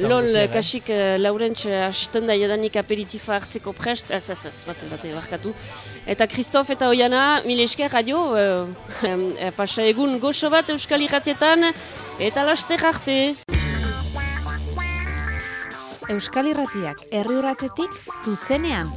lol, kasik uh, laurentz hasten da jadanik aperitifa hartzeko prest, ez, ez, ez, bate, bate, barkatu. Eta Kristof eta Oiana, mile esker, adio, uh, pasa egun goxo bat euskal irratietan, eta laster arte. Euskal Irratiak herri zuzenean.